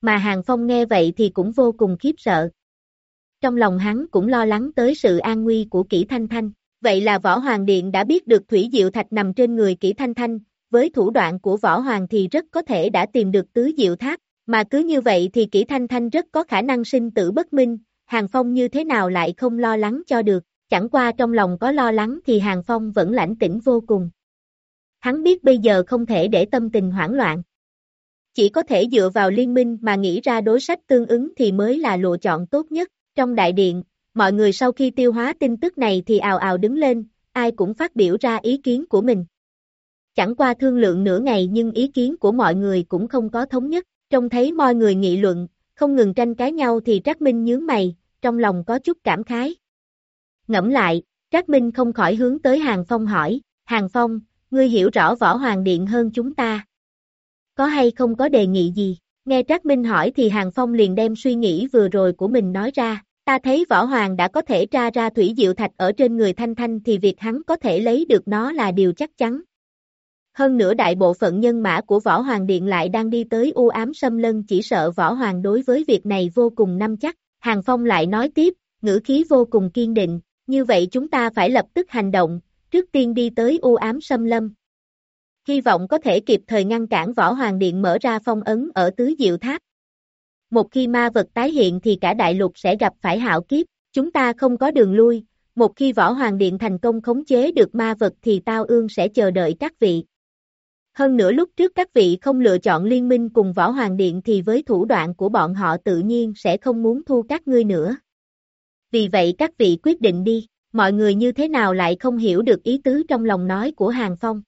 Speaker 2: Mà Hàng Phong nghe vậy thì cũng vô cùng khiếp sợ. Trong lòng hắn cũng lo lắng tới sự an nguy của Kỷ Thanh Thanh, vậy là Võ Hoàng Điện đã biết được Thủy Diệu Thạch nằm trên người Kỷ Thanh Thanh, với thủ đoạn của Võ Hoàng thì rất có thể đã tìm được Tứ Diệu Tháp, mà cứ như vậy thì Kỷ Thanh Thanh rất có khả năng sinh tử bất minh, Hàng Phong như thế nào lại không lo lắng cho được, chẳng qua trong lòng có lo lắng thì Hàng Phong vẫn lãnh tĩnh vô cùng. Hắn biết bây giờ không thể để tâm tình hoảng loạn. Chỉ có thể dựa vào liên minh mà nghĩ ra đối sách tương ứng thì mới là lựa chọn tốt nhất. Trong đại điện, mọi người sau khi tiêu hóa tin tức này thì ào ào đứng lên, ai cũng phát biểu ra ý kiến của mình. Chẳng qua thương lượng nửa ngày nhưng ý kiến của mọi người cũng không có thống nhất, trông thấy mọi người nghị luận, không ngừng tranh cãi nhau thì Trác Minh nhướng mày, trong lòng có chút cảm khái. Ngẫm lại, Trác Minh không khỏi hướng tới Hàng Phong hỏi, Hàng Phong, ngươi hiểu rõ võ hoàng điện hơn chúng ta. Có hay không có đề nghị gì? Nghe Trác Minh hỏi thì Hàng Phong liền đem suy nghĩ vừa rồi của mình nói ra, ta thấy võ hoàng đã có thể tra ra thủy diệu thạch ở trên người Thanh Thanh thì việc hắn có thể lấy được nó là điều chắc chắn. Hơn nữa đại bộ phận nhân mã của Võ Hoàng Điện lại đang đi tới u ám xâm lân chỉ sợ Võ Hoàng đối với việc này vô cùng năm chắc. Hàng Phong lại nói tiếp, ngữ khí vô cùng kiên định, như vậy chúng ta phải lập tức hành động, trước tiên đi tới u ám xâm lâm. Hy vọng có thể kịp thời ngăn cản Võ Hoàng Điện mở ra phong ấn ở Tứ Diệu Tháp. Một khi ma vật tái hiện thì cả đại lục sẽ gặp phải hạo kiếp, chúng ta không có đường lui, một khi Võ Hoàng Điện thành công khống chế được ma vật thì tao ương sẽ chờ đợi các vị. Hơn nữa lúc trước các vị không lựa chọn liên minh cùng Võ Hoàng Điện thì với thủ đoạn của bọn họ tự nhiên sẽ không muốn thu các ngươi nữa. Vì vậy các vị quyết định đi, mọi người như thế nào lại không hiểu được ý tứ trong lòng nói của Hàng Phong.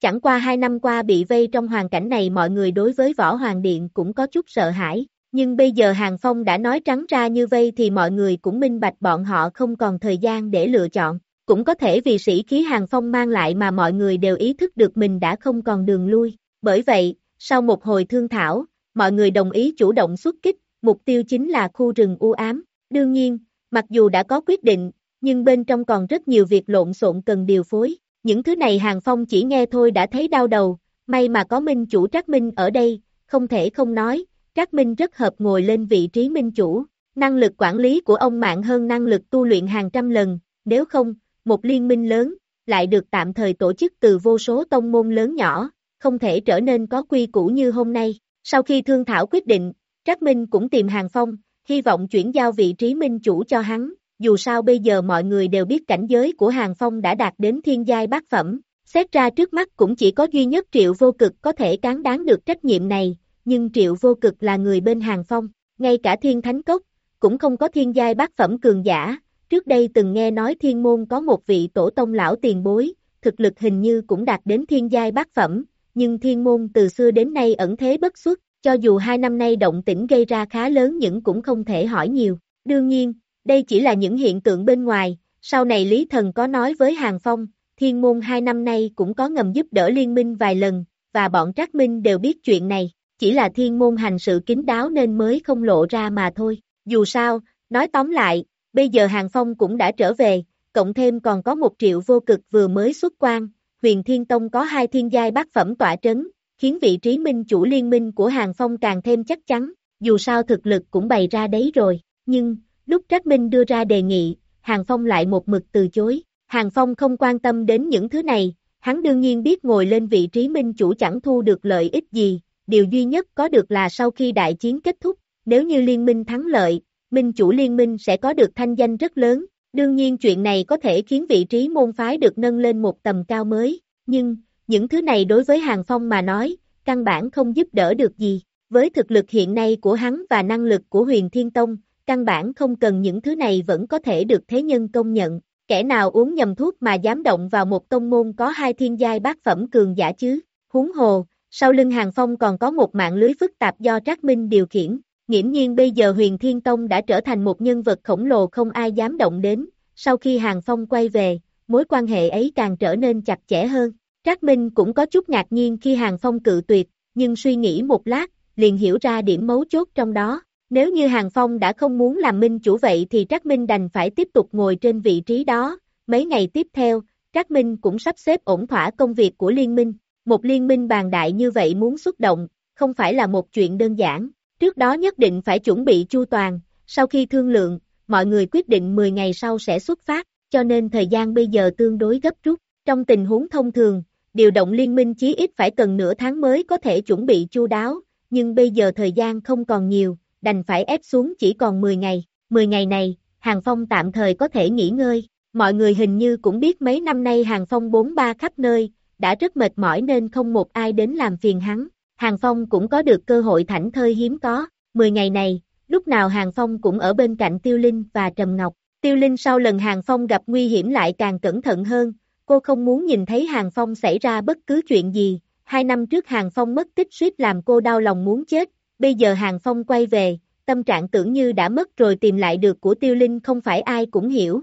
Speaker 2: Chẳng qua hai năm qua bị vây trong hoàn cảnh này mọi người đối với Võ Hoàng Điện cũng có chút sợ hãi, nhưng bây giờ Hàng Phong đã nói trắng ra như vây thì mọi người cũng minh bạch bọn họ không còn thời gian để lựa chọn. Cũng có thể vì sĩ khí hàng phong mang lại mà mọi người đều ý thức được mình đã không còn đường lui. Bởi vậy, sau một hồi thương thảo, mọi người đồng ý chủ động xuất kích, mục tiêu chính là khu rừng u ám. Đương nhiên, mặc dù đã có quyết định, nhưng bên trong còn rất nhiều việc lộn xộn cần điều phối. Những thứ này Hàng Phong chỉ nghe thôi đã thấy đau đầu, may mà có Minh chủ Trác Minh ở đây, không thể không nói, Trác Minh rất hợp ngồi lên vị trí Minh chủ. Năng lực quản lý của ông mạnh hơn năng lực tu luyện hàng trăm lần, nếu không, một liên minh lớn, lại được tạm thời tổ chức từ vô số tông môn lớn nhỏ, không thể trở nên có quy củ như hôm nay. Sau khi thương thảo quyết định, Trác Minh cũng tìm Hàng Phong, hy vọng chuyển giao vị trí minh chủ cho hắn, dù sao bây giờ mọi người đều biết cảnh giới của Hàng Phong đã đạt đến thiên giai bát phẩm, xét ra trước mắt cũng chỉ có duy nhất Triệu Vô Cực có thể cán đáng được trách nhiệm này, nhưng Triệu Vô Cực là người bên Hàng Phong, ngay cả thiên thánh cốc, cũng không có thiên giai bát phẩm cường giả, Trước đây từng nghe nói thiên môn có một vị tổ tông lão tiền bối, thực lực hình như cũng đạt đến thiên giai bát phẩm, nhưng thiên môn từ xưa đến nay ẩn thế bất xuất, cho dù hai năm nay động tĩnh gây ra khá lớn nhưng cũng không thể hỏi nhiều. Đương nhiên, đây chỉ là những hiện tượng bên ngoài, sau này Lý Thần có nói với Hàng Phong, thiên môn hai năm nay cũng có ngầm giúp đỡ liên minh vài lần, và bọn Trác Minh đều biết chuyện này, chỉ là thiên môn hành sự kín đáo nên mới không lộ ra mà thôi. Dù sao, nói tóm lại, Bây giờ Hàng Phong cũng đã trở về, cộng thêm còn có một triệu vô cực vừa mới xuất quan, huyền thiên tông có hai thiên giai bát phẩm tỏa trấn, khiến vị trí minh chủ liên minh của Hàng Phong càng thêm chắc chắn, dù sao thực lực cũng bày ra đấy rồi, nhưng, lúc Trác Minh đưa ra đề nghị, Hàng Phong lại một mực từ chối, Hàng Phong không quan tâm đến những thứ này, hắn đương nhiên biết ngồi lên vị trí minh chủ chẳng thu được lợi ích gì, điều duy nhất có được là sau khi đại chiến kết thúc, nếu như liên minh thắng lợi, minh chủ liên minh sẽ có được thanh danh rất lớn, đương nhiên chuyện này có thể khiến vị trí môn phái được nâng lên một tầm cao mới, nhưng, những thứ này đối với Hàng Phong mà nói, căn bản không giúp đỡ được gì, với thực lực hiện nay của hắn và năng lực của huyền Thiên Tông, căn bản không cần những thứ này vẫn có thể được thế nhân công nhận, kẻ nào uống nhầm thuốc mà dám động vào một tông môn có hai thiên giai bát phẩm cường giả chứ, huống hồ, sau lưng Hàng Phong còn có một mạng lưới phức tạp do Trác Minh điều khiển, nghiễm nhiên bây giờ huyền Thiên Tông đã trở thành một nhân vật khổng lồ không ai dám động đến, sau khi Hàng Phong quay về, mối quan hệ ấy càng trở nên chặt chẽ hơn. Trác Minh cũng có chút ngạc nhiên khi Hàng Phong cự tuyệt, nhưng suy nghĩ một lát, liền hiểu ra điểm mấu chốt trong đó. Nếu như Hàng Phong đã không muốn làm minh chủ vậy thì Trác Minh đành phải tiếp tục ngồi trên vị trí đó. Mấy ngày tiếp theo, Trác Minh cũng sắp xếp ổn thỏa công việc của liên minh. Một liên minh bàn đại như vậy muốn xuất động, không phải là một chuyện đơn giản. Trước đó nhất định phải chuẩn bị chu toàn, sau khi thương lượng, mọi người quyết định 10 ngày sau sẽ xuất phát, cho nên thời gian bây giờ tương đối gấp rút. Trong tình huống thông thường, điều động liên minh chí ít phải cần nửa tháng mới có thể chuẩn bị chu đáo, nhưng bây giờ thời gian không còn nhiều, đành phải ép xuống chỉ còn 10 ngày. 10 ngày này, Hàng Phong tạm thời có thể nghỉ ngơi. Mọi người hình như cũng biết mấy năm nay Hàng Phong bốn ba khắp nơi, đã rất mệt mỏi nên không một ai đến làm phiền hắn. Hàng Phong cũng có được cơ hội thảnh thơi hiếm có. 10 ngày này, lúc nào Hàng Phong cũng ở bên cạnh Tiêu Linh và Trầm Ngọc. Tiêu Linh sau lần Hàng Phong gặp nguy hiểm lại càng cẩn thận hơn, cô không muốn nhìn thấy Hàng Phong xảy ra bất cứ chuyện gì. Hai năm trước Hàng Phong mất tích suýt làm cô đau lòng muốn chết, bây giờ Hàng Phong quay về, tâm trạng tưởng như đã mất rồi tìm lại được của Tiêu Linh không phải ai cũng hiểu.